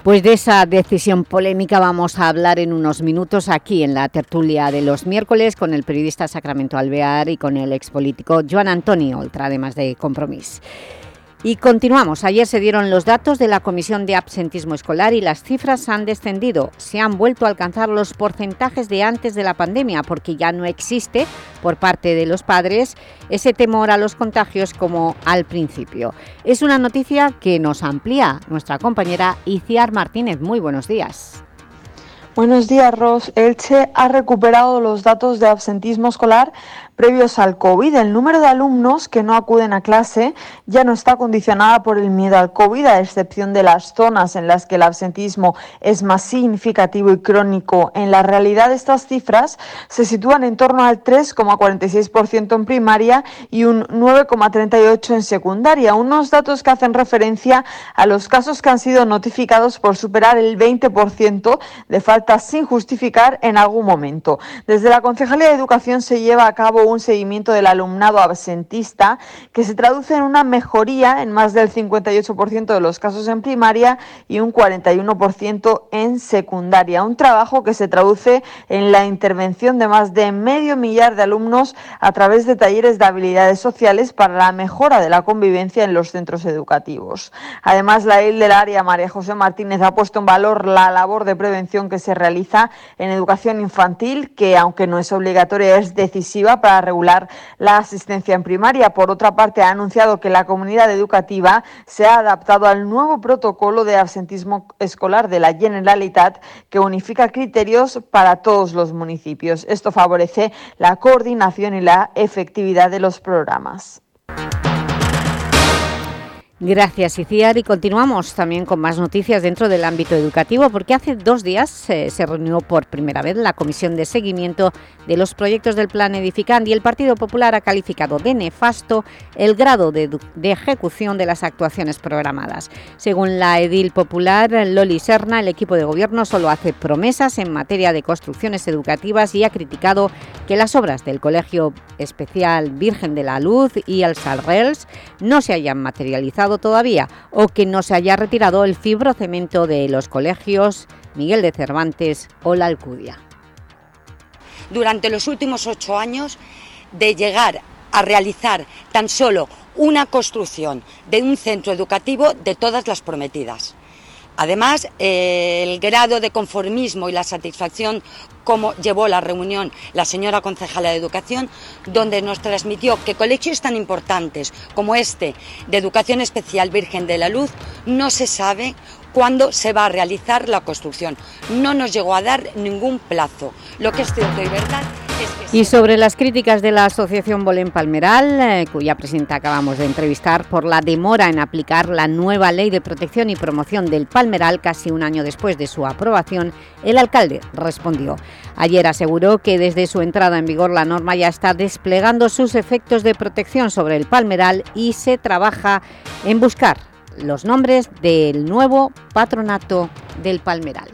Pues de esa decisión polémica vamos a hablar en unos minutos aquí en la tertulia de los miércoles con el periodista Sacramento Alvear y con el expolítico Joan Antonio Oltra, además de Compromís. Y continuamos. Ayer se dieron los datos de la Comisión de Absentismo Escolar y las cifras han descendido. Se han vuelto a alcanzar los porcentajes de antes de la pandemia porque ya no existe por parte de los padres ese temor a los contagios como al principio. Es una noticia que nos amplía nuestra compañera Iciar Martínez. Muy buenos días. Buenos días, Ros. Elche ha recuperado los datos de absentismo escolar previos al COVID. El número de alumnos que no acuden a clase ya no está condicionada por el miedo al COVID, a excepción de las zonas en las que el absentismo es más significativo y crónico. En la realidad, estas cifras se sitúan en torno al 3,46% en primaria y un 9,38% en secundaria, unos datos que hacen referencia a los casos que han sido notificados por superar el 20% de faltas sin justificar en algún momento. Desde la Concejalía de Educación se lleva a cabo un seguimiento del alumnado absentista que se traduce en una mejoría en más del 58% de los casos en primaria y un 41% en secundaria. Un trabajo que se traduce en la intervención de más de medio millar de alumnos a través de talleres de habilidades sociales para la mejora de la convivencia en los centros educativos. Además, la ley del área María José Martínez ha puesto en valor la labor de prevención que se realiza en educación infantil, que aunque no es obligatoria, es decisiva para regular la asistencia en primaria. Por otra parte, ha anunciado que la comunidad educativa se ha adaptado al nuevo protocolo de absentismo escolar de la Generalitat que unifica criterios para todos los municipios. Esto favorece la coordinación y la efectividad de los programas. Gracias, Iciar. Y continuamos también con más noticias dentro del ámbito educativo, porque hace dos días eh, se reunió por primera vez la Comisión de Seguimiento de los proyectos del Plan Edificante y el Partido Popular ha calificado de nefasto el grado de, de ejecución de las actuaciones programadas. Según la edil popular Loli Serna, el equipo de gobierno solo hace promesas en materia de construcciones educativas y ha criticado que las obras del Colegio Especial Virgen de la Luz y el Salrels no se hayan materializado todavía o que no se haya retirado el fibrocemento de los colegios Miguel de Cervantes o La Alcudia. Durante los últimos ocho años, de llegar a realizar tan solo una construcción de un centro educativo de todas las prometidas. Además, eh, el grado de conformismo y la satisfacción como llevó la reunión la señora concejala de Educación, donde nos transmitió que colegios tan importantes como este de Educación Especial Virgen de la Luz no se sabe cuándo se va a realizar la construcción. No nos llegó a dar ningún plazo. Lo que es cierto y verdad Y sobre las críticas de la Asociación Bolén Palmeral, eh, cuya presidenta acabamos de entrevistar, por la demora en aplicar la nueva Ley de Protección y Promoción del Palmeral casi un año después de su aprobación, el alcalde respondió. Ayer aseguró que desde su entrada en vigor la norma ya está desplegando sus efectos de protección sobre el palmeral y se trabaja en buscar los nombres del nuevo patronato del palmeral.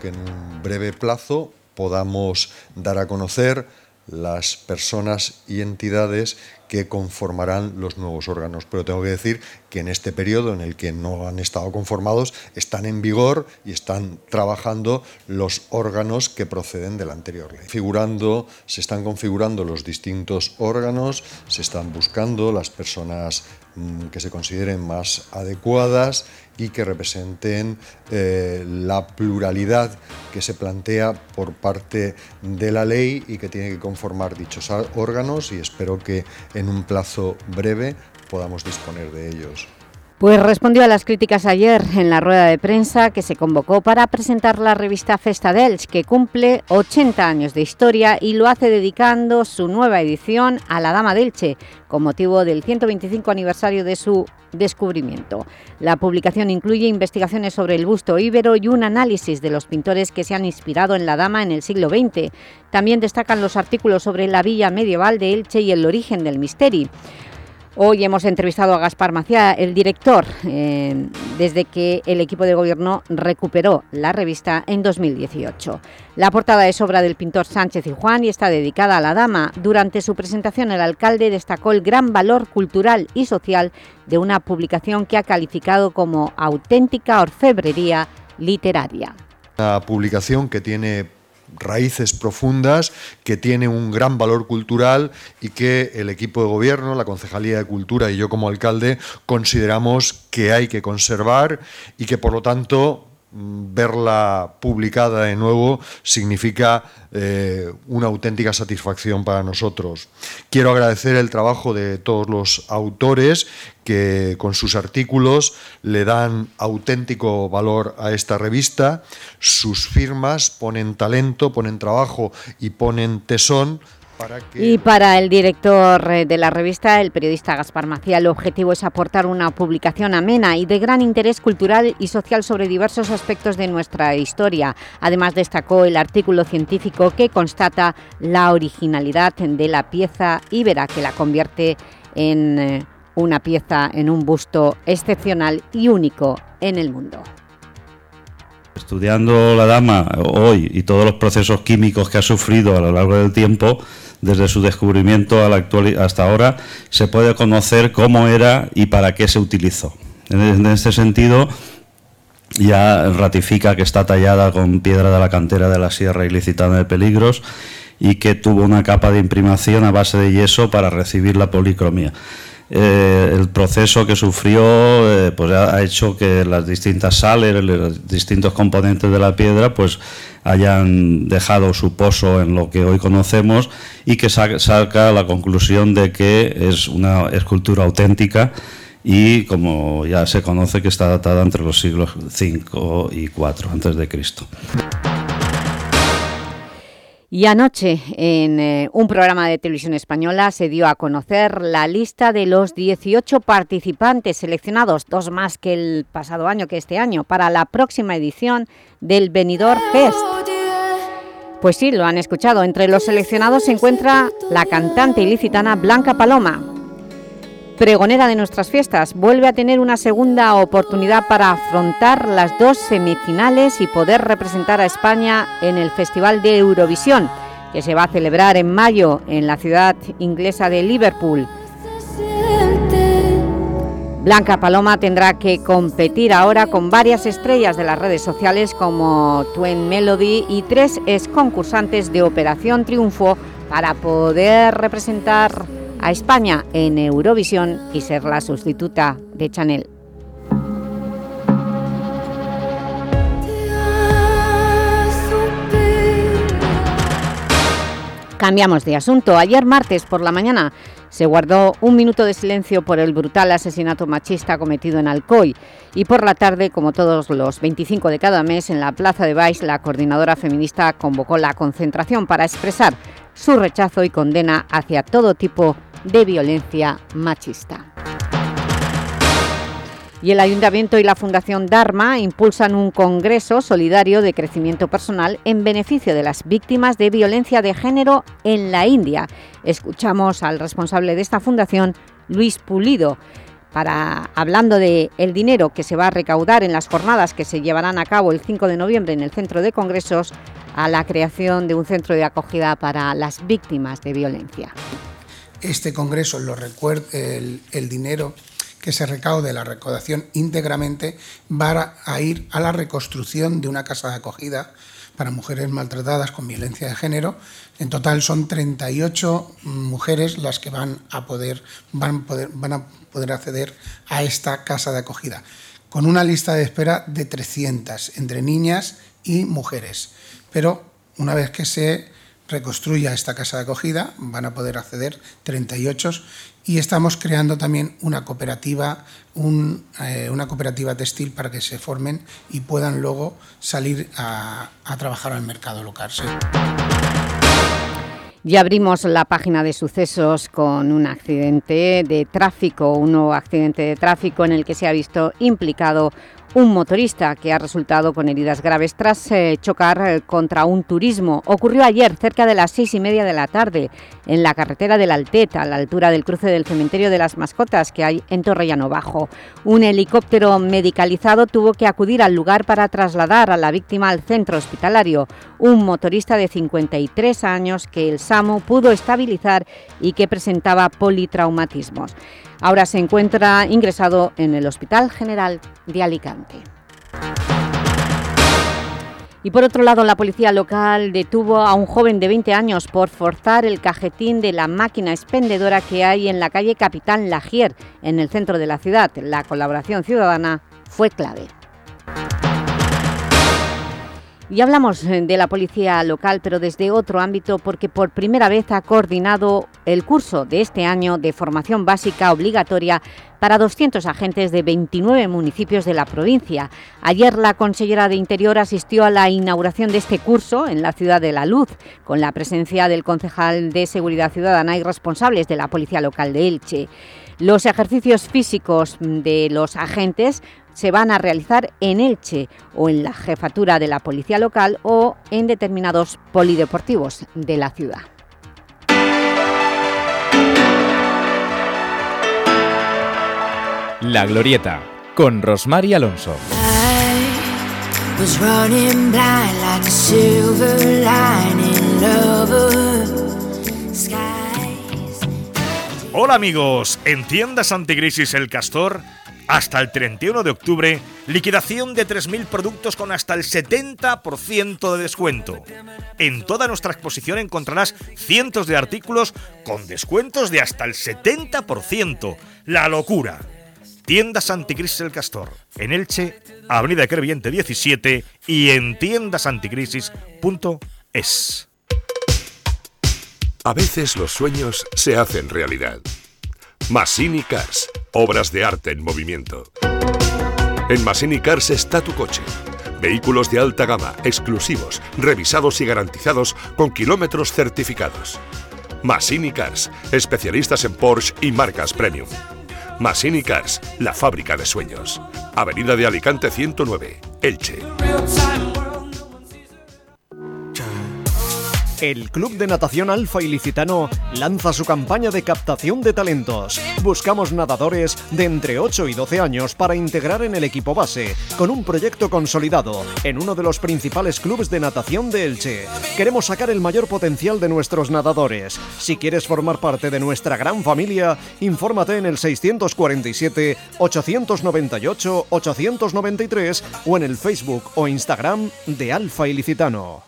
Que en un breve plazo podamos dar a conocer las personas y entidades que conformarán los nuevos órganos. Pero tengo que decir que en este periodo en el que no han estado conformados, están en vigor y están trabajando los órganos que proceden de la anterior ley. Figurando, se están configurando los distintos órganos, se están buscando las personas que se consideren más adecuadas y que representen eh, la pluralidad que se plantea por parte de la ley y que tiene que conformar dichos órganos y espero que en un plazo breve podamos disponer de ellos. Pues respondió a las críticas ayer en la rueda de prensa que se convocó para presentar la revista Festa dels, que cumple 80 años de historia y lo hace dedicando su nueva edición a la Dama delche, con motivo del 125 aniversario de su descubrimiento. La publicación incluye investigaciones sobre el busto íbero y un análisis de los pintores que se han inspirado en la Dama en el siglo XX. También destacan los artículos sobre la villa medieval de Elche y el origen del misterio. Hoy hemos entrevistado a Gaspar Macía, el director, eh, desde que el equipo de gobierno recuperó la revista en 2018. La portada es obra del pintor Sánchez y Juan y está dedicada a la dama. Durante su presentación el alcalde destacó el gran valor cultural y social de una publicación que ha calificado como auténtica orfebrería literaria. Una publicación que tiene raíces profundas, que tiene un gran valor cultural y que el equipo de gobierno, la Concejalía de Cultura y yo como alcalde consideramos que hay que conservar y que por lo tanto verla publicada de nuevo significa eh, una auténtica satisfacción para nosotros. Quiero agradecer el trabajo de todos los autores que con sus artículos le dan auténtico valor a esta revista. Sus firmas ponen talento, ponen trabajo y ponen tesón y para el director eh, de la revista, el periodista Gaspar Macía, el objetivo es aportar una publicación amena y de gran interés cultural y social sobre diversos aspectos de nuestra historia. Además destacó el artículo científico que constata la originalidad de la pieza íbera, que la convierte en eh, una pieza, en un busto excepcional y único en el mundo. Estudiando la dama hoy y todos los procesos químicos que ha sufrido a lo largo del tiempo, desde su descubrimiento a la hasta ahora, se puede conocer cómo era y para qué se utilizó. En este sentido, ya ratifica que está tallada con piedra de la cantera de la Sierra Ilicitana de Peligros y que tuvo una capa de imprimación a base de yeso para recibir la policromía. Eh, el proceso que sufrió eh, pues ha hecho que las distintas sales, los distintos componentes de la piedra, pues hayan dejado su pozo en lo que hoy conocemos y que saca la conclusión de que es una escultura auténtica y como ya se conoce que está datada entre los siglos V y IV antes de Cristo. Y anoche, en eh, un programa de televisión española, se dio a conocer la lista de los 18 participantes seleccionados, dos más que el pasado año, que este año, para la próxima edición del Benidorm Fest. Pues sí, lo han escuchado. Entre los seleccionados se encuentra la cantante ilicitana Blanca Paloma, pregonera de nuestras fiestas, vuelve a tener una segunda oportunidad para afrontar las dos semifinales y poder representar a España en el Festival de Eurovisión, que se va a celebrar en mayo en la ciudad inglesa de Liverpool. Blanca Paloma tendrá que competir ahora con varias estrellas de las redes sociales como Twin Melody y tres ex concursantes de Operación Triunfo para poder representar a España en Eurovisión y ser la sustituta de Chanel. Cambiamos de asunto. Ayer martes por la mañana se guardó un minuto de silencio por el brutal asesinato machista cometido en Alcoy y por la tarde, como todos los 25 de cada mes, en la Plaza de Baix, la coordinadora feminista convocó la concentración para expresar su rechazo y condena hacia todo tipo de violencia machista y el Ayuntamiento y la Fundación Dharma impulsan un congreso solidario de crecimiento personal en beneficio de las víctimas de violencia de género en la India. Escuchamos al responsable de esta fundación, Luis Pulido, para, hablando de el dinero que se va a recaudar en las jornadas que se llevarán a cabo el 5 de noviembre en el Centro de Congresos, a la creación de un centro de acogida para las víctimas de violencia. Este congreso, el, dinero que se recaude la recaudación íntegramente va a ir a la reconstrucción de una casa de acogida para mujeres maltratadas con violencia de género. En total son 38 mujeres las que van a poder, van, poder, van a poder acceder a esta casa de acogida, con una lista de espera de 300 entre niñas y mujeres. Pero una vez que se reconstruya esta casa de acogida, van a poder acceder 38 y estamos creando también una cooperativa, eh, una cooperativa textil para que se formen y puedan luego salir a, trabajar al mercado local. Ya abrimos la página de sucesos con un accidente de tráfico, un nuevo accidente de tráfico en el que se ha visto implicado un motorista que ha resultado con heridas graves tras eh, chocar eh, contra un turismo. Ocurrió ayer, cerca de las seis y media de la tarde, en la carretera del Altet, a la altura del cruce del cementerio de las mascotas que hay en Torrellano Bajo. Un helicóptero medicalizado tuvo que acudir al lugar para trasladar a la víctima al centro hospitalario. Un motorista de 53 años que el SAMU pudo estabilizar y que presentaba politraumatismos. Ahora se encuentra ingresado en el Hospital General de Alicante. Y por otro lado, la policía local detuvo a un joven de 20 años por forzar el cajetín de la máquina expendedora que hay en la calle Capitán Lagier, en el centro de la ciudad. La colaboración ciudadana fue clave. Y hablamos eh, de la policía local, pero desde otro ámbito, porque por primera vez ha coordinado el curso de este año de formación básica obligatoria para 200 agentes de 29 municipios de la provincia. Ayer la consellera de Interior asistió a la inauguración de este curso en la Ciudad de la Luz, con la presencia del concejal de Seguridad Ciudadana y responsables de la Policía Local de Elche. Los ejercicios físicos de los agentes se van a realizar en Elche o en la jefatura de la policía local o en determinados polideportivos de la ciudad. La Glorieta, con Rosmar Alonso. Hola amigos, en tiendas anticrisis El Castor hasta el 31 de octubre, liquidación de 3.000 productos con hasta el 70% de descuento. En toda nuestra exposición encontrarás cientos de artículos con descuentos de hasta el 70%. ¡La locura! Tiendas Anticrisis El Castor, en Elche, Avenida Creviente 17 y en tiendasanticrisis.es. A veces los sueños se hacen realidad. Massini Cars, obras de arte en movimiento. En Massini Cars está tu coche. Vehículos de alta gama, exclusivos, revisados y garantizados con kilómetros certificados. Massini Cars, especialistas en Porsche y marcas premium. Massini Cars, la fábrica de sueños. Avenida de Alicante 109, Elche. El Club de Natación Alfa Ilicitano lanza su campaña de captación de talentos. Buscamos nadadores de entre 8 y 12 años para integrar en el equipo base, con un proyecto consolidado en uno de los principales clubes de natación de Elche. Queremos sacar el mayor potencial de nuestros nadadores. Si quieres formar parte de nuestra gran familia, infórmate en el 647 898 893 o en el Facebook o Instagram de Alfa Ilicitano.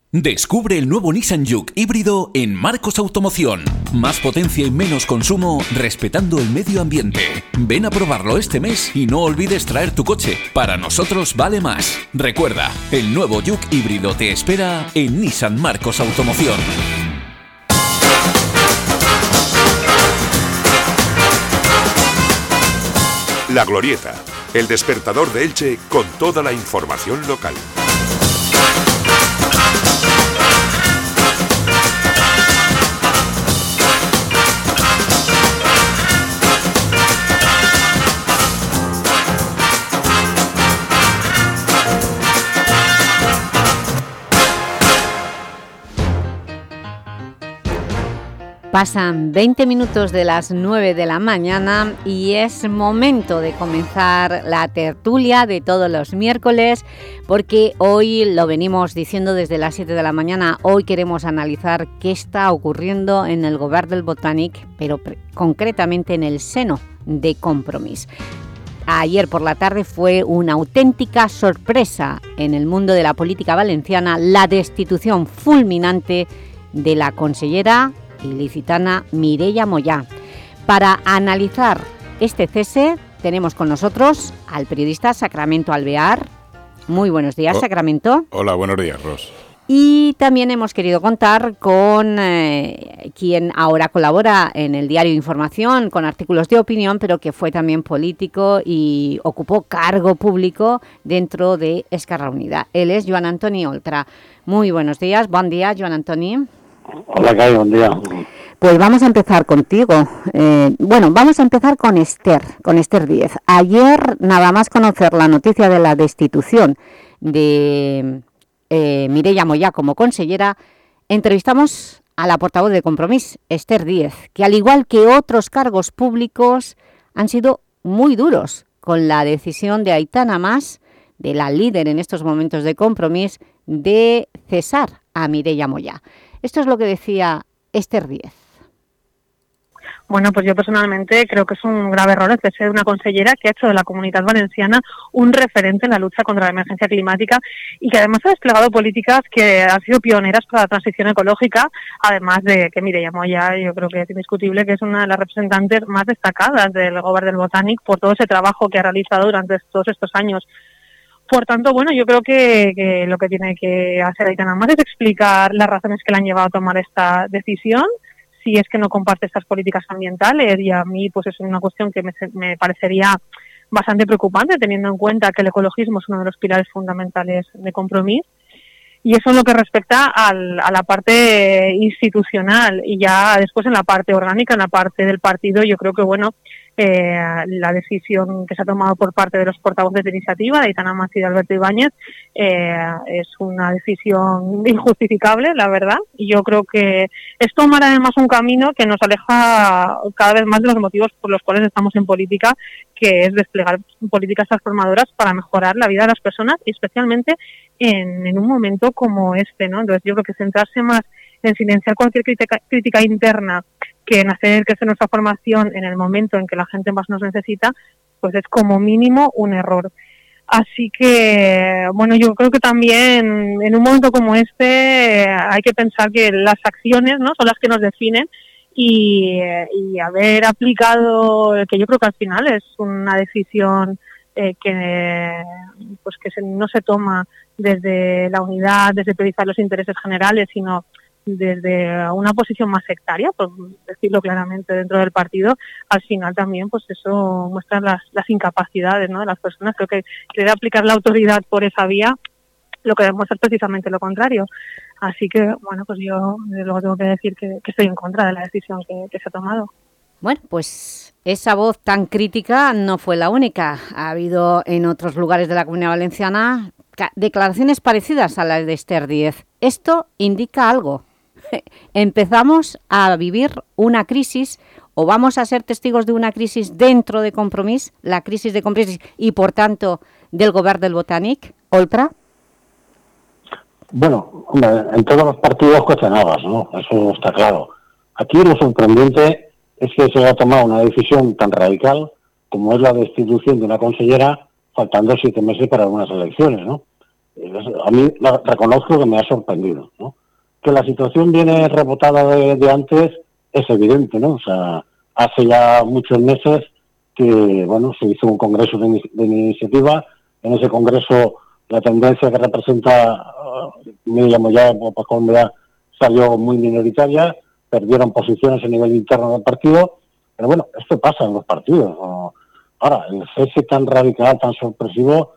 Descubre el nuevo Nissan Juke híbrido en Marcos Automoción. Más potencia y menos consumo respetando el medio ambiente. Ven a probarlo este mes y no olvides traer tu coche. Para nosotros vale más. Recuerda, el nuevo Juke híbrido te espera en Nissan Marcos Automoción. La Glorieta, el despertador de Elche con toda la información local. Pasan 20 minutos de las 9 de la mañana y es momento de comenzar la tertulia de todos los miércoles porque hoy lo venimos diciendo desde las 7 de la mañana, hoy queremos analizar qué está ocurriendo en el Gobierno del Botanic, pero concretamente en el seno de Compromís. Ayer por la tarde fue una auténtica sorpresa en el mundo de la política valenciana la destitución fulminante de la consellera ilicitana Mireia Moyá. Para analizar este cese tenemos con nosotros al periodista Sacramento Alvear. Muy buenos días, Oh. Sacramento. Hola, buenos días, Ros. Y también hemos querido contar con eh, quien ahora colabora en el diario Información con artículos de opinión, pero que fue también político y ocupó cargo público dentro de Esquerra Unida. Él es Joan Antoni Oltra. Muy buenos días. Buen día, Joan Antoni. Hola, Kai, buen día. Pues vamos a empezar contigo. Eh, bueno, vamos a empezar con Esther, con Esther Díez. Ayer, nada más conocer la noticia de la destitución de eh, Moyá como consellera, entrevistamos a la portavoz de Compromís, Esther Díez, que al igual que otros cargos públicos han sido muy duros con la decisión de Aitana Más, de la líder en estos momentos de Compromís, de cesar a Mireia Moyá. Esto es lo que decía Esther Díez. Bueno, pues yo personalmente creo que es un grave error cese de una consellera que ha hecho de la comunidad valenciana un referente en la lucha contra la emergencia climática y que además ha desplegado políticas que han sido pioneras para la transición ecológica, además de que Mireia Moya, yo creo que es indiscutible que es una de las representantes más destacadas del Gobierno del Botanic por todo ese trabajo que ha realizado durante todos estos años. Por tanto, bueno, yo creo que, lo que tiene que hacer Aitana más es explicar las razones que le han llevado a tomar esta decisión, si es que no comparte estas políticas ambientales y a mí pues es una cuestión que me, me parecería bastante preocupante teniendo en cuenta que el ecologismo es uno de los pilares fundamentales de compromiso y eso en lo que respecta al, a la parte institucional y ya después en la parte orgánica, en la parte del partido, yo creo que bueno, eh, la decisión que se ha tomado por parte de los portavoces de iniciativa, de Itana Mas y de Alberto Ibáñez, eh, es una decisión injustificable, la verdad. Y yo creo que es tomar además un camino que nos aleja cada vez más de los motivos por los cuales estamos en política, que es desplegar políticas transformadoras para mejorar la vida de las personas y especialmente en, en un momento como este, ¿no? Entonces yo creo que centrarse más en silenciar cualquier crítica, interna que en hacer crecer nuestra formación en el momento en que la gente más nos necesita, pues es como mínimo un error. Así que, bueno, yo creo que también en un momento como este hay que pensar que las acciones ¿no? son las que nos definen y, y haber aplicado, que yo creo que al final es una decisión eh, que, pues que se, no se toma desde la unidad, desde priorizar los intereses generales, sino desde una posición más sectaria, por decirlo claramente dentro del partido, al final también pues eso muestra las, las incapacidades ¿no? de las personas. Creo que querer aplicar la autoridad por esa vía lo que demuestra es precisamente lo contrario. Así que, bueno, pues yo luego tengo que decir que, estoy en contra de la decisión que se ha tomado. Bueno, pues esa voz tan crítica no fue la única. Ha habido en otros lugares de la Comunidad Valenciana declaraciones parecidas a las de Esther Díez. Esto indica algo. empezamos a vivir una crisis o vamos a ser testigos de una crisis dentro de Compromís, la crisis de Compromís y, por tanto, del gobierno del Botanic, Oltra? Bueno, en todos los partidos cuestionabas, ¿no? Eso está claro. Aquí lo sorprendente es que se haya tomado una decisión tan radical como es la destitución de una consellera faltando siete meses para unas elecciones, ¿no? A mí reconozco que me ha sorprendido, ¿no? Que la situación viene rebotada de, antes es evidente, ¿no? O sea, hace ya muchos meses que, bueno, se hizo un congreso de, iniciativa. En ese congreso la tendencia que representa me llamo ya Colombia salió muy minoritaria, perdieron posiciones a nivel interno del partido, pero bueno, esto pasa en los partidos. Ahora, el cese tan radical, tan sorpresivo,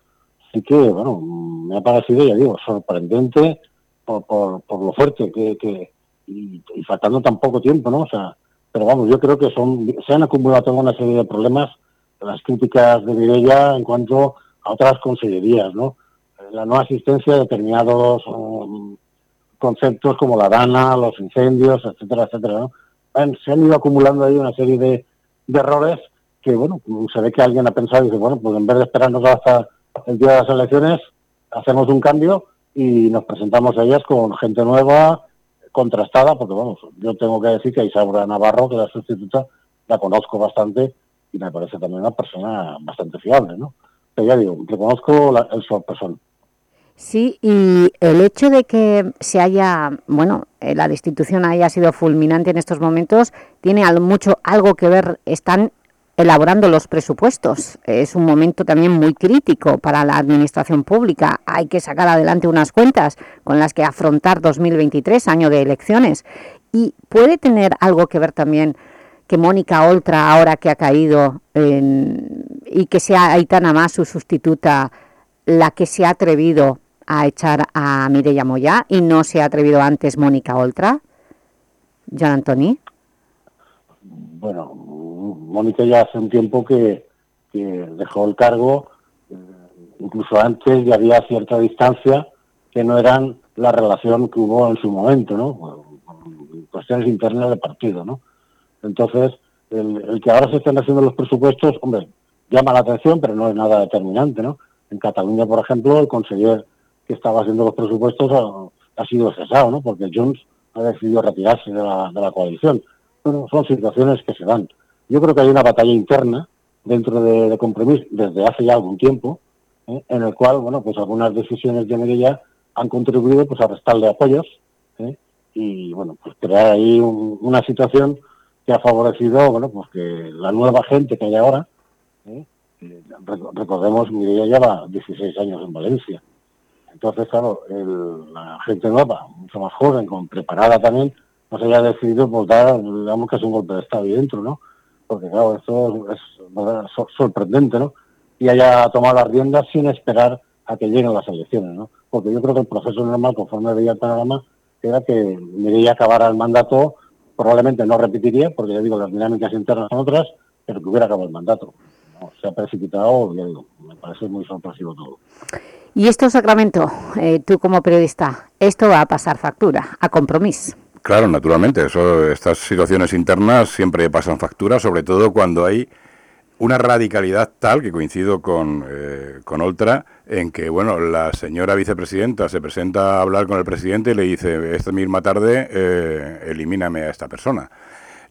sí que, bueno, me ha parecido, ya digo, sorprendente por, lo fuerte que, y, faltando tan poco tiempo, ¿no? O sea, pero vamos, yo creo que son se han acumulado toda una serie de problemas, las críticas de Mireia en cuanto a otras consellerías, ¿no? La no asistencia de determinados um, conceptos como la dana, los incendios, etcétera, etcétera, se han ido acumulando ahí una serie de, errores que, bueno, se ve que alguien ha pensado y dice, bueno, pues en vez de esperarnos hasta el día de las elecciones, hacemos un cambio y nos presentamos a ellas con gente nueva, contrastada, porque, bueno, yo tengo que decir que a Isaura Navarro, que la sustituta, la conozco bastante y me parece también una persona bastante fiable, ¿no? Pero ya digo, reconozco la, el sorpresón. Sí, y el hecho de que se haya, bueno, eh, la destitución haya sido fulminante en estos momentos, tiene mucho algo que ver, están elaborando los presupuestos. Es un momento también muy crítico para la administración pública. Hay que sacar adelante unas cuentas con las que afrontar 2023, año de elecciones. Y puede tener algo que ver también que Mónica Oltra, ahora que ha caído, y que sea Aitana Más, su sustituta, la que se ha atrevido a echar a Mireia Moya y no se ha atrevido antes Mónica Oltra? John Antoni. Bueno, Mónica ya hace un tiempo que, dejó el cargo, incluso antes ya había cierta distancia que no eran la relación que hubo en su momento, ¿no? Cuestiones internas del partido, ¿no? Entonces, el, que ahora se estén haciendo los presupuestos, hombre, llama la atención, pero no es nada determinante, ¿no? En Cataluña, por ejemplo, el conseller que estaba haciendo los presupuestos ha, sido cesado, ¿no? Porque Jones ha decidido retirarse de la, de la coalición. Bueno, son situaciones que se dan. Yo creo que hay una batalla interna dentro de, de desde hace ya algún tiempo, ¿eh? en el cual, bueno, pues algunas decisiones de Mireia han contribuido pues a restarle apoyos ¿eh? y, bueno, pues crear ahí una situación que ha favorecido, bueno, pues que la nueva gente que hay ahora, ¿eh? recordemos, Mireia lleva 16 años en Valencia. Entonces, claro, la gente nueva, mucho más joven, con preparada también, pues haya decidido pues, dar, digamos que es un golpe de Estado ahí dentro, ¿no? porque claro, esto es, sorprendente, ¿no? Y haya tomado las riendas sin esperar a que lleguen las elecciones, ¿no? Porque yo creo que el proceso normal, conforme veía el panorama, era que Mireia acabara el mandato, probablemente no repetiría, porque ya digo, las dinámicas internas son otras, pero que hubiera acabado el mandato. Se ha precipitado, ya digo, me parece muy sorpresivo todo. Y esto, Sacramento, eh, tú como periodista, esto va a pasar factura, a compromiso. Claro, naturalmente. Eso, estas situaciones internas siempre pasan factura, sobre todo cuando hay una radicalidad tal, que coincido con, eh, con Oltra, en que, bueno, la señora vicepresidenta se presenta a hablar con el presidente y le dice, esta misma tarde, eh, elimíname a esta persona.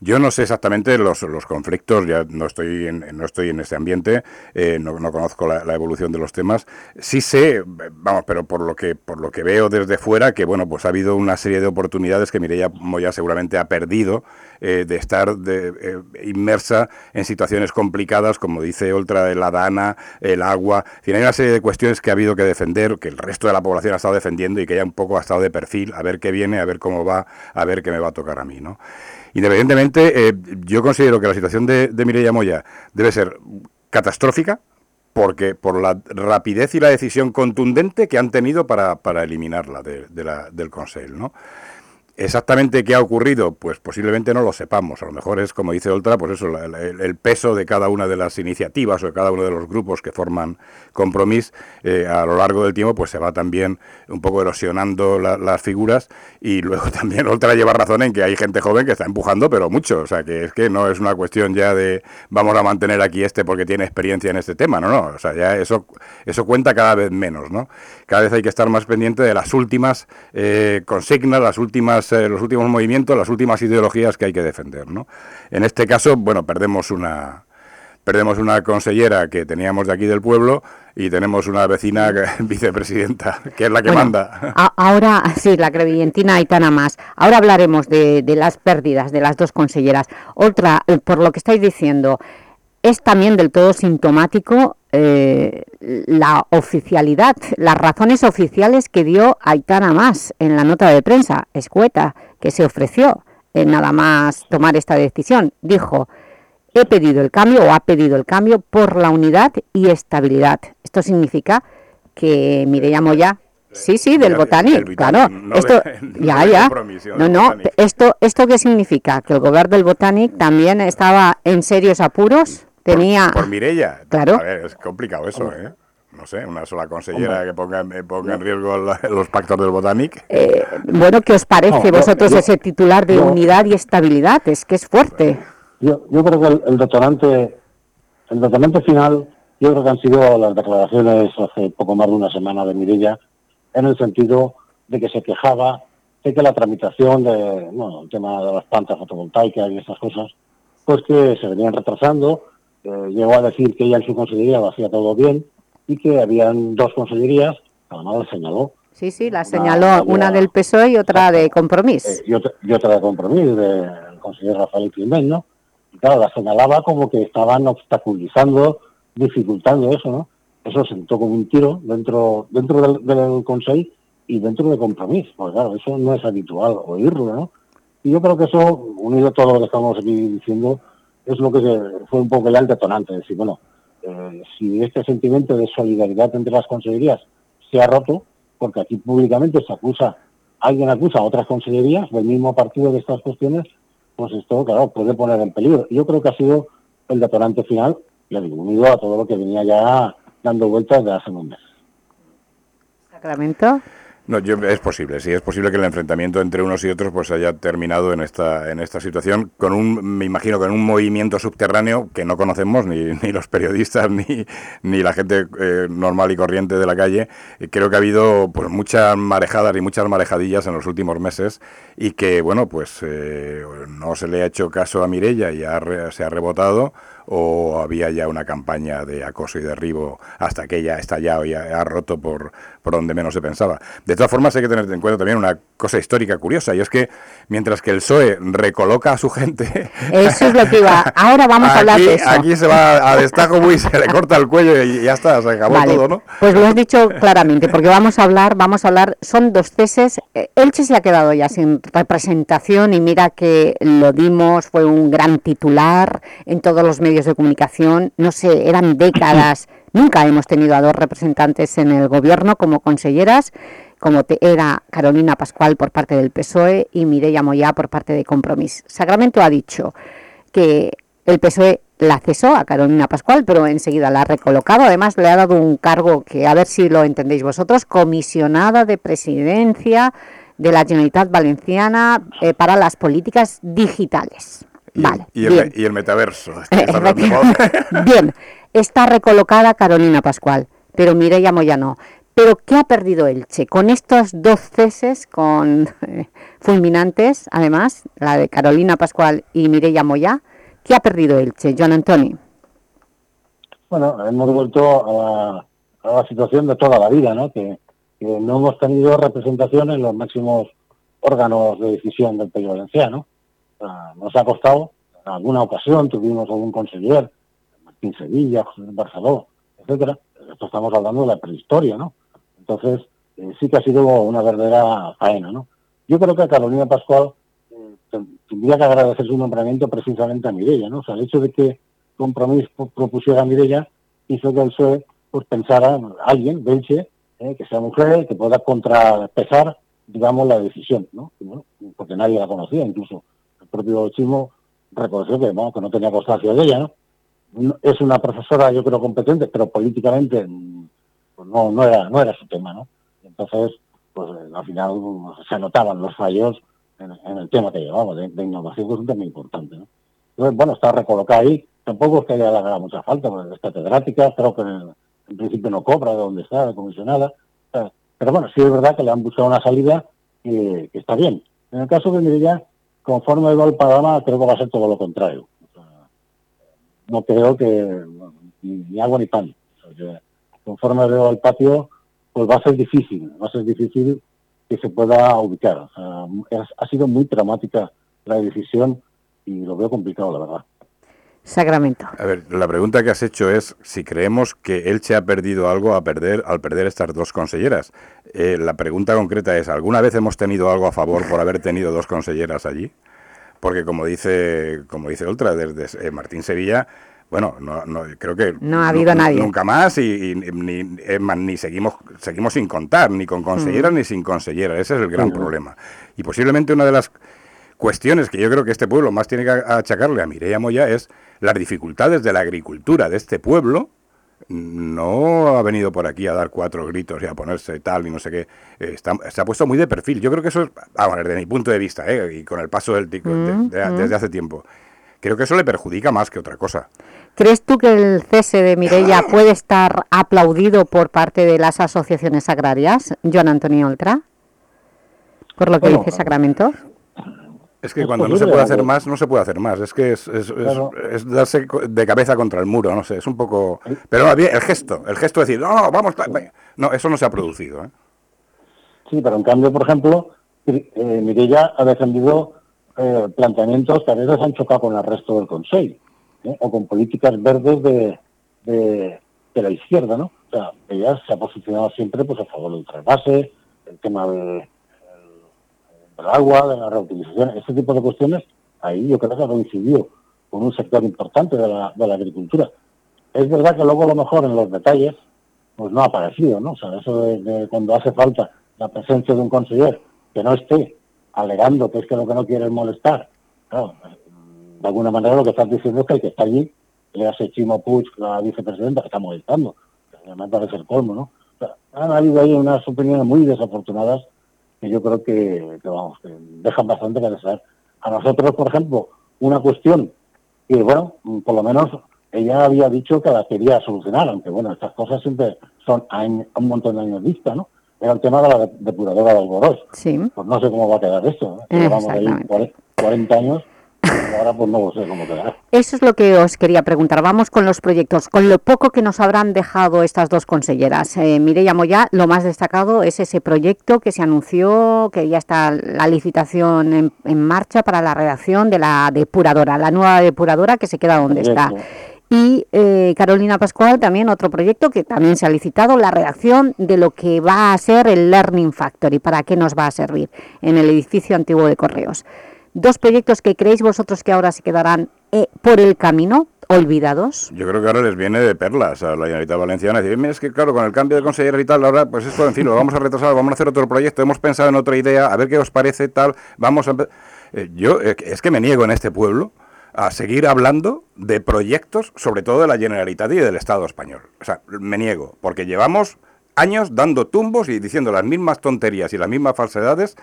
Yo no sé exactamente los, los conflictos, ya no estoy en, no estoy en ese ambiente, eh, no, conozco la, evolución de los temas. Sí sé, vamos, pero por lo que por lo que veo desde fuera, que bueno, pues ha habido una serie de oportunidades que Mireia Moya seguramente ha perdido eh, de estar de, eh, inmersa en situaciones complicadas, como dice Oltra, de la dana, el agua. hay una serie de cuestiones que ha habido que defender, que el resto de la población ha estado defendiendo y que ya un poco ha estado de perfil, a ver qué viene, a ver cómo va, a ver qué me va a tocar a mí, ¿no? Independientemente, eh, yo considero que la situación de, de Mireia Moya debe ser catastrófica, porque por la rapidez y la decisión contundente que han tenido para, eliminarla de, del Consejo, ¿no? Exactamente qué ha ocurrido, pues posiblemente no lo sepamos. A lo mejor es, como dice Oltra, pues eso, la- el, peso de cada una de las iniciativas o de cada uno de los grupos que forman Compromís eh, a lo largo del tiempo, pues se va también un poco erosionando la- las figuras y luego también Oltra lleva razón en que hay gente joven que está empujando, pero mucho. O sea, que es que no es una cuestión ya de vamos a mantener aquí este porque tiene experiencia en este tema, no, no. O sea, ya eso, eso cuenta cada vez menos, ¿no? Cada vez hay que estar más pendiente de las últimas eh, consignas, las últimas, eh, los últimos movimientos, las últimas ideologías que hay que defender, ¿no? En este caso, bueno, perdemos una perdemos una consellera que teníamos de aquí del pueblo y tenemos una vecina vicepresidenta, que es la que Bueno, manda. A- ahora, sí, la crevillentina Aitana más. Ahora hablaremos de, de las pérdidas de las dos conselleras. Otra, eh, por lo que estáis diciendo, es también del todo sintomático eh, la oficialidad, las razones oficiales que dio Aitana más en la nota de prensa, escueta, que se ofreció en nada más tomar esta decisión. Dijo, he pedido el cambio o ha pedido el cambio por la unidad y estabilidad. Esto significa que Mireia Moya, sí, sí, del Botanic, claro, no esto, de- ya, ya, no, no, esto, ¿esto qué significa? ¿Que el gobierno del Botanic también estaba en serios apuros? Tenía... Por Mirella. Claro. A ver, es complicado eso, ¿eh? No sé, una sola consellera que ponga, eh, ponga en riesgo la- los pactos del Botanic. Eh, bueno, ¿qué os parece No, vosotros yo- ese titular de yo- unidad y estabilidad? Es que es fuerte. Yo, yo creo que el, el detonante, el detonante final, yo creo que han sido las declaraciones hace poco más de una semana de Mirella, en el sentido de que se quejaba de que la tramitación de, bueno, el tema de las plantas fotovoltaicas y estas cosas, pues que se venían retrasando. Eh, llegó a decir que ella en su consellería lo hacía todo bien y que habían dos consellerías, además la señaló, Sí, sí, la señaló una del PSOE y otra de Compromís. eh, y, otra, y otra de compromiso del consejero Rafael Climent, ¿no? Y claro, la señalaba como que estaban obstaculizando, dificultando eso, ¿no? Eso sentó como un tiro dentro dentro del, del Consejo y dentro de compromiso, porque claro, eso no es habitual oírlo, ¿no? Y yo creo que eso, unido a todo lo que estamos aquí diciendo, es lo que fue un poco el detonante, es decir, bueno, eh, si este sentimiento de solidaridad entre las consejerías se ha roto, porque aquí públicamente se acusa, alguien acusa a otras consellerías del mismo partido de estas cuestiones, pues esto, claro, puede poner en peligro. Yo creo que ha sido el detonante final, ya digo, unido a todo lo que venía ya dando vueltas de hace un mes. No, yo, es posible, sí, es posible que el enfrentamiento entre unos y otros pues haya terminado en esta en esta situación con un, me imagino, con un movimiento subterráneo que no conocemos ni, ni los periodistas ni, ni la gente eh, normal y corriente de la calle. Eh, creo que ha habido pues muchas marejadas y muchas marejadillas en los últimos meses y que, bueno, pues eh, no se le ha hecho caso a Mirella y ha se ha rebotado o había ya una campaña de acoso y derribo hasta que ella ha estallado y ha, ha roto por, por donde menos se pensaba. De todas formas, hay que tener en cuenta también una cosa histórica curiosa, y es que mientras que el PSOE recoloca a su gente... Eso es lo que iba. Ahora vamos a hablar de eso. Aquí se va a destajo muy, se le corta el cuello y ya está, se acabó Vale, todo, ¿no? Pues lo has dicho claramente, porque vamos a hablar, vamos a hablar, son dos ceses. Eh, Elche se ha quedado ya sin representación y mira que lo dimos, fue un gran titular en todos los medios de comunicación, no sé, eran décadas, nunca hemos tenido a dos representantes en el gobierno como conselleras, como te- era Carolina Pascual por parte del PSOE y Mireia Moyá por parte de Compromís. Sacramento ha dicho que el PSOE la cesó a Carolina Pascual, pero enseguida la ha recolocado. Además, le ha dado un cargo que, a ver si lo entendéis vosotros, comisionada de presidencia de la Generalitat Valenciana eh, para las políticas digitales. Vale, Y el, bien. y el metaverso. este. Bien, está recolocada Carolina Pascual, pero Mireia Moya no. Pero ¿qué ha perdido Elche? Con estos dos ceses, con eh, fulminantes, además, la de Carolina Pascual y Mireia Moya, ¿qué ha perdido Elche, John Antoni? Bueno, hemos vuelto a la, a la situación de toda la vida, ¿no? Que, que no hemos tenido representación en los máximos órganos de decisión del país valenciano. Ah, nos ha costado, en alguna ocasión tuvimos algún conseller, Martín Sevilla, José Barceló, etcétera. Esto estamos hablando de la prehistoria, ¿no? Entonces, eh, sí que ha sido una verdadera faena, ¿no? Yo creo que a Carolina Pascual eh, ten- tendría que agradecer su nombramiento precisamente a Mireia, ¿no? O sea, el hecho de que Compromís pro- propusiera a Mireia hizo que el PSOE pues pensara alguien, Belche, eh, que sea mujer, que pueda contrapesar digamos, la decisión, ¿no? porque nadie la conocía, incluso propio Chimo reconoció que, que no tenía constancia de ella. Es una profesora, yo creo, competente, pero políticamente mm, pues no, no, era, no era su tema, ¿no? Entonces, pues eh, al final pues, se notaban los fallos en, el tema que llevamos de, innovación, que es un tema importante, ¿no? Bueno, está recolocada ahí, tampoco es que le haga mucha falta, porque es catedrática, creo que en, principio no cobra de donde está, de comisionada, pero bueno, sí es verdad que le han buscado una salida que, está bien. En el caso de Mirilla, conforme va el panorama, creo que va a ser todo lo contrario. no creo que ni, agua ni pan. conforme veo el patio, pues va a ser difícil, va a ser difícil que se pueda ubicar. ha sido muy dramática la decisión y lo veo complicado, la verdad. Sacramento. A ver, la pregunta que has hecho es si creemos que Elche ha perdido algo a perder al perder estas dos conselleras. Eh, la pregunta concreta es, ¿alguna vez hemos tenido algo a favor por haber tenido dos conselleras allí? Porque como dice, como dice Ultra, desde eh, Martín Sevilla, bueno, no, no, creo que no ha habido nadie. Nunca más y, ni, ni seguimos, seguimos sin contar, ni con conselleras mm. ni sin conselleras. Ese es el gran problema. Y posiblemente una de las cuestiones que yo creo que este pueblo más tiene que achacarle a Mireia Moya es las dificultades de la agricultura de este pueblo. No ha venido por aquí a dar cuatro gritos y a ponerse tal y no sé qué. se ha puesto muy de perfil. Yo creo que eso es, ah, desde mi punto de vista, ¿eh? y con el paso del tico mm, desde mm. hace tiempo, creo que eso le perjudica más que otra cosa. ¿Crees tú que el cese de Mireia puede estar aplaudido por parte de las asociaciones agrarias, John Antonio Oltra? Por lo que dice Sacramento. Es que cuando no se puede hacer más, no se puede hacer más. Es que es, darse de cabeza contra el muro, no sé, es un poco... Pero el gesto, el gesto de decir, no, vamos... No, eso no se ha producido. ¿eh? Sí, pero en cambio, por ejemplo, eh, Mirella ha defendido eh, planteamientos que a veces han chocado con el resto del Consejo, ¿eh? o con políticas verdes de, de, la izquierda, ¿no? O sea, ella se ha posicionado siempre pues a favor del trasvase, el tema de del agua, de la reutilización, ese tipo de cuestiones, ahí yo creo que coincidió con un sector importante de la, de la agricultura. Es verdad que luego a lo mejor en los detalles, pues no ha aparecido, ¿no? O sea, eso de, cuando hace falta la presencia de un consejero que no esté alegando que es que lo que no quiere es molestar, claro, de alguna manera lo que estás diciendo es que el que está allí, le hace Chimo Puig, la vicepresidenta, que está molestando, que me parece el colmo, ¿no? O han habido ahí unas opiniones muy desafortunadas que yo creo que, vamos, que dejan bastante que desear. A nosotros, por ejemplo, una cuestión que, bueno, por lo menos ella había dicho que la quería solucionar, aunque, bueno, estas cosas siempre son a, un montón de años vista, ¿no? Era el tema de la depuradora de Alboros. Sí. Pues no sé cómo va a quedar esto. ¿no? Llevamos ahí 40 años ahora pues no sé cómo quedará. Eso es lo que os quería preguntar. Vamos con los proyectos. Con lo poco que nos habrán dejado estas dos conselleras. Eh, Mireia Moya, lo más destacado es ese proyecto que se anunció, que ya está la licitación en, marcha para la redacción de la depuradora, la nueva depuradora que se queda donde está. Y eh, Carolina Pascual, también otro proyecto que también se ha licitado, la redacción de lo que va a ser el Learning Factory, para qué nos va a servir en el edificio antiguo de Correos dos proyectos que creéis vosotros que ahora se quedarán eh, por el camino, olvidados? Yo creo que ahora les viene de perlas a la Generalitat Valenciana. Decir, es que claro, con el cambio de consejero y tal, ahora pues esto, en fin, lo vamos a retrasar, vamos a hacer otro proyecto, hemos pensado en otra idea, a ver qué os parece, tal, vamos a... Eh, yo eh, es que me niego en este pueblo a seguir hablando de proyectos, sobre todo de la Generalitat y del Estado español. O sea, me niego, porque llevamos años dando tumbos y diciendo las mismas tonterías y las mismas falsedades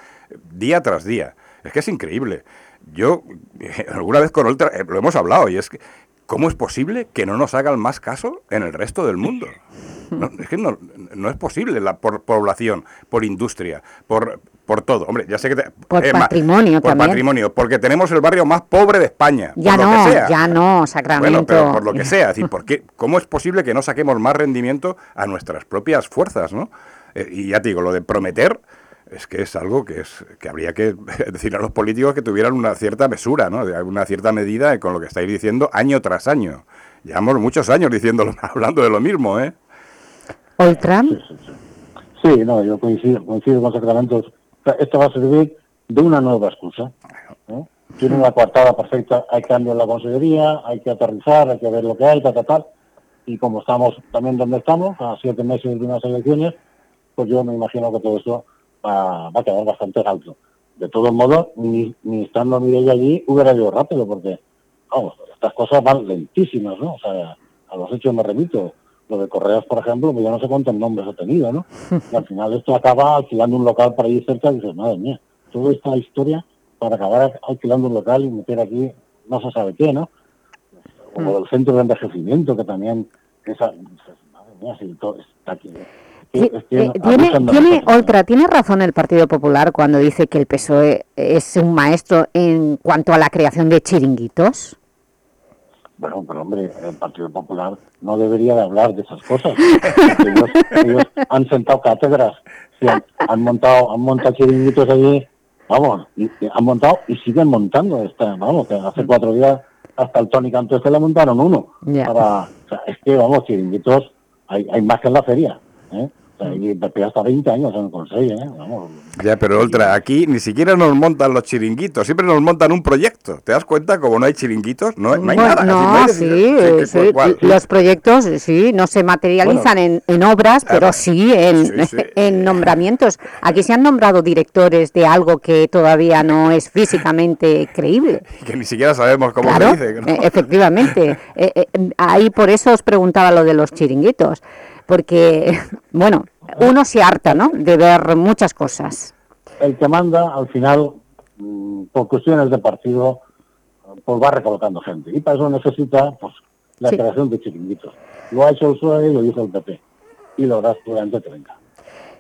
día tras día. Es que es increíble. Yo, alguna vez con Ultra, eh, lo hemos hablado, y es que, ¿cómo es posible que no nos hagan más caso en el resto del mundo? es que no, es posible, la, por población, por industria, por, por todo. Hombre, ya sé que... por patrimonio Por patrimonio, porque tenemos el barrio más pobre de España. Ya no, ya no, Sacramento. Bueno, pero por lo que sea, decir, ¿por ¿cómo es posible que no saquemos más rendimiento a nuestras propias fuerzas, no? Eh, y ya te digo, lo de prometer es que es algo que es que habría que decir a los políticos que tuvieran una cierta mesura, ¿no? una cierta medida con lo que estáis diciendo año tras año. Llevamos muchos años diciéndolo, hablando de lo mismo, ¿eh? ¿Otra? Sí, no, yo coincido, coincido con Sacramentos. Esto va a servir de una nueva excusa. Tiene una coartada perfecta, hay cambio en la consejería, hay que aterrizar, hay que ver lo que hay, tal, tal, tal. Y como estamos también donde estamos, a siete meses de unas elecciones, pues yo me imagino que todo esto va, va a quedar bastante alto. De todos modos, ni, ni estando Mireia allí hubiera ido rápido, porque, vamos, estas cosas van lentísimas, ¿no? O sea, a los hechos me remito. Lo de Correas, por ejemplo, pues yo no sé cuántos nombres ha tenido, ¿no? Y al final esto acaba alquilando un local para ir cerca y dices, madre mía, toda esta historia para acabar alquilando un local y meter aquí no se sabe qué, ¿no? O lo del centro de envejecimiento, que también, esa, madre mía, si todo está aquí. Es que- es que Eh, tiene, tiene, otra, tiene razón el Partido Popular cuando dice que el PSOE es un maestro en cuanto a la creación de chiringuitos. Bueno, pero hombre, el Partido Popular no debería de hablar de esas cosas. ellos, ellos han sentado cátedras, sí, han, han montado, han montado chiringuitos allí, vamos, y, han montado y siguen montando. Esta, vamos, que hace cuatro días hasta el Tony Canto este le montaron uno. Ya. Para, o sea, es que, vamos, chiringuitos hay, hay más que en la feria. ¿eh? Hasta 20 años en el Consejo, ¿eh? Vamos, Ya, pero Oltra, aquí ni siquiera nos montan los chiringuitos, siempre nos montan un proyecto. ¿Te das cuenta? Como no hay chiringuitos, no, hay- no hay Bueno, nada. no, no hay sí, eh, Sí, sí, ¿cuál? los proyectos sí, no se materializan en, en obras, pero sí en, en nombramientos. Aquí se han nombrado directores de algo que todavía no es físicamente creíble. Que ni siquiera sabemos cómo Claro, se dice. ¿no? eh, efectivamente. Eh, eh, ahí por eso os preguntaba lo de los chiringuitos, porque, bueno, uno se harta, ¿no?, de ver muchas cosas. el que manda, al final, mm, por cuestiones de partido, pues va recolocando gente. Y para eso necesita pues, la Sí. creación de chiringuitos. Lo ha hecho el PSOE y lo hizo el PP. Y lo hará durante 30.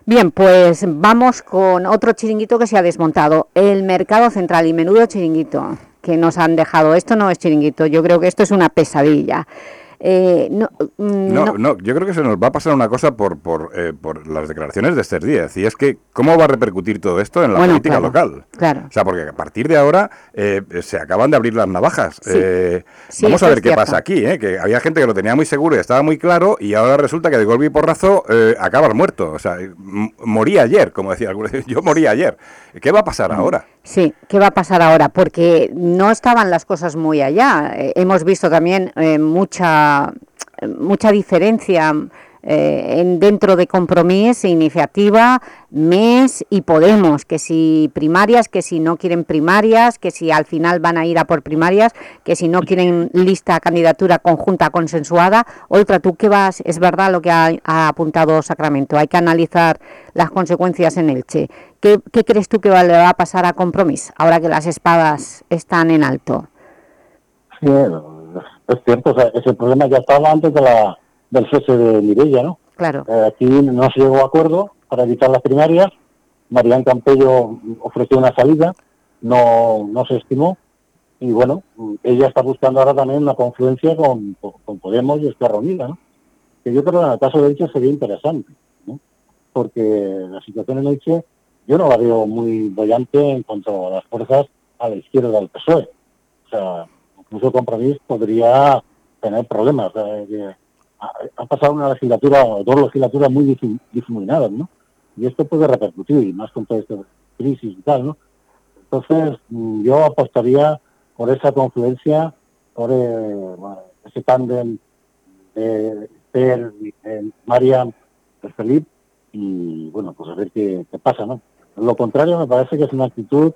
Bien, pues vamos con otro chiringuito que se ha desmontado, el Mercado Central y menudo chiringuito que nos han dejado. Esto no es chiringuito, yo creo que esto es una pesadilla. Eh, no, mm, No, no- no, yo creo que se nos va a pasar una cosa por, por, eh, por las declaraciones de Esther Díaz, y es que ¿cómo va a repercutir todo esto en la Bueno, política claro, local? Claro. O sea, porque a partir de ahora eh, se acaban de abrir las navajas. Sí. Sí, vamos a ver qué pasa aquí, ¿eh? que había gente que lo tenía muy seguro y estaba muy claro, y ahora resulta que de golpe y porrazo acabas muerto. O sea, morí ayer, como decía alguno. Yo morí ayer. ¿Qué va a pasar ahora? Sí, ¿qué va a pasar ahora? Porque no estaban las cosas muy allá. Hemos visto también eh, mucha, diferencia eh, en, dentro de Compromís, Iniciativa, MES y Podemos, que si primarias, que si no quieren primarias, que si al final van a ir a por primarias, que si no quieren lista candidatura conjunta consensuada. Otra, ¿tú qué vas? Es verdad lo que ha, apuntado Sacramento, hay que analizar las consecuencias en Elche. ¿Qué, qué crees tú que va- le va a pasar a Compromís ahora que las espadas están en alto? Es cierto, o sea, ese problema ya estaba antes de la, del cese de Mirella, ¿no? Claro. Eh, aquí no se llegó a acuerdo para evitar las primarias. Marián Campello ofreció una salida, no, no se estimó. Y bueno, ella está buscando ahora también una confluencia con, con Podemos y Esquerra Unida, ¿no? Que yo creo que en el caso de Elche sería interesante, ¿no? Porque la situación en Elche yo no la veo muy bollante en cuanto a las fuerzas a la izquierda del PSOE. O sea, incluso Compromís podría tener problemas. ha, pasado una legislatura o dos legislaturas muy difu- difuminadas, ¿no? Y esto puede repercutir, y más con toda esta crisis y tal, ¿no? Entonces, mm, yo apostaría por esa confluencia, por eh, ese tándem de Per, Mariam, Felipe, y bueno, pues a ver qué, qué pasa, ¿no? Lo contrario me parece que es una actitud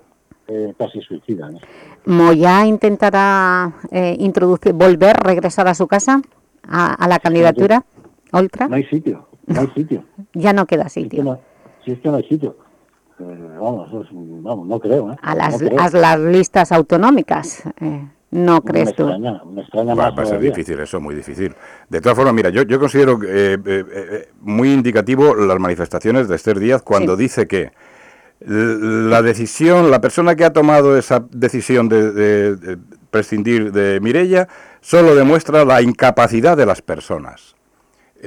eh, casi suicida, ¿no? ¿Moya intentará eh, introducir, volver, regresar a su casa, a, a la candidatura? ¿Oltra? No hay sitio, no hay sitio. Ya no queda Si es que sitio. no, si es que no hay sitio. Eh, vamos, es- vamos, no creo, ¿eh? A las, No creo. a las listas autonómicas, eh, ¿no crees me tú? extraña, me extraña Va, a ser difícil, eso, muy difícil. De todas formas, mira, yo, yo considero eh, eh, eh, muy indicativo las manifestaciones de Esther Díaz cuando dice que la decisión, la persona que ha tomado esa decisión de, de- de prescindir de Mirella, solo demuestra la incapacidad de las personas.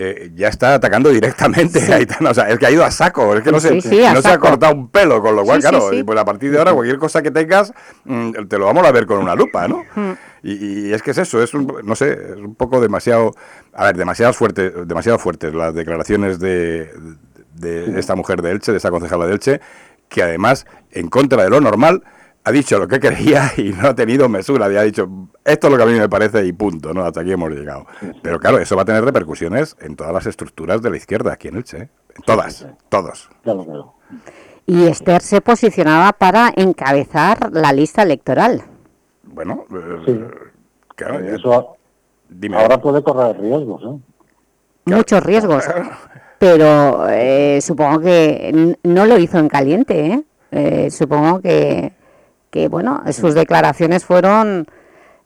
Eh, ya está atacando directamente a Aitana, o sea, es que ha ido a saco, es que no, Sí, se, sí, no se ha cortado un pelo, con lo cual, claro, y pues a partir de ahora cualquier cosa que tengas, mm, te lo vamos a ver con una lupa, ¿no? Mm. Y, y es que es eso, es un, no sé, es un poco demasiado, a ver, demasiado fuerte, demasiado fuertes las declaraciones de, de esta mujer de Elche, de esta concejala de Elche, que además, en contra de lo normal, ha dicho lo que quería y no ha tenido mesura, y ha dicho, esto es lo que a mí me parece y punto, ¿no? Hasta aquí hemos llegado. Pero claro, eso va a tener repercusiones en todas las estructuras de la izquierda aquí en Elche, ¿eh? En todas, todos. Claro, claro. Y Esther se posicionaba para encabezar la lista electoral. Bueno, eh, Sí. claro, ya- Eso dime. ahora puede correr riesgos. ¿eh? Muchos riesgos. Pero eh, supongo que no lo hizo en caliente, ¿eh? Eh, supongo que, que, bueno, sus declaraciones fueron,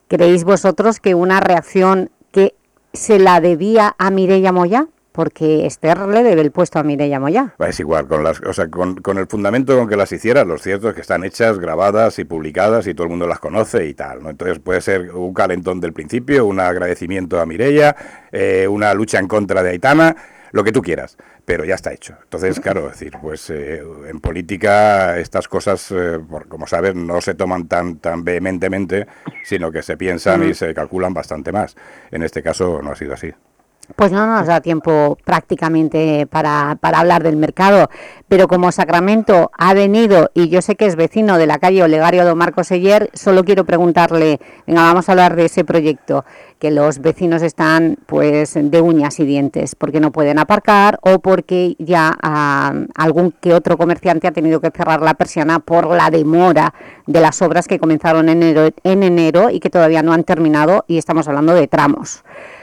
¿creéis vosotros que una reacción que se la debía a Mireia Moya? Porque Esther le debe el puesto a Mireia Moya. Va, Es igual, con, las, o sea, con, con el fundamento con que las hiciera, lo cierto es que están hechas, grabadas y publicadas y todo el mundo las conoce y tal. ¿no? Entonces puede ser un calentón del principio, un agradecimiento a Mireia, eh, una lucha en contra de Aitana, lo que tú quieras, pero ya está hecho. Entonces, claro, es decir, pues eh, en política estas cosas, eh, por- como sabes, no se toman tan, tan vehementemente, sino que se piensan y se calculan bastante más. En este caso no ha sido así. Pues no nos da tiempo prácticamente para, hablar del mercado, pero como Sacramento ha venido, y yo sé que es vecino de la calle Olegario Don Marcos Seller, solo quiero preguntarle, venga, vamos a hablar de ese proyecto, que los vecinos están pues de uñas y dientes, porque no pueden aparcar o porque ya ah, algún que otro comerciante ha tenido que cerrar la persiana por la demora de las obras que comenzaron en enero, en enero y que todavía no han terminado, y estamos hablando de tramos.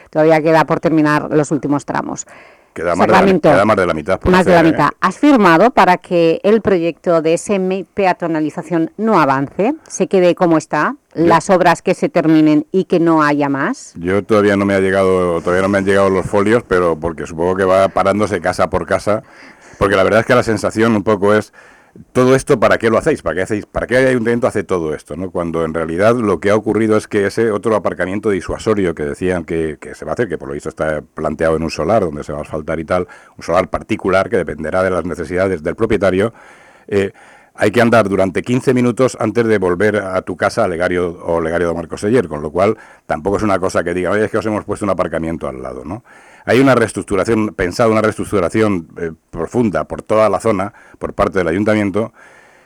Todavía queda por terminar los últimos tramos. Queda más, de la, Sacramento, queda más de la mitad. por Más de la hacer, ¿eh? mitad. ¿Has firmado para que el proyecto de semi peatonalización no avance, se quede como está, las obras que se terminen y que no haya más? Yo todavía no me ha llegado, todavía no me han llegado los folios, pero porque supongo que va parándose casa por casa, porque la verdad es que la sensación un poco es todo esto para qué lo hacéis, para qué hacéis, para qué el ayuntamiento hace todo esto, ¿no? Cuando en realidad lo que ha ocurrido es que ese otro aparcamiento disuasorio que decían que, se va a hacer, que por lo visto está planteado en un solar donde se va a asfaltar y tal, un solar particular que dependerá de las necesidades del propietario, eh, hay que andar durante 15 minutos antes de volver a tu casa a Legario o Legario de Marcos Seller, con lo cual tampoco es una cosa que diga, oye, es que os hemos puesto un aparcamiento al lado, ¿no? Hay una reestructuración, pensada una reestructuración eh, profunda por toda la zona, por parte del ayuntamiento,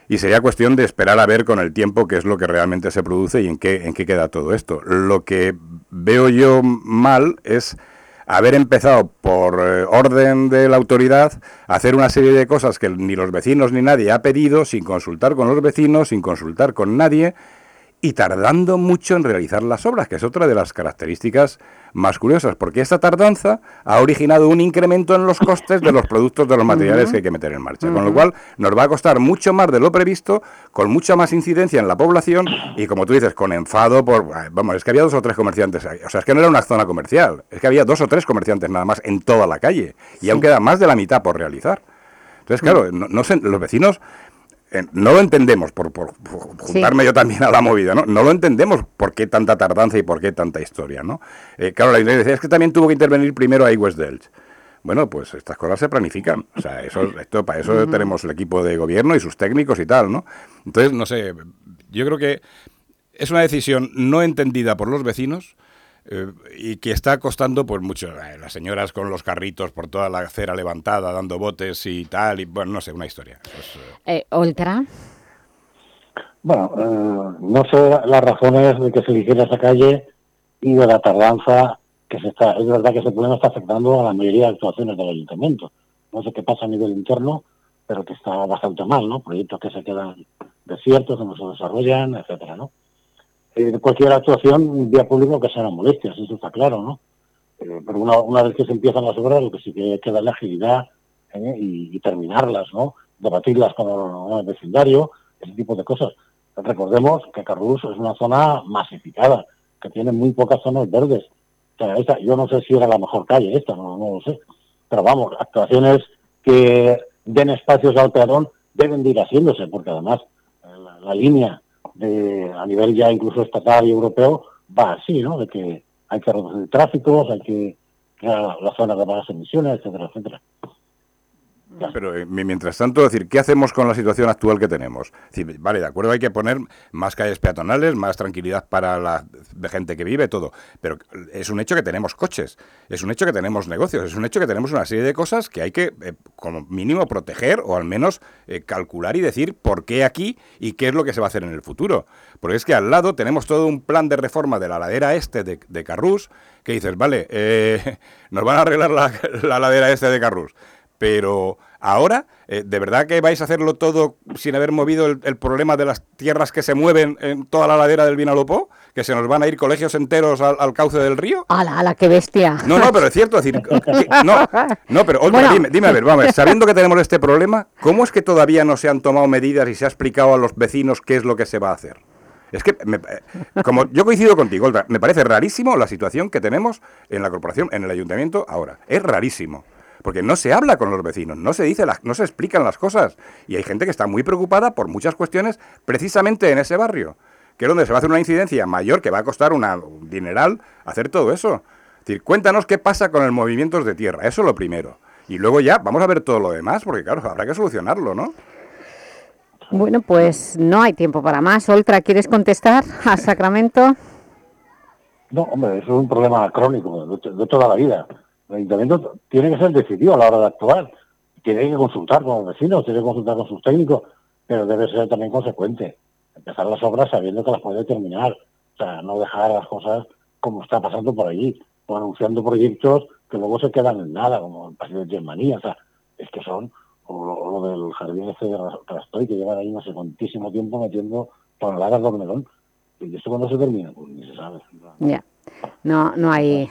y sería cuestión de esperar a ver con el tiempo qué es lo que realmente se produce y en qué, en qué queda todo esto. Lo que veo yo mal es haber empezado por eh, orden de la autoridad a hacer una serie de cosas que ni los vecinos ni nadie ha pedido, sin consultar con los vecinos, sin consultar con nadie, y tardando mucho en realizar las obras, que es otra de las características más curiosas, porque esta tardanza ha originado un incremento en los costes de los productos de los materiales que hay que meter en marcha, con lo cual nos va a costar mucho más de lo previsto, con mucha más incidencia en la población y, como tú dices, con enfado por... Vamos, es que había dos o tres comerciantes ahí, o sea, es que no era una zona comercial, es que había dos o tres comerciantes nada más en toda la calle, y aún queda más de la mitad por realizar. Entonces, claro, no, no sé, los vecinos no lo entendemos, por, por- por juntarme yo también a la movida, ¿no? No lo entendemos por qué tanta tardanza y por qué tanta historia, ¿no? Eh, claro, la idea decía, es que también tuvo que intervenir primero ahí West Delch. Bueno, pues estas cosas se planifican. O sea, eso, esto, para eso tenemos el equipo de gobierno y sus técnicos y tal, ¿no? Entonces, no sé, yo creo que es una decisión no entendida por los vecinos eh, y que está costando pues mucho. Las señoras con los carritos por toda la acera levantada, dando botes y tal, y bueno, no sé, una historia. Eso es, eh, Eh, Oltra. Bueno, eh, no sé las razones de que se eligiera esa calle y de la tardanza que se está. Es verdad que ese problema está afectando a la mayoría de actuaciones del ayuntamiento. No sé qué pasa a nivel interno, pero que está bastante mal, ¿no? Proyectos que se quedan desiertos, que no se desarrollan, etcétera, ¿no? Eh, cualquier actuación vía público que sea molestias, eso está claro, ¿no? Pero una, una vez que se empiezan las obras, lo que sí que hay que darle agilidad ¿eh? y, terminarlas, ¿no? Debatirlas con el, el vecindario, ese tipo de cosas. Recordemos que Carrús es una zona masificada, que tiene muy pocas zonas verdes. O sea, esta, yo no sé si era la mejor calle esta, no, no lo sé. Pero vamos, actuaciones que den espacios al peatón deben de ir haciéndose, porque además eh, la línea de, a nivel ya incluso estatal y europeo va así, ¿no? De que hay que reducir tráficos, hay que crear la, la zona de bajas emisiones, etcétera, etcétera. Pero eh, mi- mientras tanto, decir, ¿qué hacemos con la situación actual que tenemos? Vale, de acuerdo, hay que poner más calles peatonales, más tranquilidad para la gente que vive, todo. Pero es un hecho que tenemos coches, es un hecho que tenemos negocios, es un hecho que tenemos una serie de cosas que hay que, eh, como mínimo, proteger o al menos eh, calcular y decir por qué aquí y qué es lo que se va a hacer en el futuro. Porque es que al lado tenemos todo un plan de reforma de la ladera este de, de Carrús que dices, vale, nos van a arreglar la, la ladera este de Carrús Pero ahora, eh, ¿de verdad que vais a hacerlo todo sin haber movido el, el problema de las tierras que se mueven en toda la ladera del Vinalopó? ¿Que se nos van a ir colegios enteros al, al cauce del río? ¡Hala, hala, qué bestia! No, no, pero es cierto, es decir, que- no, no, pero Olga, Bueno. dime, dime, a ver, vamos, sabiendo que tenemos este problema, ¿cómo es que todavía no se han tomado medidas y se ha explicado a los vecinos qué es lo que se va a hacer? Es que, me- eh, como yo coincido contigo, Olga, me parece rarísimo la situación que tenemos en la corporación, en el ayuntamiento ahora. Es rarísimo. Porque no se habla con los vecinos, no se dice, las, no se explican las cosas. Y hay gente que está muy preocupada por muchas cuestiones precisamente en ese barrio, que es donde se va a hacer una incidencia mayor que va a costar una, un dineral hacer todo eso. Es decir, cuéntanos qué pasa con el movimientos de tierra, eso es lo primero. Y luego ya vamos a ver todo lo demás, porque claro, habrá que solucionarlo, ¿no? Bueno, pues no hay tiempo para más. Oltra, ¿quieres contestar a Sacramento? No, hombre, eso es un problema crónico de, de toda la vida. El ayuntamiento tiene que ser decidido a la hora de actuar. Tiene que consultar con los vecinos, tiene que consultar con sus técnicos, pero debe ser también consecuente. Empezar las obras sabiendo que las puede terminar. O sea, no dejar las cosas como está pasando por allí, o anunciando proyectos que luego se quedan en nada, como el Paseo de Germanía. O sea, es que son, o lo, del jardín este de Rastoy, que llevan ahí no sé cuantísimo tiempo metiendo toneladas de hormigón. ¿Y esto cuándo se termina? Pues ni se sabe. Ya. No, no hay.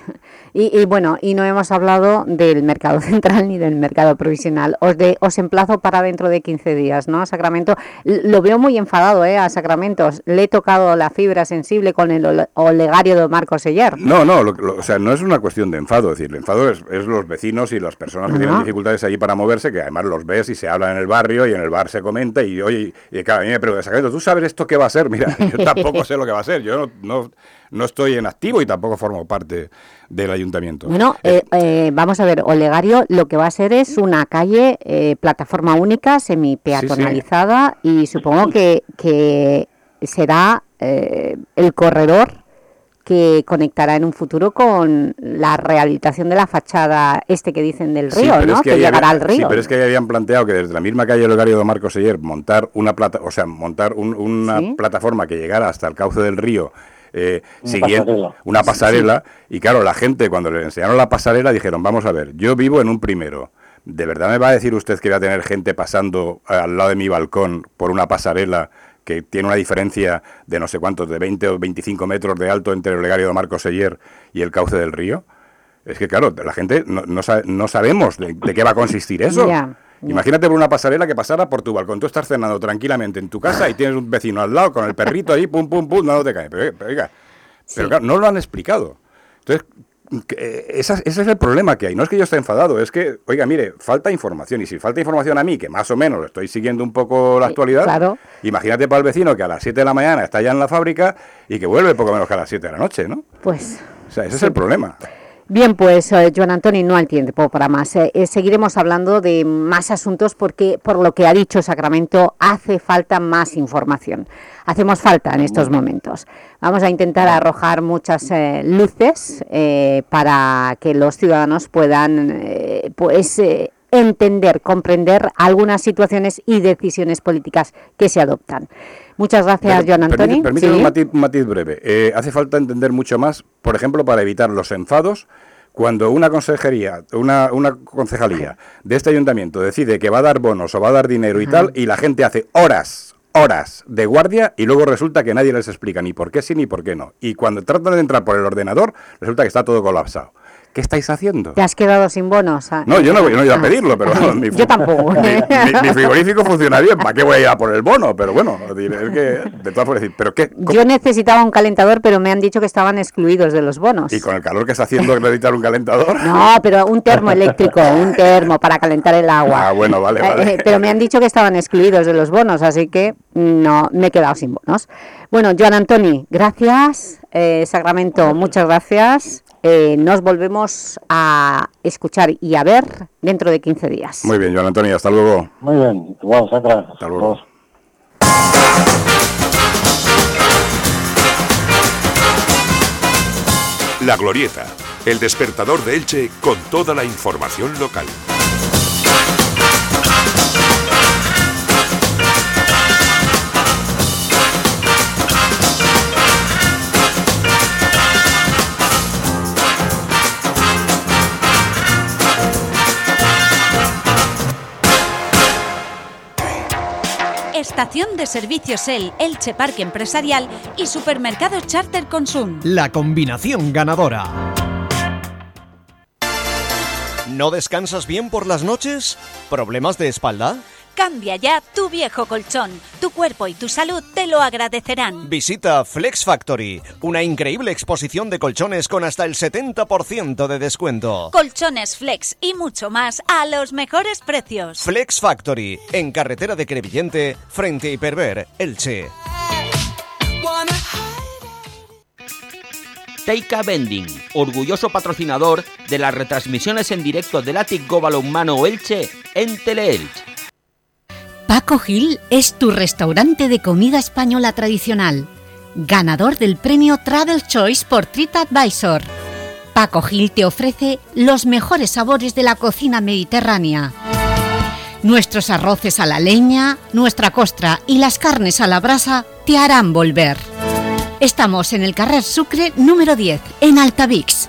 Y, y bueno, y no hemos hablado del mercado central ni del mercado provisional. Os, de, os emplazo para dentro de 15 días, ¿no? A Sacramento. Lo veo muy enfadado, ¿eh? A Sacramento. Le he tocado la fibra sensible con el ole- olegario de Marco Seller. No, no, lo- lo- o sea, no es una cuestión de enfado, es decir, el enfado es, es los vecinos y las personas que tienen dificultades allí para moverse, que además los ves y se habla en el barrio y en el bar se comenta y oye, y claro, a mí me preguntan, "Sacramento, ¿tú sabes esto qué va a ser? Mira, yo tampoco sé lo que va a ser, yo no, no, no estoy en activo y tampoco formo parte del ayuntamiento. Bueno, eh, eh, vamos a ver, Olegario lo que va a ser es una calle, eh, plataforma única, semi-peatonalizada y supongo que, que será eh, el corredor que conectará en un futuro con la rehabilitación de la fachada este que dicen del río, ¿no? es Que, llegará había- al río. Sí, pero es que habían planteado que desde la misma calle Olegario de Marcos Seller montar una plata, o sea, montar un- una Sí. plataforma que llegara hasta el cauce del río. Eh, Una siguiendo- pasarela. una pasarela. Y claro la gente cuando le enseñaron la pasarela dijeron vamos a ver yo vivo en un primero. De verdad me va a decir usted que va a tener gente pasando al lado de mi balcón por una pasarela que tiene una diferencia de no sé cuántos de 20 o 25 metros de alto entre el Olegario de Marcos Seller y el cauce del río es que, claro, la gente no, no, sabe- no sabemos de, de qué va a consistir eso. Imagínate por una pasarela que pasara por tu balcón. Tú estás cenando tranquilamente en tu casa y tienes un vecino al lado con el perrito ahí, pum, pum, pum, no te cae. Pero, pero, oiga, pero claro, no lo han explicado. Entonces, eh, esa- ese es el problema que hay. No es que yo esté enfadado, es que, oiga, mire, falta información. Y si falta información a mí, que más o menos estoy siguiendo un poco la actualidad, claro. imagínate para el vecino que a las 7 de la mañana está ya en la fábrica y que vuelve poco menos que a las 7 de la noche, ¿no? Pues O sea, ese es el problema. Bien, pues eh, Joan Antoni no hay tiempo para más. Eh, eh, seguiremos hablando de más asuntos porque, por lo que ha dicho Sacramento, hace falta más información. Hacemos falta en estos momentos. Vamos a intentar arrojar muchas eh, luces para que los ciudadanos puedan pues, entender, comprender algunas situaciones y decisiones políticas que se adoptan. Muchas gracias, Joan Antoni. Permíteme, Sí. un, matiz, un matiz breve. Eh, hace falta entender mucho más, por ejemplo, para evitar los enfados, cuando una consejería, una, una concejalía de este ayuntamiento decide que va a dar bonos o va a dar dinero y tal, y la gente hace horas, horas de guardia y luego resulta que nadie les explica ni por qué sí ni por qué no. Y cuando tratan de entrar por el ordenador, resulta que está todo colapsado. ¿Qué estáis haciendo? ¿Te has quedado sin bonos? Ah, No, yo no, voy- no a ah. pedirlo, pero mi, Yo tampoco. mi, mi- mi frigorífico funciona bien, ¿para qué voy a ir a por el bono? Pero bueno, es que de todas formas, decir, ¿pero qué? Yo necesitaba un calentador, pero me han dicho que estaban excluidos de los bonos. Y con el calor que está haciendo necesitar un calentador. No, pero un termo eléctrico, un termo para calentar el agua. Ah, bueno, vale, Eh, vale. eh, pero me han dicho que estaban excluidos de los bonos, así que no me he quedado sin bonos. Bueno, Joan Antoni, gracias. Eh, Sacramento, muchas gracias. Eh, nos volvemos a escuchar y a ver dentro de 15 días. Muy bien, Joan Antonio, hasta luego. Muy bien, igual, Sacra. Hasta luego. La Glorieta, el despertador de Elche con toda la información local. Estación de Servicios El Elche Parque Empresarial y Supermercado Charter Consum. La combinación ganadora. ¿No descansas bien por las noches? ¿Problemas de espalda? Cambia ya tu viejo colchón. Tu cuerpo y tu salud te lo agradecerán. Visita Flex Factory, una increíble exposición de colchones con hasta el 70% de descuento. Colchones Flex y mucho más a los mejores precios. Flex Factory, en carretera de Crevillente, frente a Hiperver, Elche. Teika Bending, orgulloso patrocinador de las retransmisiones en directo del Atic Go Balonmano Elche en Teleelch. Paco Gil es tu restaurante de comida española tradicional, ganador del premio Travel Choice por TripAdvisor. Paco Gil te ofrece los mejores sabores de la cocina mediterránea. Nuestros arroces a la leña, nuestra costra y las carnes a la brasa te harán volver. Estamos en el Carrer Sucre número 10, en Altavix.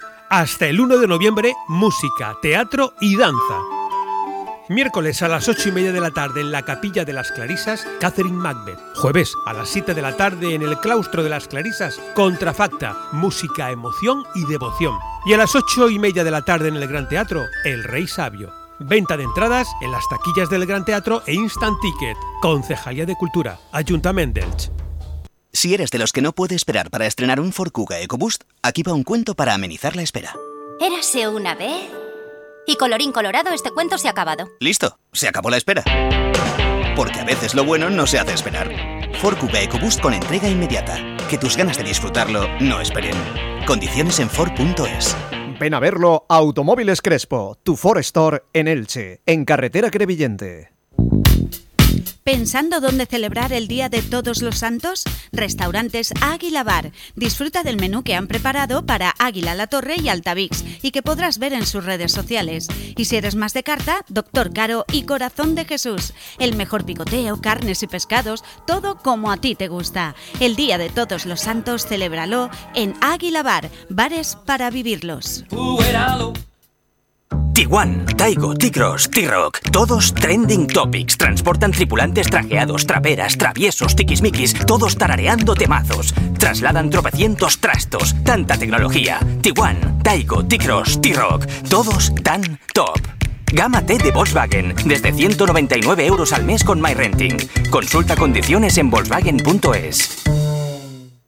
Hasta el 1 de noviembre, música, teatro y danza. Miércoles a las 8 y media de la tarde en la Capilla de las Clarisas, Catherine Macbeth. Jueves a las 7 de la tarde en el Claustro de las Clarisas, Contrafacta, música, emoción y devoción. Y a las 8 y media de la tarde en el Gran Teatro, El Rey Sabio. Venta de entradas en las taquillas del Gran Teatro e Instant Ticket. Concejalía de Cultura, Ayuntamiento d'Elx. Si eres de los que no puede esperar para estrenar un Ford Kuga EcoBoost, aquí va un cuento para amenizar la espera. Érase una vez. Y colorín colorado, este cuento se ha acabado. Listo, se acabó la espera. Porque a veces lo bueno no se hace esperar. Ford Kuga EcoBoost con entrega inmediata. Que tus ganas de disfrutarlo no esperen. Condiciones en Ford.es. Ven a verlo a Automóviles Crespo, tu Ford Store en Elche, en carretera Crevillente. ¿Pensando dónde celebrar el Día de Todos los Santos? Restaurantes Águila Bar. Disfruta del menú que han preparado para Águila La Torre y Altavix y que podrás ver en sus redes sociales. Y si eres más de carta, Doctor Caro y Corazón de Jesús. El mejor picoteo, carnes y pescados, todo como a ti te gusta. El Día de Todos los Santos, celébralo en Águila Bar. Bares para vivirlos. Tiguan, Taigo, T-Cross, T-Rock, todos trending topics. Transportan tripulantes trajeados, traperas, traviesos, tiquismiquis, todos tarareando temazos. Trasladan tropecientos trastos, tanta tecnología. Tiguan, Taigo, T-Cross, T-Rock, todos tan top. Gama T de Volkswagen, desde 199 euros al mes con MyRenting. Consulta condiciones en volkswagen.es.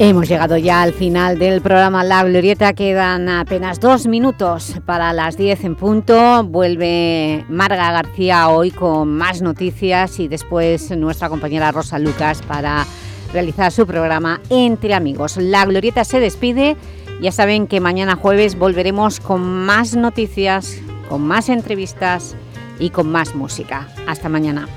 Hemos llegado ya al final del programa La Glorieta, quedan apenas dos minutos para las 10 en punto. Vuelve Marga García hoy con más noticias y después nuestra compañera Rosa Lucas para realizar su programa Entre Amigos. La Glorieta se despide, ya saben que mañana jueves volveremos con más noticias, con más entrevistas y con más música. Hasta mañana.